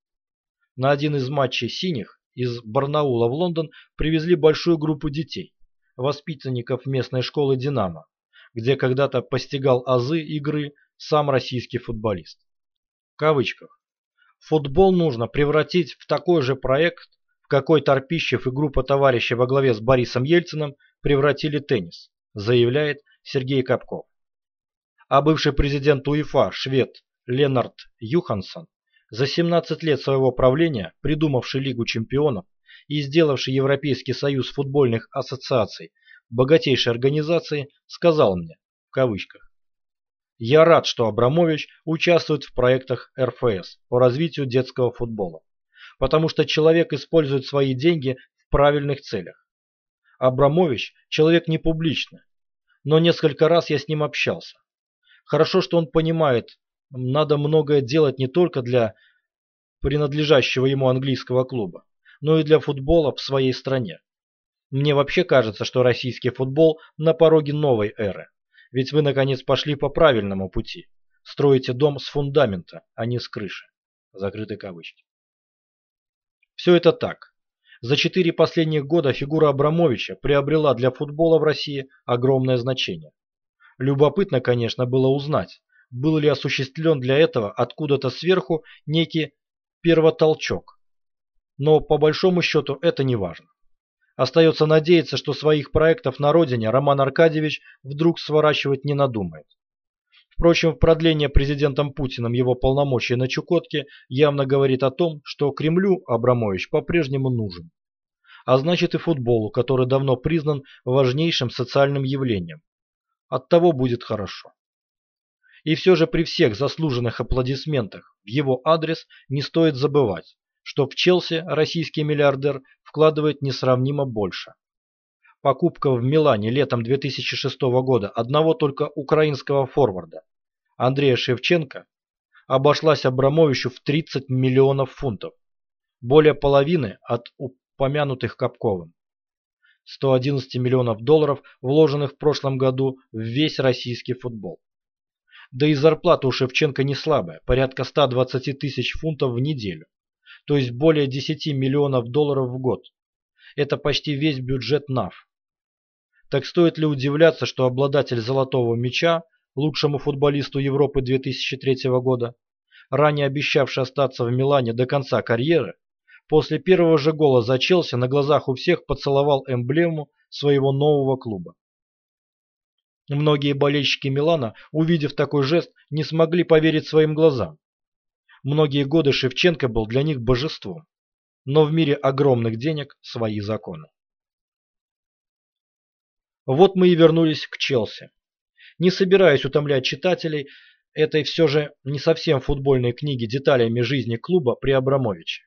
на один из матчей «Синих» из Барнаула в Лондон привезли большую группу детей, воспитанников местной школы «Динамо», где когда-то постигал азы игры сам российский футболист. В кавычках. Футбол нужно превратить в такой же проект, в какой Торпищев и группа товарищей во главе с Борисом Ельциным превратили теннис, заявляет Сергей Капков. А бывший президент УЕФА, швед Ленард Юхансон, за 17 лет своего правления, придумавший Лигу чемпионов и сделавший Европейский союз футбольных ассоциаций богатейшей организацией, сказал мне, в кавычках, «Я рад, что Абрамович участвует в проектах РФС по развитию детского футбола, потому что человек использует свои деньги в правильных целях. Абрамович – человек не публичный, но несколько раз я с ним общался. Хорошо, что он понимает, надо многое делать не только для принадлежащего ему английского клуба, но и для футбола в своей стране. Мне вообще кажется, что российский футбол на пороге новой эры. Ведь вы наконец пошли по правильному пути. Строите дом с фундамента, а не с крыши. Закрыты кавычки. Все это так. За четыре последних года фигура Абрамовича приобрела для футбола в России огромное значение. Любопытно, конечно, было узнать, был ли осуществлен для этого откуда-то сверху некий первотолчок. Но по большому счету это не важно. Остается надеяться, что своих проектов на родине Роман Аркадьевич вдруг сворачивать не надумает. Впрочем, продление президентом Путиным его полномочий на Чукотке явно говорит о том, что Кремлю Абрамович по-прежнему нужен. А значит и футболу, который давно признан важнейшим социальным явлением. От того будет хорошо. И все же при всех заслуженных аплодисментах в его адрес не стоит забывать, что в Челси российский миллиардер вкладывает несравнимо больше. Покупка в Милане летом 2006 года одного только украинского форварда Андрея Шевченко обошлась Абрамовичу в 30 миллионов фунтов, более половины от упомянутых Капковым. 111 миллионов долларов, вложенных в прошлом году в весь российский футбол. Да и зарплата у Шевченко не слабая, порядка 120 тысяч фунтов в неделю, то есть более 10 миллионов долларов в год. Это почти весь бюджет НАФ. Так стоит ли удивляться, что обладатель золотого мяча, лучшему футболисту Европы 2003 года, ранее обещавший остаться в Милане до конца карьеры, после первого же гола за Челси на глазах у всех поцеловал эмблему своего нового клуба. Многие болельщики Милана, увидев такой жест, не смогли поверить своим глазам. Многие годы Шевченко был для них божеством. Но в мире огромных денег свои законы. Вот мы и вернулись к Челси. Не собираясь утомлять читателей этой все же не совсем футбольной книги деталями жизни клуба при Абрамовиче,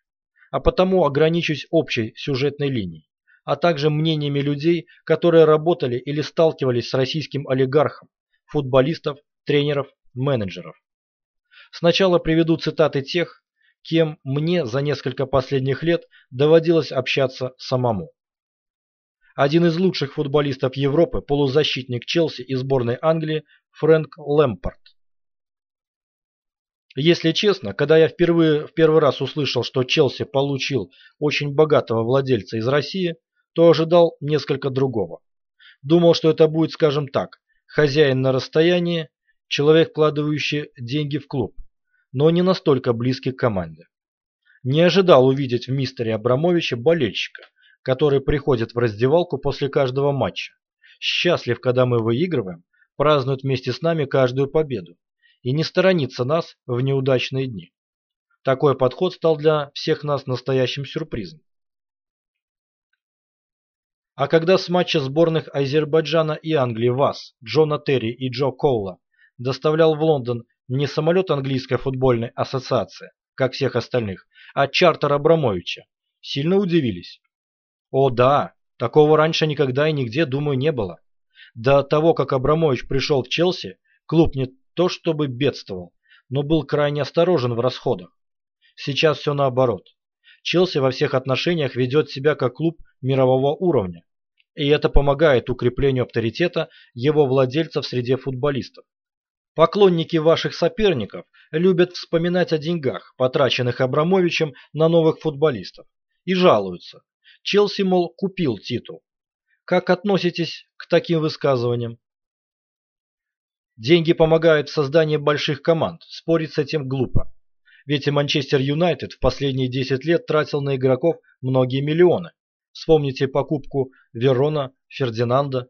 а потому ограничусь общей сюжетной линией а также мнениями людей, которые работали или сталкивались с российским олигархом, футболистов, тренеров, менеджеров. Сначала приведу цитаты тех, кем мне за несколько последних лет доводилось общаться самому. Один из лучших футболистов Европы, полузащитник Челси и сборной Англии Фрэнк Лэмпорт. Если честно, когда я впервые в первый раз услышал, что Челси получил очень богатого владельца из России, то ожидал несколько другого. Думал, что это будет, скажем так, хозяин на расстоянии, человек, вкладывающий деньги в клуб, но не настолько близкий к команде. Не ожидал увидеть в мистере Абрамовиче болельщика, который приходит в раздевалку после каждого матча, счастлив, когда мы выигрываем, празднует вместе с нами каждую победу и не сторонится нас в неудачные дни. Такой подход стал для всех нас настоящим сюрпризом. А когда с матча сборных Азербайджана и Англии вас, Джона Терри и Джо Коула, доставлял в Лондон не самолет английской футбольной ассоциации, как всех остальных, а чартер Абрамовича, сильно удивились? О да, такого раньше никогда и нигде, думаю, не было. До того, как Абрамович пришел в Челси, клуб не то чтобы бедствовал, но был крайне осторожен в расходах. Сейчас все наоборот. Челси во всех отношениях ведет себя как клуб мирового уровня, и это помогает укреплению авторитета его владельцев среди футболистов. Поклонники ваших соперников любят вспоминать о деньгах, потраченных Абрамовичем на новых футболистов, и жалуются. Челси, мол, купил титул. Как относитесь к таким высказываниям? Деньги помогают в создании больших команд, спорить с этим глупо. Ведь и Манчестер Юнайтед в последние 10 лет тратил на игроков многие миллионы. Вспомните покупку Верона, Фердинанда.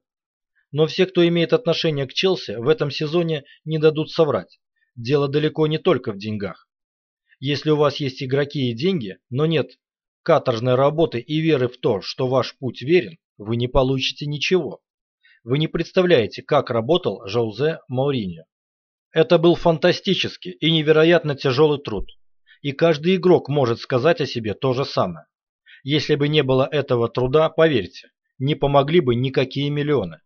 Но все, кто имеет отношение к Челси, в этом сезоне не дадут соврать. Дело далеко не только в деньгах. Если у вас есть игроки и деньги, но нет каторжной работы и веры в то, что ваш путь верен, вы не получите ничего. Вы не представляете, как работал Жоузе Мауриньо. Это был фантастический и невероятно тяжелый труд. И каждый игрок может сказать о себе то же самое. Если бы не было этого труда, поверьте, не помогли бы никакие миллионы.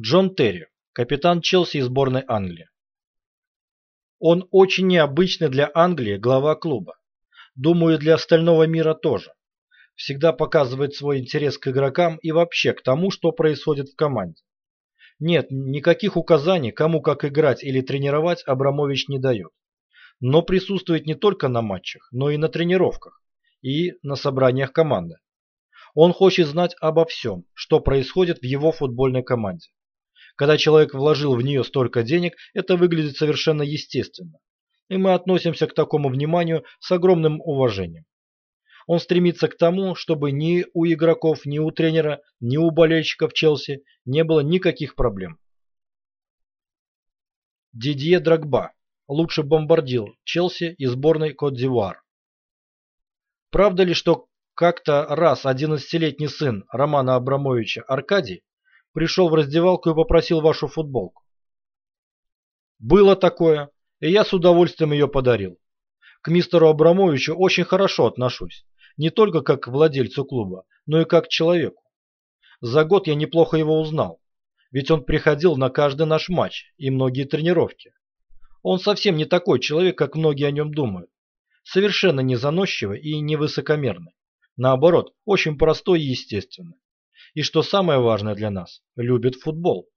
Джон Терри, капитан Челси и сборной Англии. Он очень необычный для Англии глава клуба. Думаю, для остального мира тоже. Всегда показывает свой интерес к игрокам и вообще к тому, что происходит в команде. Нет, никаких указаний, кому как играть или тренировать Абрамович не дает. Но присутствует не только на матчах, но и на тренировках и на собраниях команды. Он хочет знать обо всем, что происходит в его футбольной команде. Когда человек вложил в нее столько денег, это выглядит совершенно естественно. И мы относимся к такому вниманию с огромным уважением. Он стремится к тому, чтобы ни у игроков, ни у тренера, ни у болельщиков Челси не было никаких проблем. Дидье Драгба, лучший бомбардир Челси и сборной Кот-д'Ивуар. Правда ли, что как-то раз 11-летний сын Романа Абрамовича Аркадий пришел в раздевалку и попросил вашу футболку? Было такое, и я с удовольствием ее подарил. К мистеру Абрамовичу очень хорошо отношусь не только как к владельцу клуба, но и как к человеку. За год я неплохо его узнал, ведь он приходил на каждый наш матч и многие тренировки. Он совсем не такой человек, как многие о нем думают. Совершенно не заносчивый и не высокомерный. Наоборот, очень простой и естественный. И что самое важное для нас, любит футбол.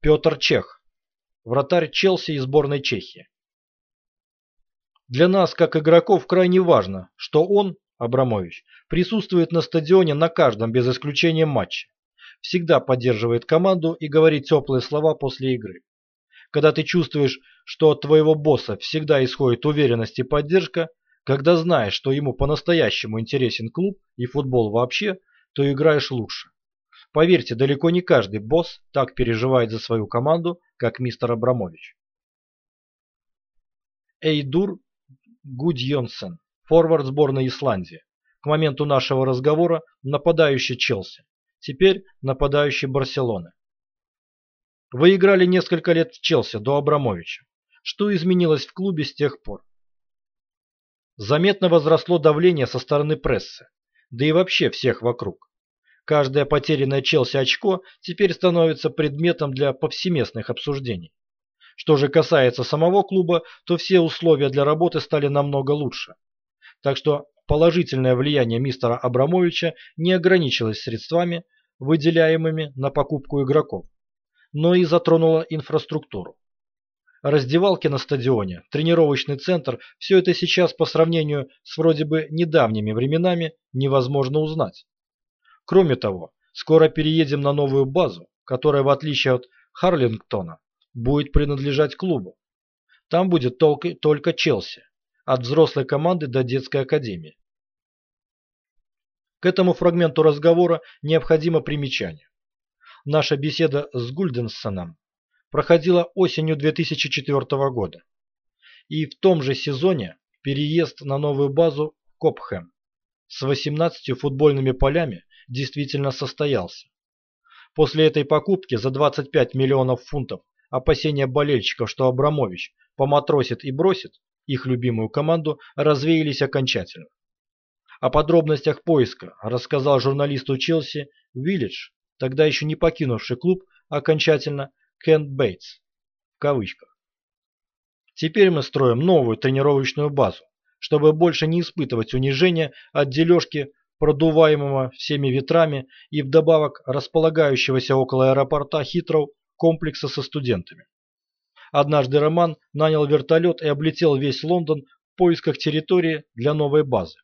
Петр Чех, вратарь Челси и сборной Чехии. Для нас, как игроков, крайне важно, что он, Абрамович, присутствует на стадионе на каждом, без исключения матче. Всегда поддерживает команду и говорит теплые слова после игры. Когда ты чувствуешь, что от твоего босса всегда исходит уверенность и поддержка, когда знаешь, что ему по-настоящему интересен клуб и футбол вообще, то играешь лучше. Поверьте, далеко не каждый босс так переживает за свою команду, как мистер Абрамович. Эйдур Гудьонсен, форвард сборной Исландии. К моменту нашего разговора нападающий Челси. Теперь нападающий Барселоны. Вы играли несколько лет в Челси до Абрамовича. Что изменилось в клубе с тех пор? Заметно возросло давление со стороны прессы, да и вообще всех вокруг. Каждое потерянное Челси очко теперь становится предметом для повсеместных обсуждений. Что же касается самого клуба, то все условия для работы стали намного лучше. Так что положительное влияние мистера Абрамовича не ограничилось средствами, выделяемыми на покупку игроков, но и затронуло инфраструктуру. Раздевалки на стадионе, тренировочный центр – все это сейчас по сравнению с вроде бы недавними временами невозможно узнать. Кроме того, скоро переедем на новую базу, которая, в отличие от Харлингтона, будет принадлежать клубу. Там будет только, только Челси, от взрослой команды до детской академии. К этому фрагменту разговора необходимо примечание. Наша беседа с Гульденсоном проходила осенью 2004 года. И в том же сезоне переезд на новую базу Копхэм с 18 футбольными полями действительно состоялся. После этой покупки за 25 миллионов фунтов опасения болельщиков, что Абрамович поматросит и бросит их любимую команду, развеялись окончательно. О подробностях поиска рассказал журналисту Челси Виллидж, тогда еще не покинувший клуб окончательно Кент Бейтс в кавычках. Теперь мы строим новую тренировочную базу, чтобы больше не испытывать унижения от дележки продуваемого всеми ветрами и вдобавок располагающегося около аэропорта Хитроу комплекса со студентами. Однажды Роман нанял вертолет и облетел весь Лондон в поисках территории для новой базы.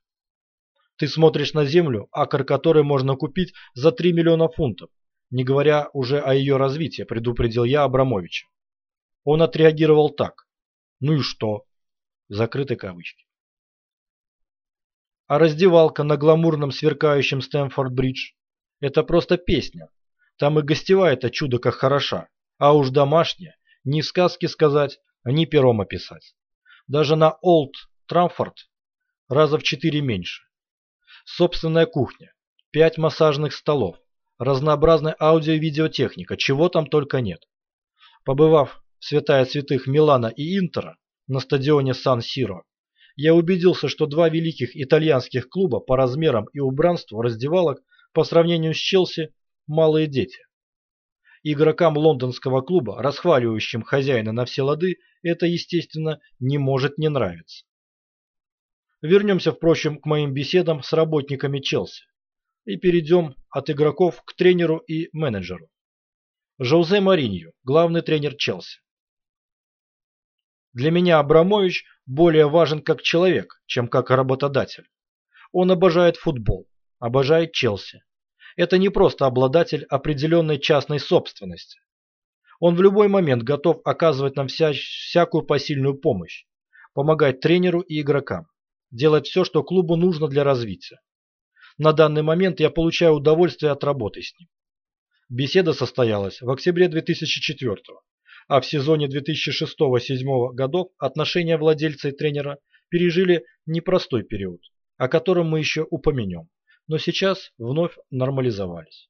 Ты смотришь на землю, акр которой можно купить за 3 миллиона фунтов, не говоря уже о ее развитии, предупредил я Абрамовича. Он отреагировал так. Ну и что? Закрыты кавычки. А раздевалка на гламурном сверкающем Стэнфорд-Бридж – это просто песня. Там и гостевая-то чудо как хороша, а уж домашняя, ни сказки сказать, ни пером описать. Даже на Олд Трамфорд раза в четыре меньше. Собственная кухня, пять массажных столов, разнообразная аудио- и видеотехника, чего там только нет. Побывав в святая святых Милана и Интера на стадионе Сан-Сиро, я убедился, что два великих итальянских клуба по размерам и убранству раздевалок по сравнению с Челси – малые дети. Игрокам лондонского клуба, расхваливающим хозяина на все лады, это, естественно, не может не нравиться. Вернемся, впрочем, к моим беседам с работниками Челси и перейдем от игроков к тренеру и менеджеру. Жозе Маринью, главный тренер Челси. Для меня Абрамович более важен как человек, чем как работодатель. Он обожает футбол, обожает Челси. Это не просто обладатель определенной частной собственности. Он в любой момент готов оказывать нам вся, всякую посильную помощь, помогать тренеру и игрокам, делать все, что клубу нужно для развития. На данный момент я получаю удовольствие от работы с ним. Беседа состоялась в октябре 2004 года а в сезоне 2006-2007 годов отношения владельца и тренера пережили непростой период, о котором мы еще упомянем, но сейчас вновь нормализовались.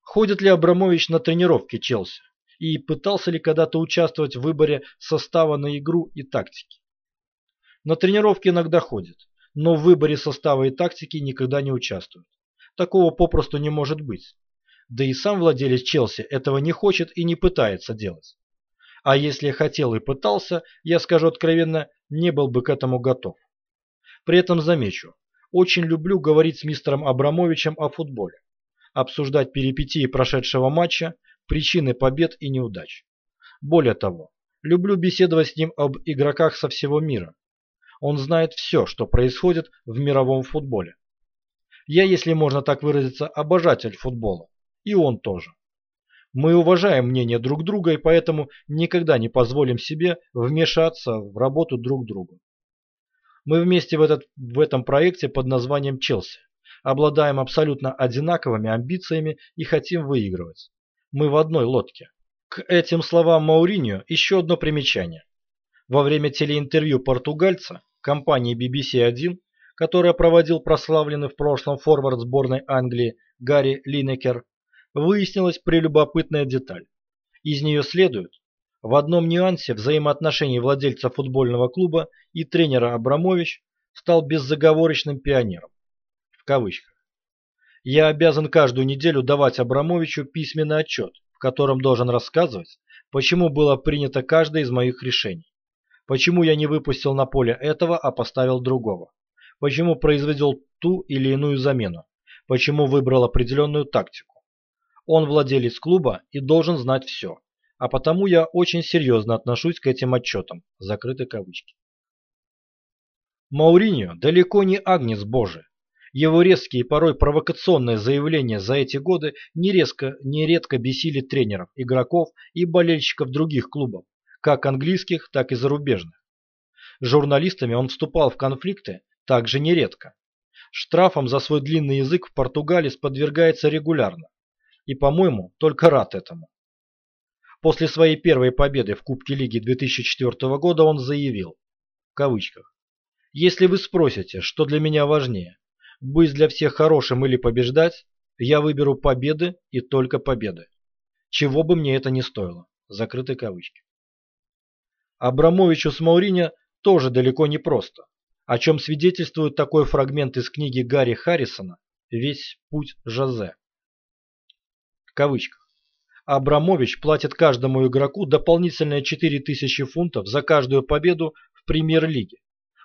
Ходит ли Абрамович на тренировки Челси и пытался ли когда-то участвовать в выборе состава на игру и тактики? На тренировки иногда ходит, но в выборе состава и тактики никогда не участвует. Такого попросту не может быть. Да и сам владелец Челси этого не хочет и не пытается делать. А если хотел и пытался, я скажу откровенно, не был бы к этому готов. При этом замечу, очень люблю говорить с мистером Абрамовичем о футболе, обсуждать перипетии прошедшего матча, причины побед и неудач. Более того, люблю беседовать с ним об игроках со всего мира. Он знает все, что происходит в мировом футболе. Я, если можно так выразиться, обожатель футбола. И он тоже. Мы уважаем мнение друг друга и поэтому никогда не позволим себе вмешаться в работу друг друга. Мы вместе в, этот, в этом проекте под названием «Челси» обладаем абсолютно одинаковыми амбициями и хотим выигрывать. Мы в одной лодке. К этим словам Мауриньо еще одно примечание. Во время телеинтервью португальца компании BBC1, которая проводил прославленный в прошлом форвард сборной Англии Гарри Линекер, выяснилась прелюбопытная деталь. Из нее следует, в одном нюансе взаимоотношений владельца футбольного клуба и тренера Абрамович стал беззаговорочным пионером. В кавычках. Я обязан каждую неделю давать Абрамовичу письменный отчет, в котором должен рассказывать, почему было принято каждое из моих решений. Почему я не выпустил на поле этого, а поставил другого. Почему произвел ту или иную замену. Почему выбрал определенную тактику. Он владелец клуба и должен знать все. А потому я очень серьезно отношусь к этим отчетам. Закрыты кавычки. Мауриньо далеко не агнец Божий. Его резкие и порой провокационные заявления за эти годы нередко, нередко бесили тренеров, игроков и болельщиков других клубов, как английских, так и зарубежных. С журналистами он вступал в конфликты также нередко. Штрафом за свой длинный язык в Португалии подвергается регулярно и, по-моему, только рад этому. После своей первой победы в Кубке Лиги 2004 года он заявил, в кавычках, «Если вы спросите, что для меня важнее, быть для всех хорошим или побеждать, я выберу победы и только победы. Чего бы мне это ни стоило». Закрыты кавычки. Абрамовичу с Мауриньо тоже далеко не просто, о чем свидетельствует такой фрагмент из книги Гарри Харрисона «Весь путь Жозе» кавычках. Абрамович платит каждому игроку дополнительные 4000 фунтов за каждую победу в премьер-лиге,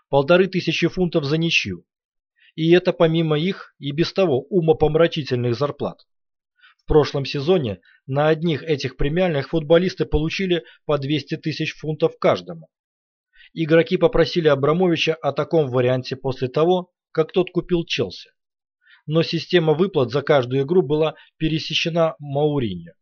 полторы тысячи фунтов за ничью. И это помимо их и без того умопомрачительных зарплат. Прошлом сезоне на одних этих премиальных футболисты получили по 200 тысяч фунтов каждому. Игроки попросили Абрамовича о таком варианте после того, как тот купил Челси но система выплат за каждую игру была пересечена Мауриньо.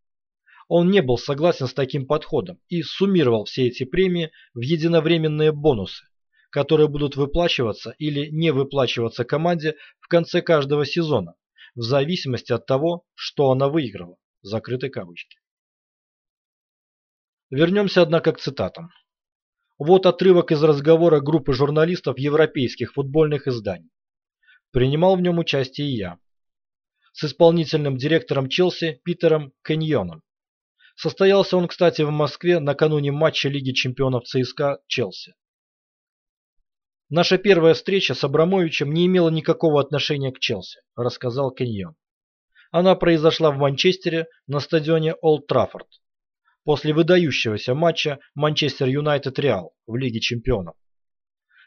Он не был согласен с таким подходом и суммировал все эти премии в единовременные бонусы, которые будут выплачиваться или не выплачиваться команде в конце каждого сезона, в зависимости от того, что она выиграла. Закрыты кавычки. Вернемся, однако, к цитатам. Вот отрывок из разговора группы журналистов европейских футбольных изданий. Принимал в нем участие и я. С исполнительным директором Челси Питером Каньоном. Состоялся он, кстати, в Москве накануне матча Лиги чемпионов ЦСКА Челси. Наша первая встреча с Абрамовичем не имела никакого отношения к Челси, рассказал Каньон. Она произошла в Манчестере на стадионе Олд Траффорд после выдающегося матча Манчестер Юнайтед Реал в Лиге чемпионов.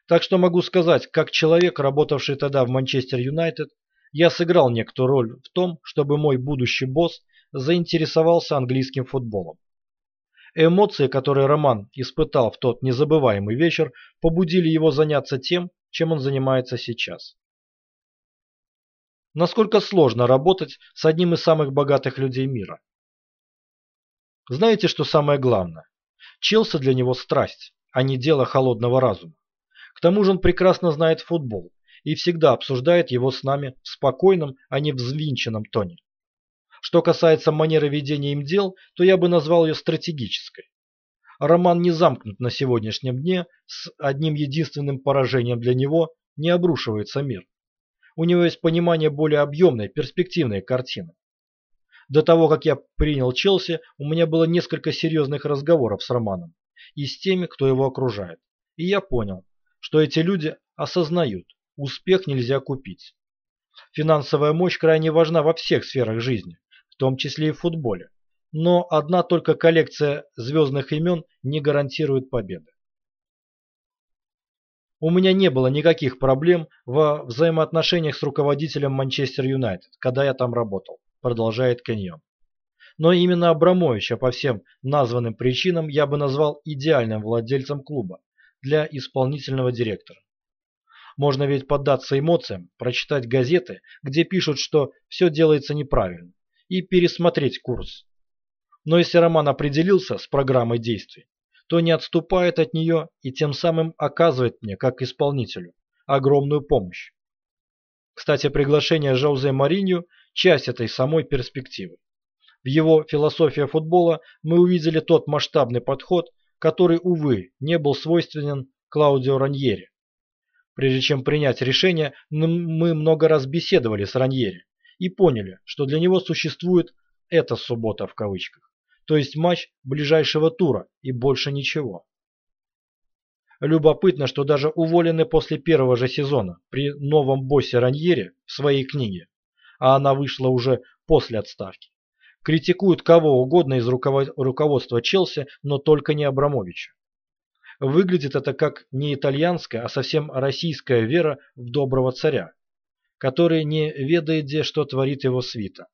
Так что могу сказать, как человек, работавший тогда в Манчестер Юнайтед, я сыграл некоторую роль в том, чтобы мой будущий босс заинтересовался английским футболом. Эмоции, которые Роман испытал в тот незабываемый вечер, побудили его заняться тем, чем он занимается сейчас. Насколько сложно работать с одним из самых богатых людей мира? Знаете, что самое главное? Челси для него страсть, а не дело холодного разума. К тому же он прекрасно знает футбол и всегда обсуждает его с нами в спокойном, а не взвинченном тоне. Что касается манеры ведения им дел, то я бы назвал ее стратегической. Роман не замкнут на сегодняшнем дне, с одним единственным поражением для него не обрушивается мир. У него есть понимание более объемной, перспективной картины. До того, как я принял Челси, у меня было несколько серьезных разговоров с Романом и с теми, кто его окружает. И я понял, что эти люди осознают, успех нельзя купить. Финансовая мощь крайне важна во всех сферах жизни, том числе и в футболе. Но одна только коллекция звездных имен не гарантирует победы. У меня не было никаких проблем во взаимоотношениях с руководителем Манчестер Юнайтед, когда я там работал, продолжает Каньон. Но именно Абрамовича по всем названным причинам я бы назвал идеальным владельцем клуба для исполнительного директора. Можно ведь поддаться эмоциям, прочитать газеты, где пишут, что все делается неправильно, и пересмотреть курс. Но если Роман определился с программой действий, то не отступает от нее и тем самым оказывает мне, как исполнителю, огромную помощь. Кстати, приглашение Жозе Маринью – часть этой самой перспективы. В его «Философия футбола» мы увидели тот масштабный подход, который, увы, не был свойственен Клаудио Раньери. Прежде чем принять решение, мы много раз беседовали с Раньери и поняли, что для него существует «эта суббота» в кавычках, то есть матч ближайшего тура и больше ничего. Любопытно, что даже уволенный после первого же сезона при новом боссе Раньере в своей книге, а она вышла уже после отставки, критикует кого угодно из руководства Челси, но только не Абрамовича. Выглядит это как не итальянская, а совсем российская вера в доброго царя, который не ведает, где что творит его свита.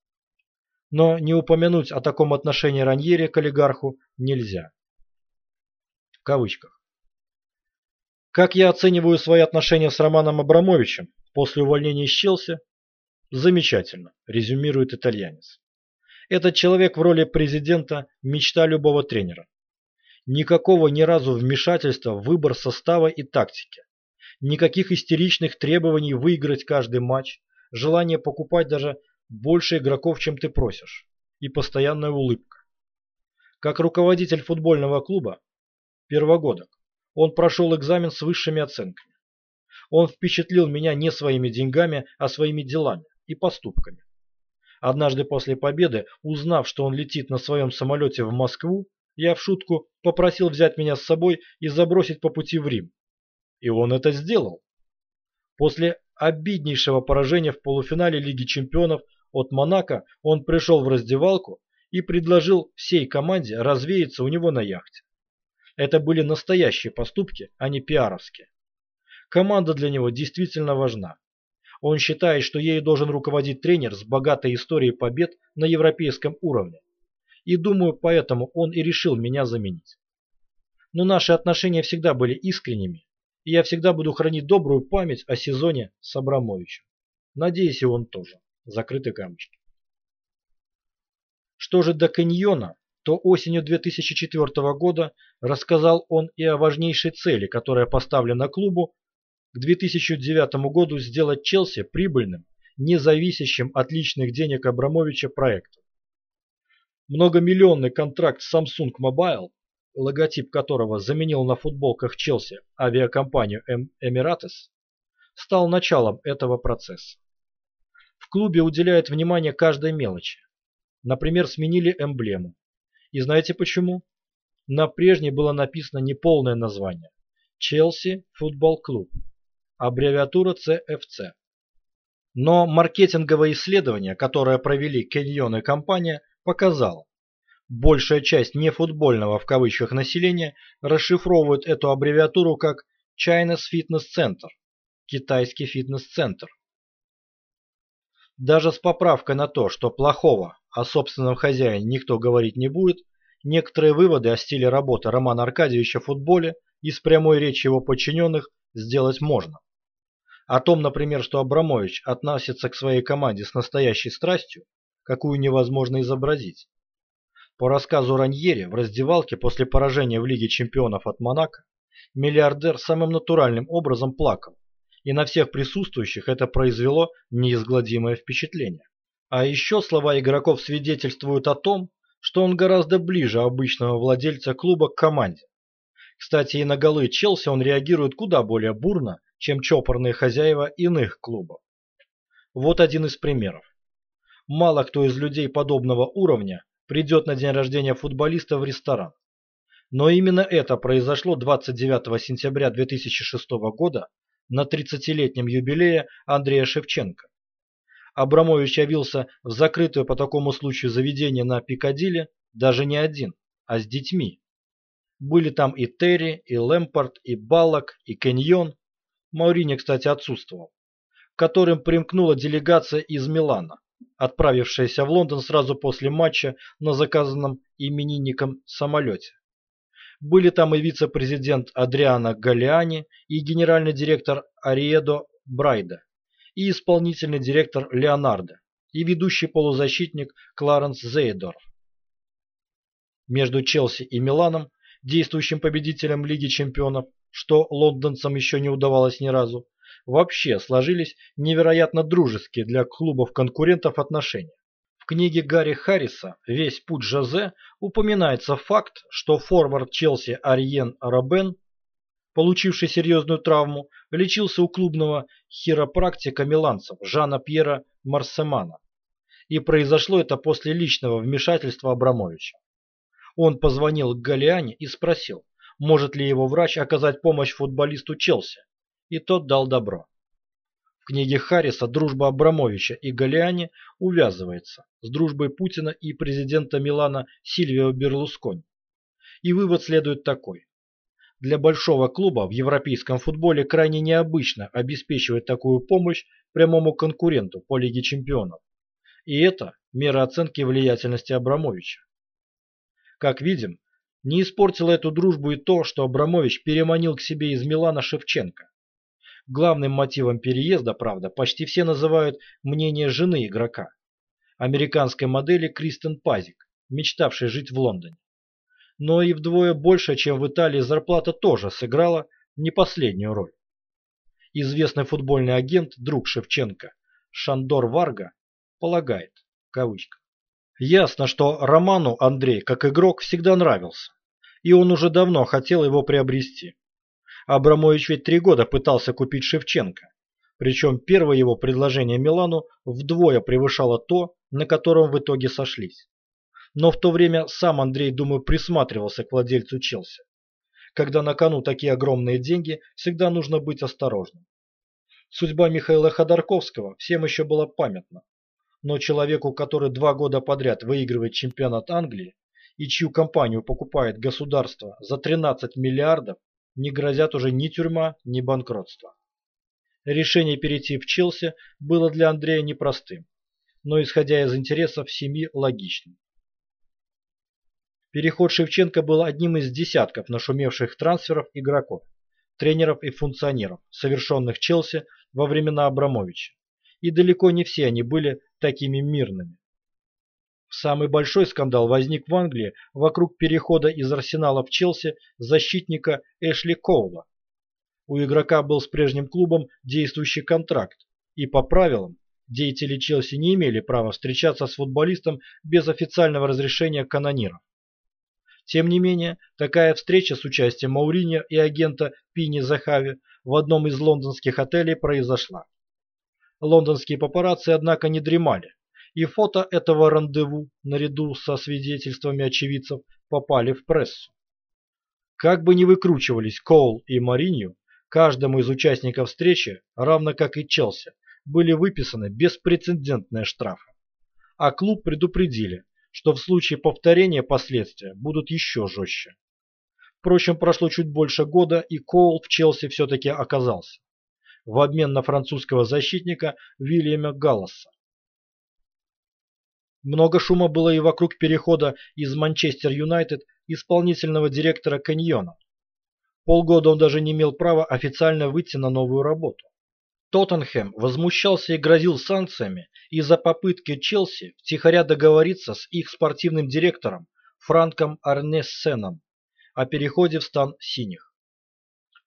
Но не упомянуть о таком отношении Раньери к олигарху нельзя. В кавычках. Как я оцениваю свои отношения с Романом Абрамовичем после увольнения из Челси? Замечательно, резюмирует итальянец. Этот человек в роли президента – мечта любого тренера. Никакого ни разу вмешательства в выбор состава и тактики. Никаких истеричных требований выиграть каждый матч, желание покупать даже больше игроков, чем ты просишь. И постоянная улыбка. Как руководитель футбольного клуба, первогодок, он прошел экзамен с высшими оценками. Он впечатлил меня не своими деньгами, а своими делами и поступками. Однажды после победы, узнав, что он летит на своем самолете в Москву, я в шутку попросил взять меня с собой и забросить по пути в Рим. И он это сделал. После обиднейшего поражения в полуфинале Лиги чемпионов от Монако он пришел в раздевалку и предложил всей команде развеяться у него на яхте. Это были настоящие поступки, а не пиаровские. Команда для него действительно важна. Он считает, что ей должен руководить тренер с богатой историей побед на европейском уровне. И думаю, поэтому он и решил меня заменить. Но наши отношения всегда были искренними, и я всегда буду хранить добрую память о сезоне с Абрамовичем. Надеюсь, и он тоже. Закрытый камушки. Что же до каньона, то осенью 2004 года рассказал он и о важнейшей цели, которая поставлена клубу к 2009 году сделать Челси прибыльным, независящим от личных денег Абрамовича проектом. Многомиллионный контракт Samsung Mobile, логотип которого заменил на футболках Челси авиакомпанию Emirates, стал началом этого процесса. В клубе уделяют внимание каждой мелочи. Например, сменили эмблему. И знаете почему? На прежней было написано неполное название – Челси Футбол Клуб аббревиатура CFC. Но маркетинговое исследование, которое провели Кеньон и компания, показало, большая часть нефутбольного в кавычках населения расшифровывает эту аббревиатуру как China's Fitness Center – китайский фитнес-центр. Даже с поправкой на то, что плохого о собственном хозяине никто говорить не будет, некоторые выводы о стиле работы Романа Аркадьевича в футболе из прямой речи его подчиненных сделать можно. О том, например, что Абрамович относится к своей команде с настоящей страстью, какую невозможно изобразить. По рассказу Раньери, в раздевалке после поражения в Лиге чемпионов от Монако, миллиардер самым натуральным образом плакал, и на всех присутствующих это произвело неизгладимое впечатление. А еще слова игроков свидетельствуют о том, что он гораздо ближе обычного владельца клуба к команде. Кстати, и на голы Челси он реагирует куда более бурно, чем чопорные хозяева иных клубов. Вот один из примеров. Мало кто из людей подобного уровня придет на день рождения футболиста в ресторан. Но именно это произошло 29 сентября 2006 года на 30-летнем юбилее Андрея Шевченко. Абрамович явился в закрытое по такому случаю заведение на Пикадилли даже не один, а с детьми. Были там и Терри, и Лэмпорт, и Баллок, и Кеньон, Маурини, кстати, отсутствовал, к которым примкнула делегация из Милана, отправившаяся в Лондон сразу после матча на заказанном именинником самолете. Были там и вице-президент Адриано Галлиани, и генеральный директор Ариедо Брайда, и исполнительный директор Леонардо, и ведущий полузащитник Кларенс Зейдорф. Между Челси и Миланом, действующим победителем Лиги чемпионов, что лондонцам еще не удавалось ни разу, вообще сложились невероятно дружеские для клубов-конкурентов отношения. В книге Гарри Харриса «Весь путь Жозе» упоминается факт, что форвард Челси Ариен Робен, получивший серьезную травму, лечился у клубного хиропрактика миланцев Жана Пьера Марсемана. И произошло это после личного вмешательства Абрамовича. Он позвонил к Галиане и спросил, может ли его врач оказать помощь футболисту Челси, и тот дал добро. В книге Харриса дружба Абрамовича и Галиани увязывается с дружбой Путина и президента Милана Сильвио Берлускони. И вывод следует такой. Для большого клуба в европейском футболе крайне необычно обеспечивать такую помощь прямому конкуренту по Лиге чемпионов. И это мера оценки влиятельности Абрамовича. Как видим, не испортило эту дружбу и то, что Абрамович переманил к себе из Милана Шевченко. Главным мотивом переезда, правда, почти все называют мнение жены игрока, американской модели Кристен Пазик, мечтавшей жить в Лондоне. Но и вдвое больше, чем в Италии, зарплата тоже сыграла не последнюю роль. Известный футбольный агент, друг Шевченко, Шандор Варга, полагает, в Ясно, что Роману Андрей, как игрок, всегда нравился, и он уже давно хотел его приобрести. Абрамович ведь три года пытался купить Шевченко, причем первое его предложение Милану вдвое превышало то, на котором в итоге сошлись. Но в то время сам Андрей, думаю, присматривался к владельцу Челси. Когда на кону такие огромные деньги, всегда нужно быть осторожным. Судьба Михаила Ходорковского всем еще была памятна. Но человеку, который два года подряд выигрывает чемпионат Англии и чью компанию покупает государство за 13 миллиардов, не грозят уже ни тюрьма, ни банкротство. Решение перейти в Челси было для Андрея непростым, но исходя из интересов семьи логичным. Переход Шевченко был одним из десятков нашумевших трансферов игроков, тренеров и функционеров, совершенных Челси во времена Абрамовича. И далеко не все они были такими мирными. Самый большой скандал возник в Англии вокруг перехода из Арсенала в Челси защитника Эшли Коула. У игрока был с прежним клубом действующий контракт, и по правилам деятели Челси не имели права встречаться с футболистом без официального разрешения канониров. Тем не менее, такая встреча с участием Мауриньо и агента Пини Захави в одном из лондонских отелей произошла. Лондонские папарацци, однако, не дремали и фото этого рандеву, наряду со свидетельствами очевидцев, попали в прессу. Как бы ни выкручивались Коул и Маринью, каждому из участников встречи, равно как и Челси, были выписаны беспрецедентные штрафы. А клуб предупредили, что в случае повторения последствия будут еще жестче. Впрочем, прошло чуть больше года, и Коул в Челси все-таки оказался. В обмен на французского защитника Вильяма Галласа. Много шума было и вокруг перехода из Манчестер Юнайтед исполнительного директора Каньона. Полгода он даже не имел права официально выйти на новую работу. Тоттенхэм возмущался и грозил санкциями из-за попытки Челси втихаря договориться с их спортивным директором Франком Арнессеном о переходе в стан синих.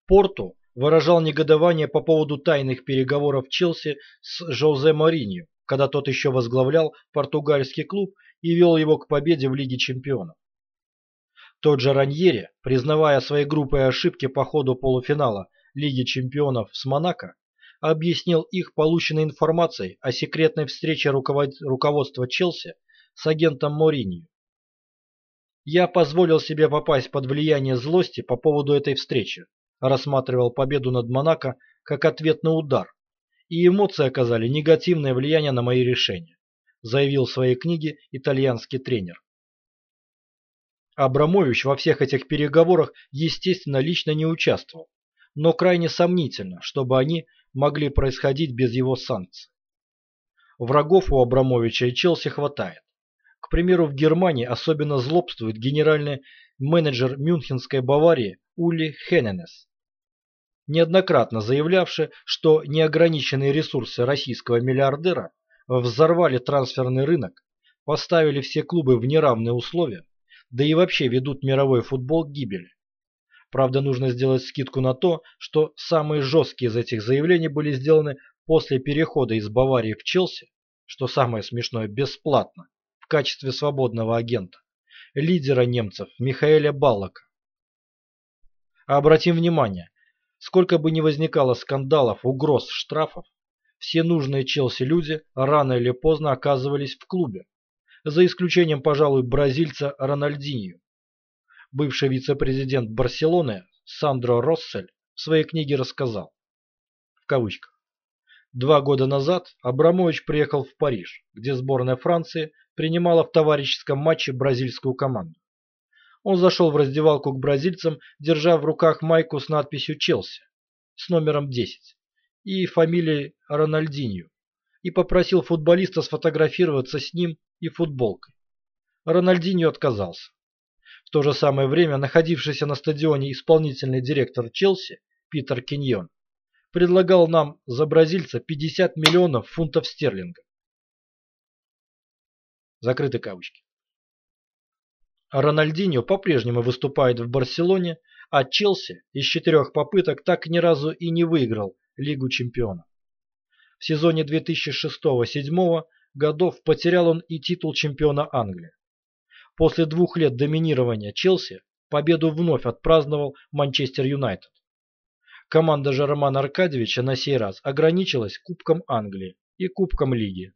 Порту выражал негодование по поводу тайных переговоров Челси с Жозе Маринью когда тот еще возглавлял португальский клуб и вел его к победе в Лиге чемпионов. Тот же Раньери, признавая своей группой ошибки по ходу полуфинала Лиги чемпионов с Монако, объяснил их полученной информацией о секретной встрече руководства Челси с агентом Моринью. Я позволил себе попасть под влияние злости по поводу этой встречи, рассматривал победу над Монако как ответный удар, и эмоции оказали негативное влияние на мои решения, заявил в своей книге итальянский тренер. Абрамович во всех этих переговорах, естественно, лично не участвовал, но крайне сомнительно, чтобы они могли происходить без его санкций. Врагов у Абрамовича и Челси хватает. К примеру, в Германии особенно злобствует генеральный менеджер Мюнхенской Баварии Ули Хенненес, неоднократно заявлявший, что неограниченные ресурсы российского миллиардера взорвали трансферный рынок, поставили все клубы в неравные условия, да и вообще ведут мировой футбол к гибели. Правда, нужно сделать скидку на то, что самые жесткие из этих заявлений были сделаны после перехода из Баварии в Челси, что самое смешное, бесплатно, в качестве свободного агента, лидера немцев Михаэля Баллока. Обратим внимание, сколько бы ни возникало скандалов, угроз, штрафов, все нужные Челси люди рано или поздно оказывались в клубе, за исключением, пожалуй, бразильца Рональдинью. Бывший вице-президент Барселоны Сандро Россель в своей книге рассказал, в кавычках, Два года назад Абрамович приехал в Париж, где сборная Франции принимала в товарищеском матче бразильскую команду. Он зашел в раздевалку к бразильцам, держа в руках майку с надписью «Челси» с номером 10 и фамилией Рональдинью и попросил футболиста сфотографироваться с ним и футболкой. Рональдинью отказался. В то же самое время находившийся на стадионе исполнительный директор Челси Питер Киньон предлагал нам за бразильца 50 миллионов фунтов стерлингов. Закрыты кавычки. Рональдиньо по-прежнему выступает в Барселоне, а Челси из четырех попыток так ни разу и не выиграл Лигу чемпионов. В сезоне 2006-2007 годов потерял он и титул чемпиона Англии. После двух лет доминирования Челси победу вновь отпраздновал Манчестер Юнайтед. Команда же Романа Аркадьевича на сей раз ограничилась Кубком Англии и Кубком Лиги.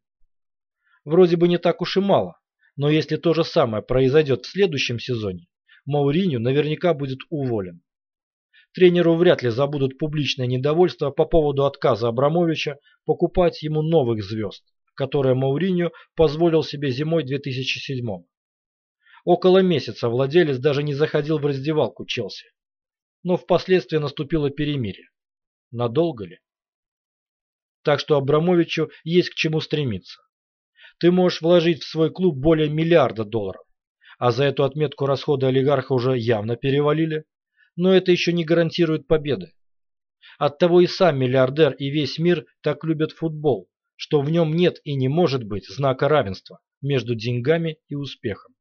Вроде бы не так уж и мало, но если то же самое произойдет в следующем сезоне, Мауриню наверняка будет уволен. Тренеру вряд ли забудут публичное недовольство по поводу отказа Абрамовича покупать ему новых звезд, которые Мауриню позволил себе зимой 2007 -го. Около месяца владелец даже не заходил в раздевалку Челси но впоследствии наступило перемирие. Надолго ли? Так что Абрамовичу есть к чему стремиться. Ты можешь вложить в свой клуб более миллиарда долларов, а за эту отметку расходы олигарха уже явно перевалили, но это еще не гарантирует победы. Оттого и сам миллиардер и весь мир так любят футбол, что в нем нет и не может быть знака равенства между деньгами и успехом.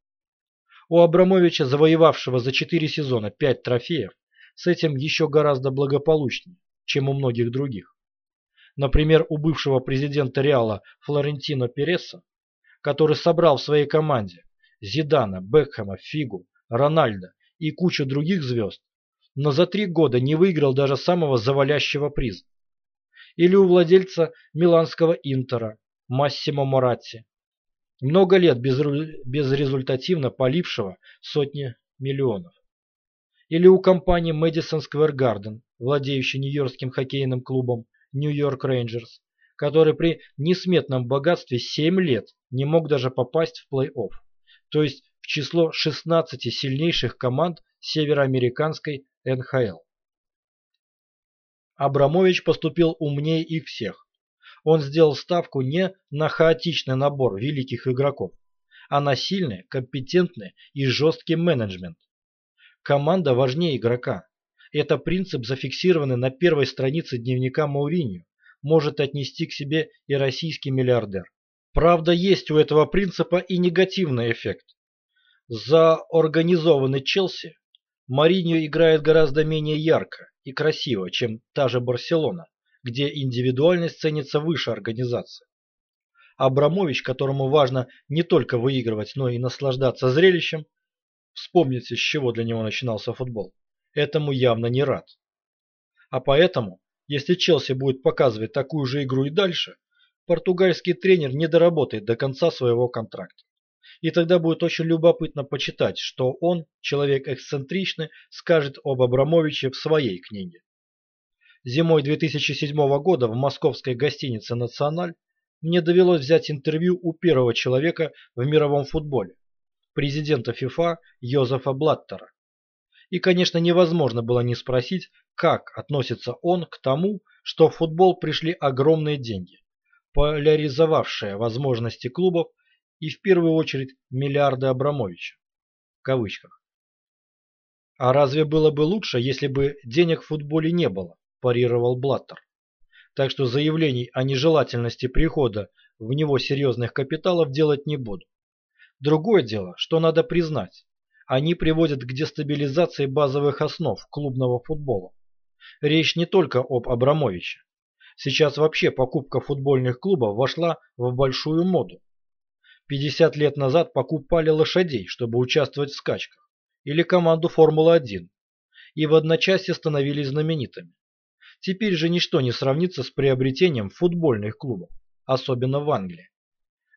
У Абрамовича, завоевавшего за четыре сезона пять трофеев, с этим еще гораздо благополучнее, чем у многих других. Например, у бывшего президента Реала Флорентино Переса, который собрал в своей команде Зидана, Бекхэма, Фигу, Рональда и кучу других звезд, но за три года не выиграл даже самого завалящего приза. Или у владельца миланского Интера Массимо Моратти, много лет безрезультативно полившего сотни миллионов. Или у компании Madison Square Garden, владеющей нью-йоркским хоккейным клубом Нью-Йорк Рейнджерс, который при несметном богатстве 7 лет не мог даже попасть в плей-офф, то есть в число 16 сильнейших команд североамериканской НХЛ. Абрамович поступил умнее их всех. Он сделал ставку не на хаотичный набор великих игроков, а на сильный, компетентный и жесткий менеджмент, Команда важнее игрока. Это принцип, зафиксированный на первой странице дневника Мауриньо, может отнести к себе и российский миллиардер. Правда, есть у этого принципа и негативный эффект. За организованный Челси Мариньо играет гораздо менее ярко и красиво, чем та же Барселона, где индивидуальность ценится выше организации. Абрамович, которому важно не только выигрывать, но и наслаждаться зрелищем, Вспомните, с чего для него начинался футбол. Этому явно не рад. А поэтому, если Челси будет показывать такую же игру и дальше, португальский тренер не доработает до конца своего контракта. И тогда будет очень любопытно почитать, что он, человек эксцентричный, скажет об Абрамовиче в своей книге. Зимой 2007 года в московской гостинице «Националь» мне довелось взять интервью у первого человека в мировом футболе, президента ФИФА Йозефа Блаттера. И, конечно, невозможно было не спросить, как относится он к тому, что в футбол пришли огромные деньги. поляризовавшая возможности клубов и в первую очередь миллиарды Абрамовича. В кавычках. А разве было бы лучше, если бы денег в футболе не было, парировал Блаттер. Так что заявлений о нежелательности прихода в него серьезных капиталов делать не буду. Другое дело, что надо признать, они приводят к дестабилизации базовых основ клубного футбола. Речь не только об Абрамовиче. Сейчас вообще покупка футбольных клубов вошла в большую моду. 50 лет назад покупали лошадей, чтобы участвовать в скачках, или команду Формулы-1, и в одночасье становились знаменитыми. Теперь же ничто не сравнится с приобретением футбольных клубов, особенно в Англии.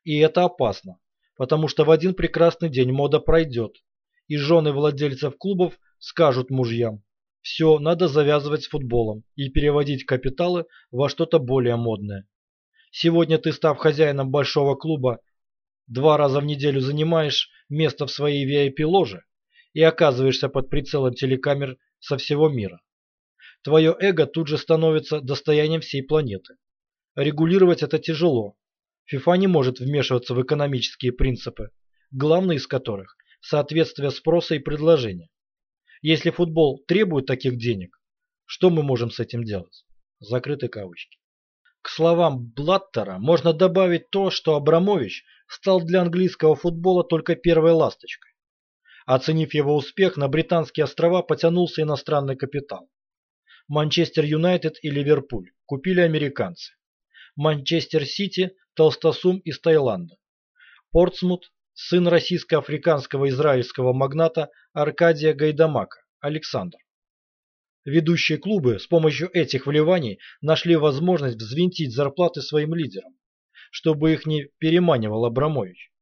И это опасно, потому что в один прекрасный день мода пройдет, и жены владельцев клубов скажут мужьям, все, надо завязывать с футболом и переводить капиталы во что-то более модное. Сегодня ты, став хозяином большого клуба, два раза в неделю занимаешь место в своей VIP-ложе и оказываешься под прицелом телекамер со всего мира. Твое эго тут же становится достоянием всей планеты. Регулировать это тяжело. ФИФА не может вмешиваться в экономические принципы, главный из которых – соответствие спроса и предложения. Если футбол требует таких денег, что мы можем с этим делать? Закрыты кавычки. К словам Блаттера можно добавить то, что Абрамович стал для английского футбола только первой ласточкой. Оценив его успех, на британские острова потянулся иностранный капитал. Манчестер Юнайтед и Ливерпуль купили американцы. Манчестер Сити – толстосум из Таиланда. Портсмут сын российско-африканского израильского магната Аркадия Гайдамака, Александр. Ведущие клубы с помощью этих вливаний нашли возможность взвинтить зарплаты своим лидерам, чтобы их не переманивал Абрамович.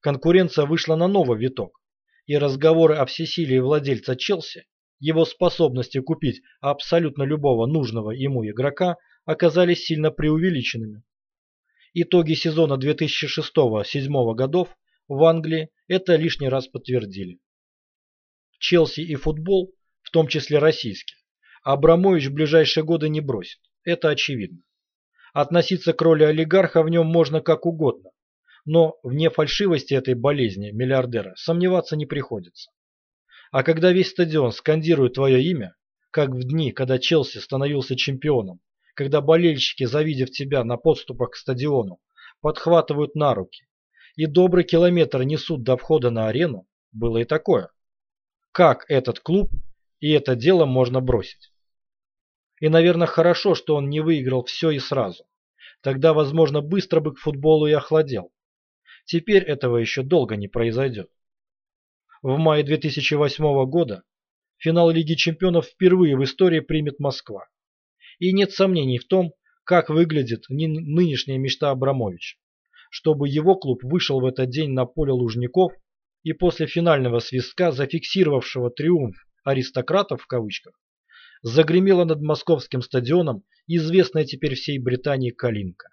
Конкуренция вышла на новый виток, и разговоры о всесилии владельца Челси, его способности купить абсолютно любого нужного ему игрока оказались сильно преувеличенными. Итоги сезона 2006-2007 годов в Англии это лишний раз подтвердили. Челси и футбол, в том числе российский, Абрамович в ближайшие годы не бросит, это очевидно. Относиться к роли олигарха в нем можно как угодно, но вне фальшивости этой болезни миллиардера сомневаться не приходится. А когда весь стадион скандирует твое имя, как в дни, когда Челси становился чемпионом, когда болельщики, завидев тебя на подступах к стадиону, подхватывают на руки и добрый километр несут до входа на арену, было и такое. Как этот клуб и это дело можно бросить? И, наверное, хорошо, что он не выиграл все и сразу. Тогда, возможно, быстро бы к футболу и охладел. Теперь этого еще долго не произойдет. В мае 2008 года финал Лиги Чемпионов впервые в истории примет Москва. И нет сомнений в том, как выглядит нынешняя мечта Абрамовича чтобы его клуб вышел в этот день на поле Лужников и после финального свистка, зафиксировавшего триумф «аристократов» в кавычках, загремела над московским стадионом известная теперь всей Британии Калинка.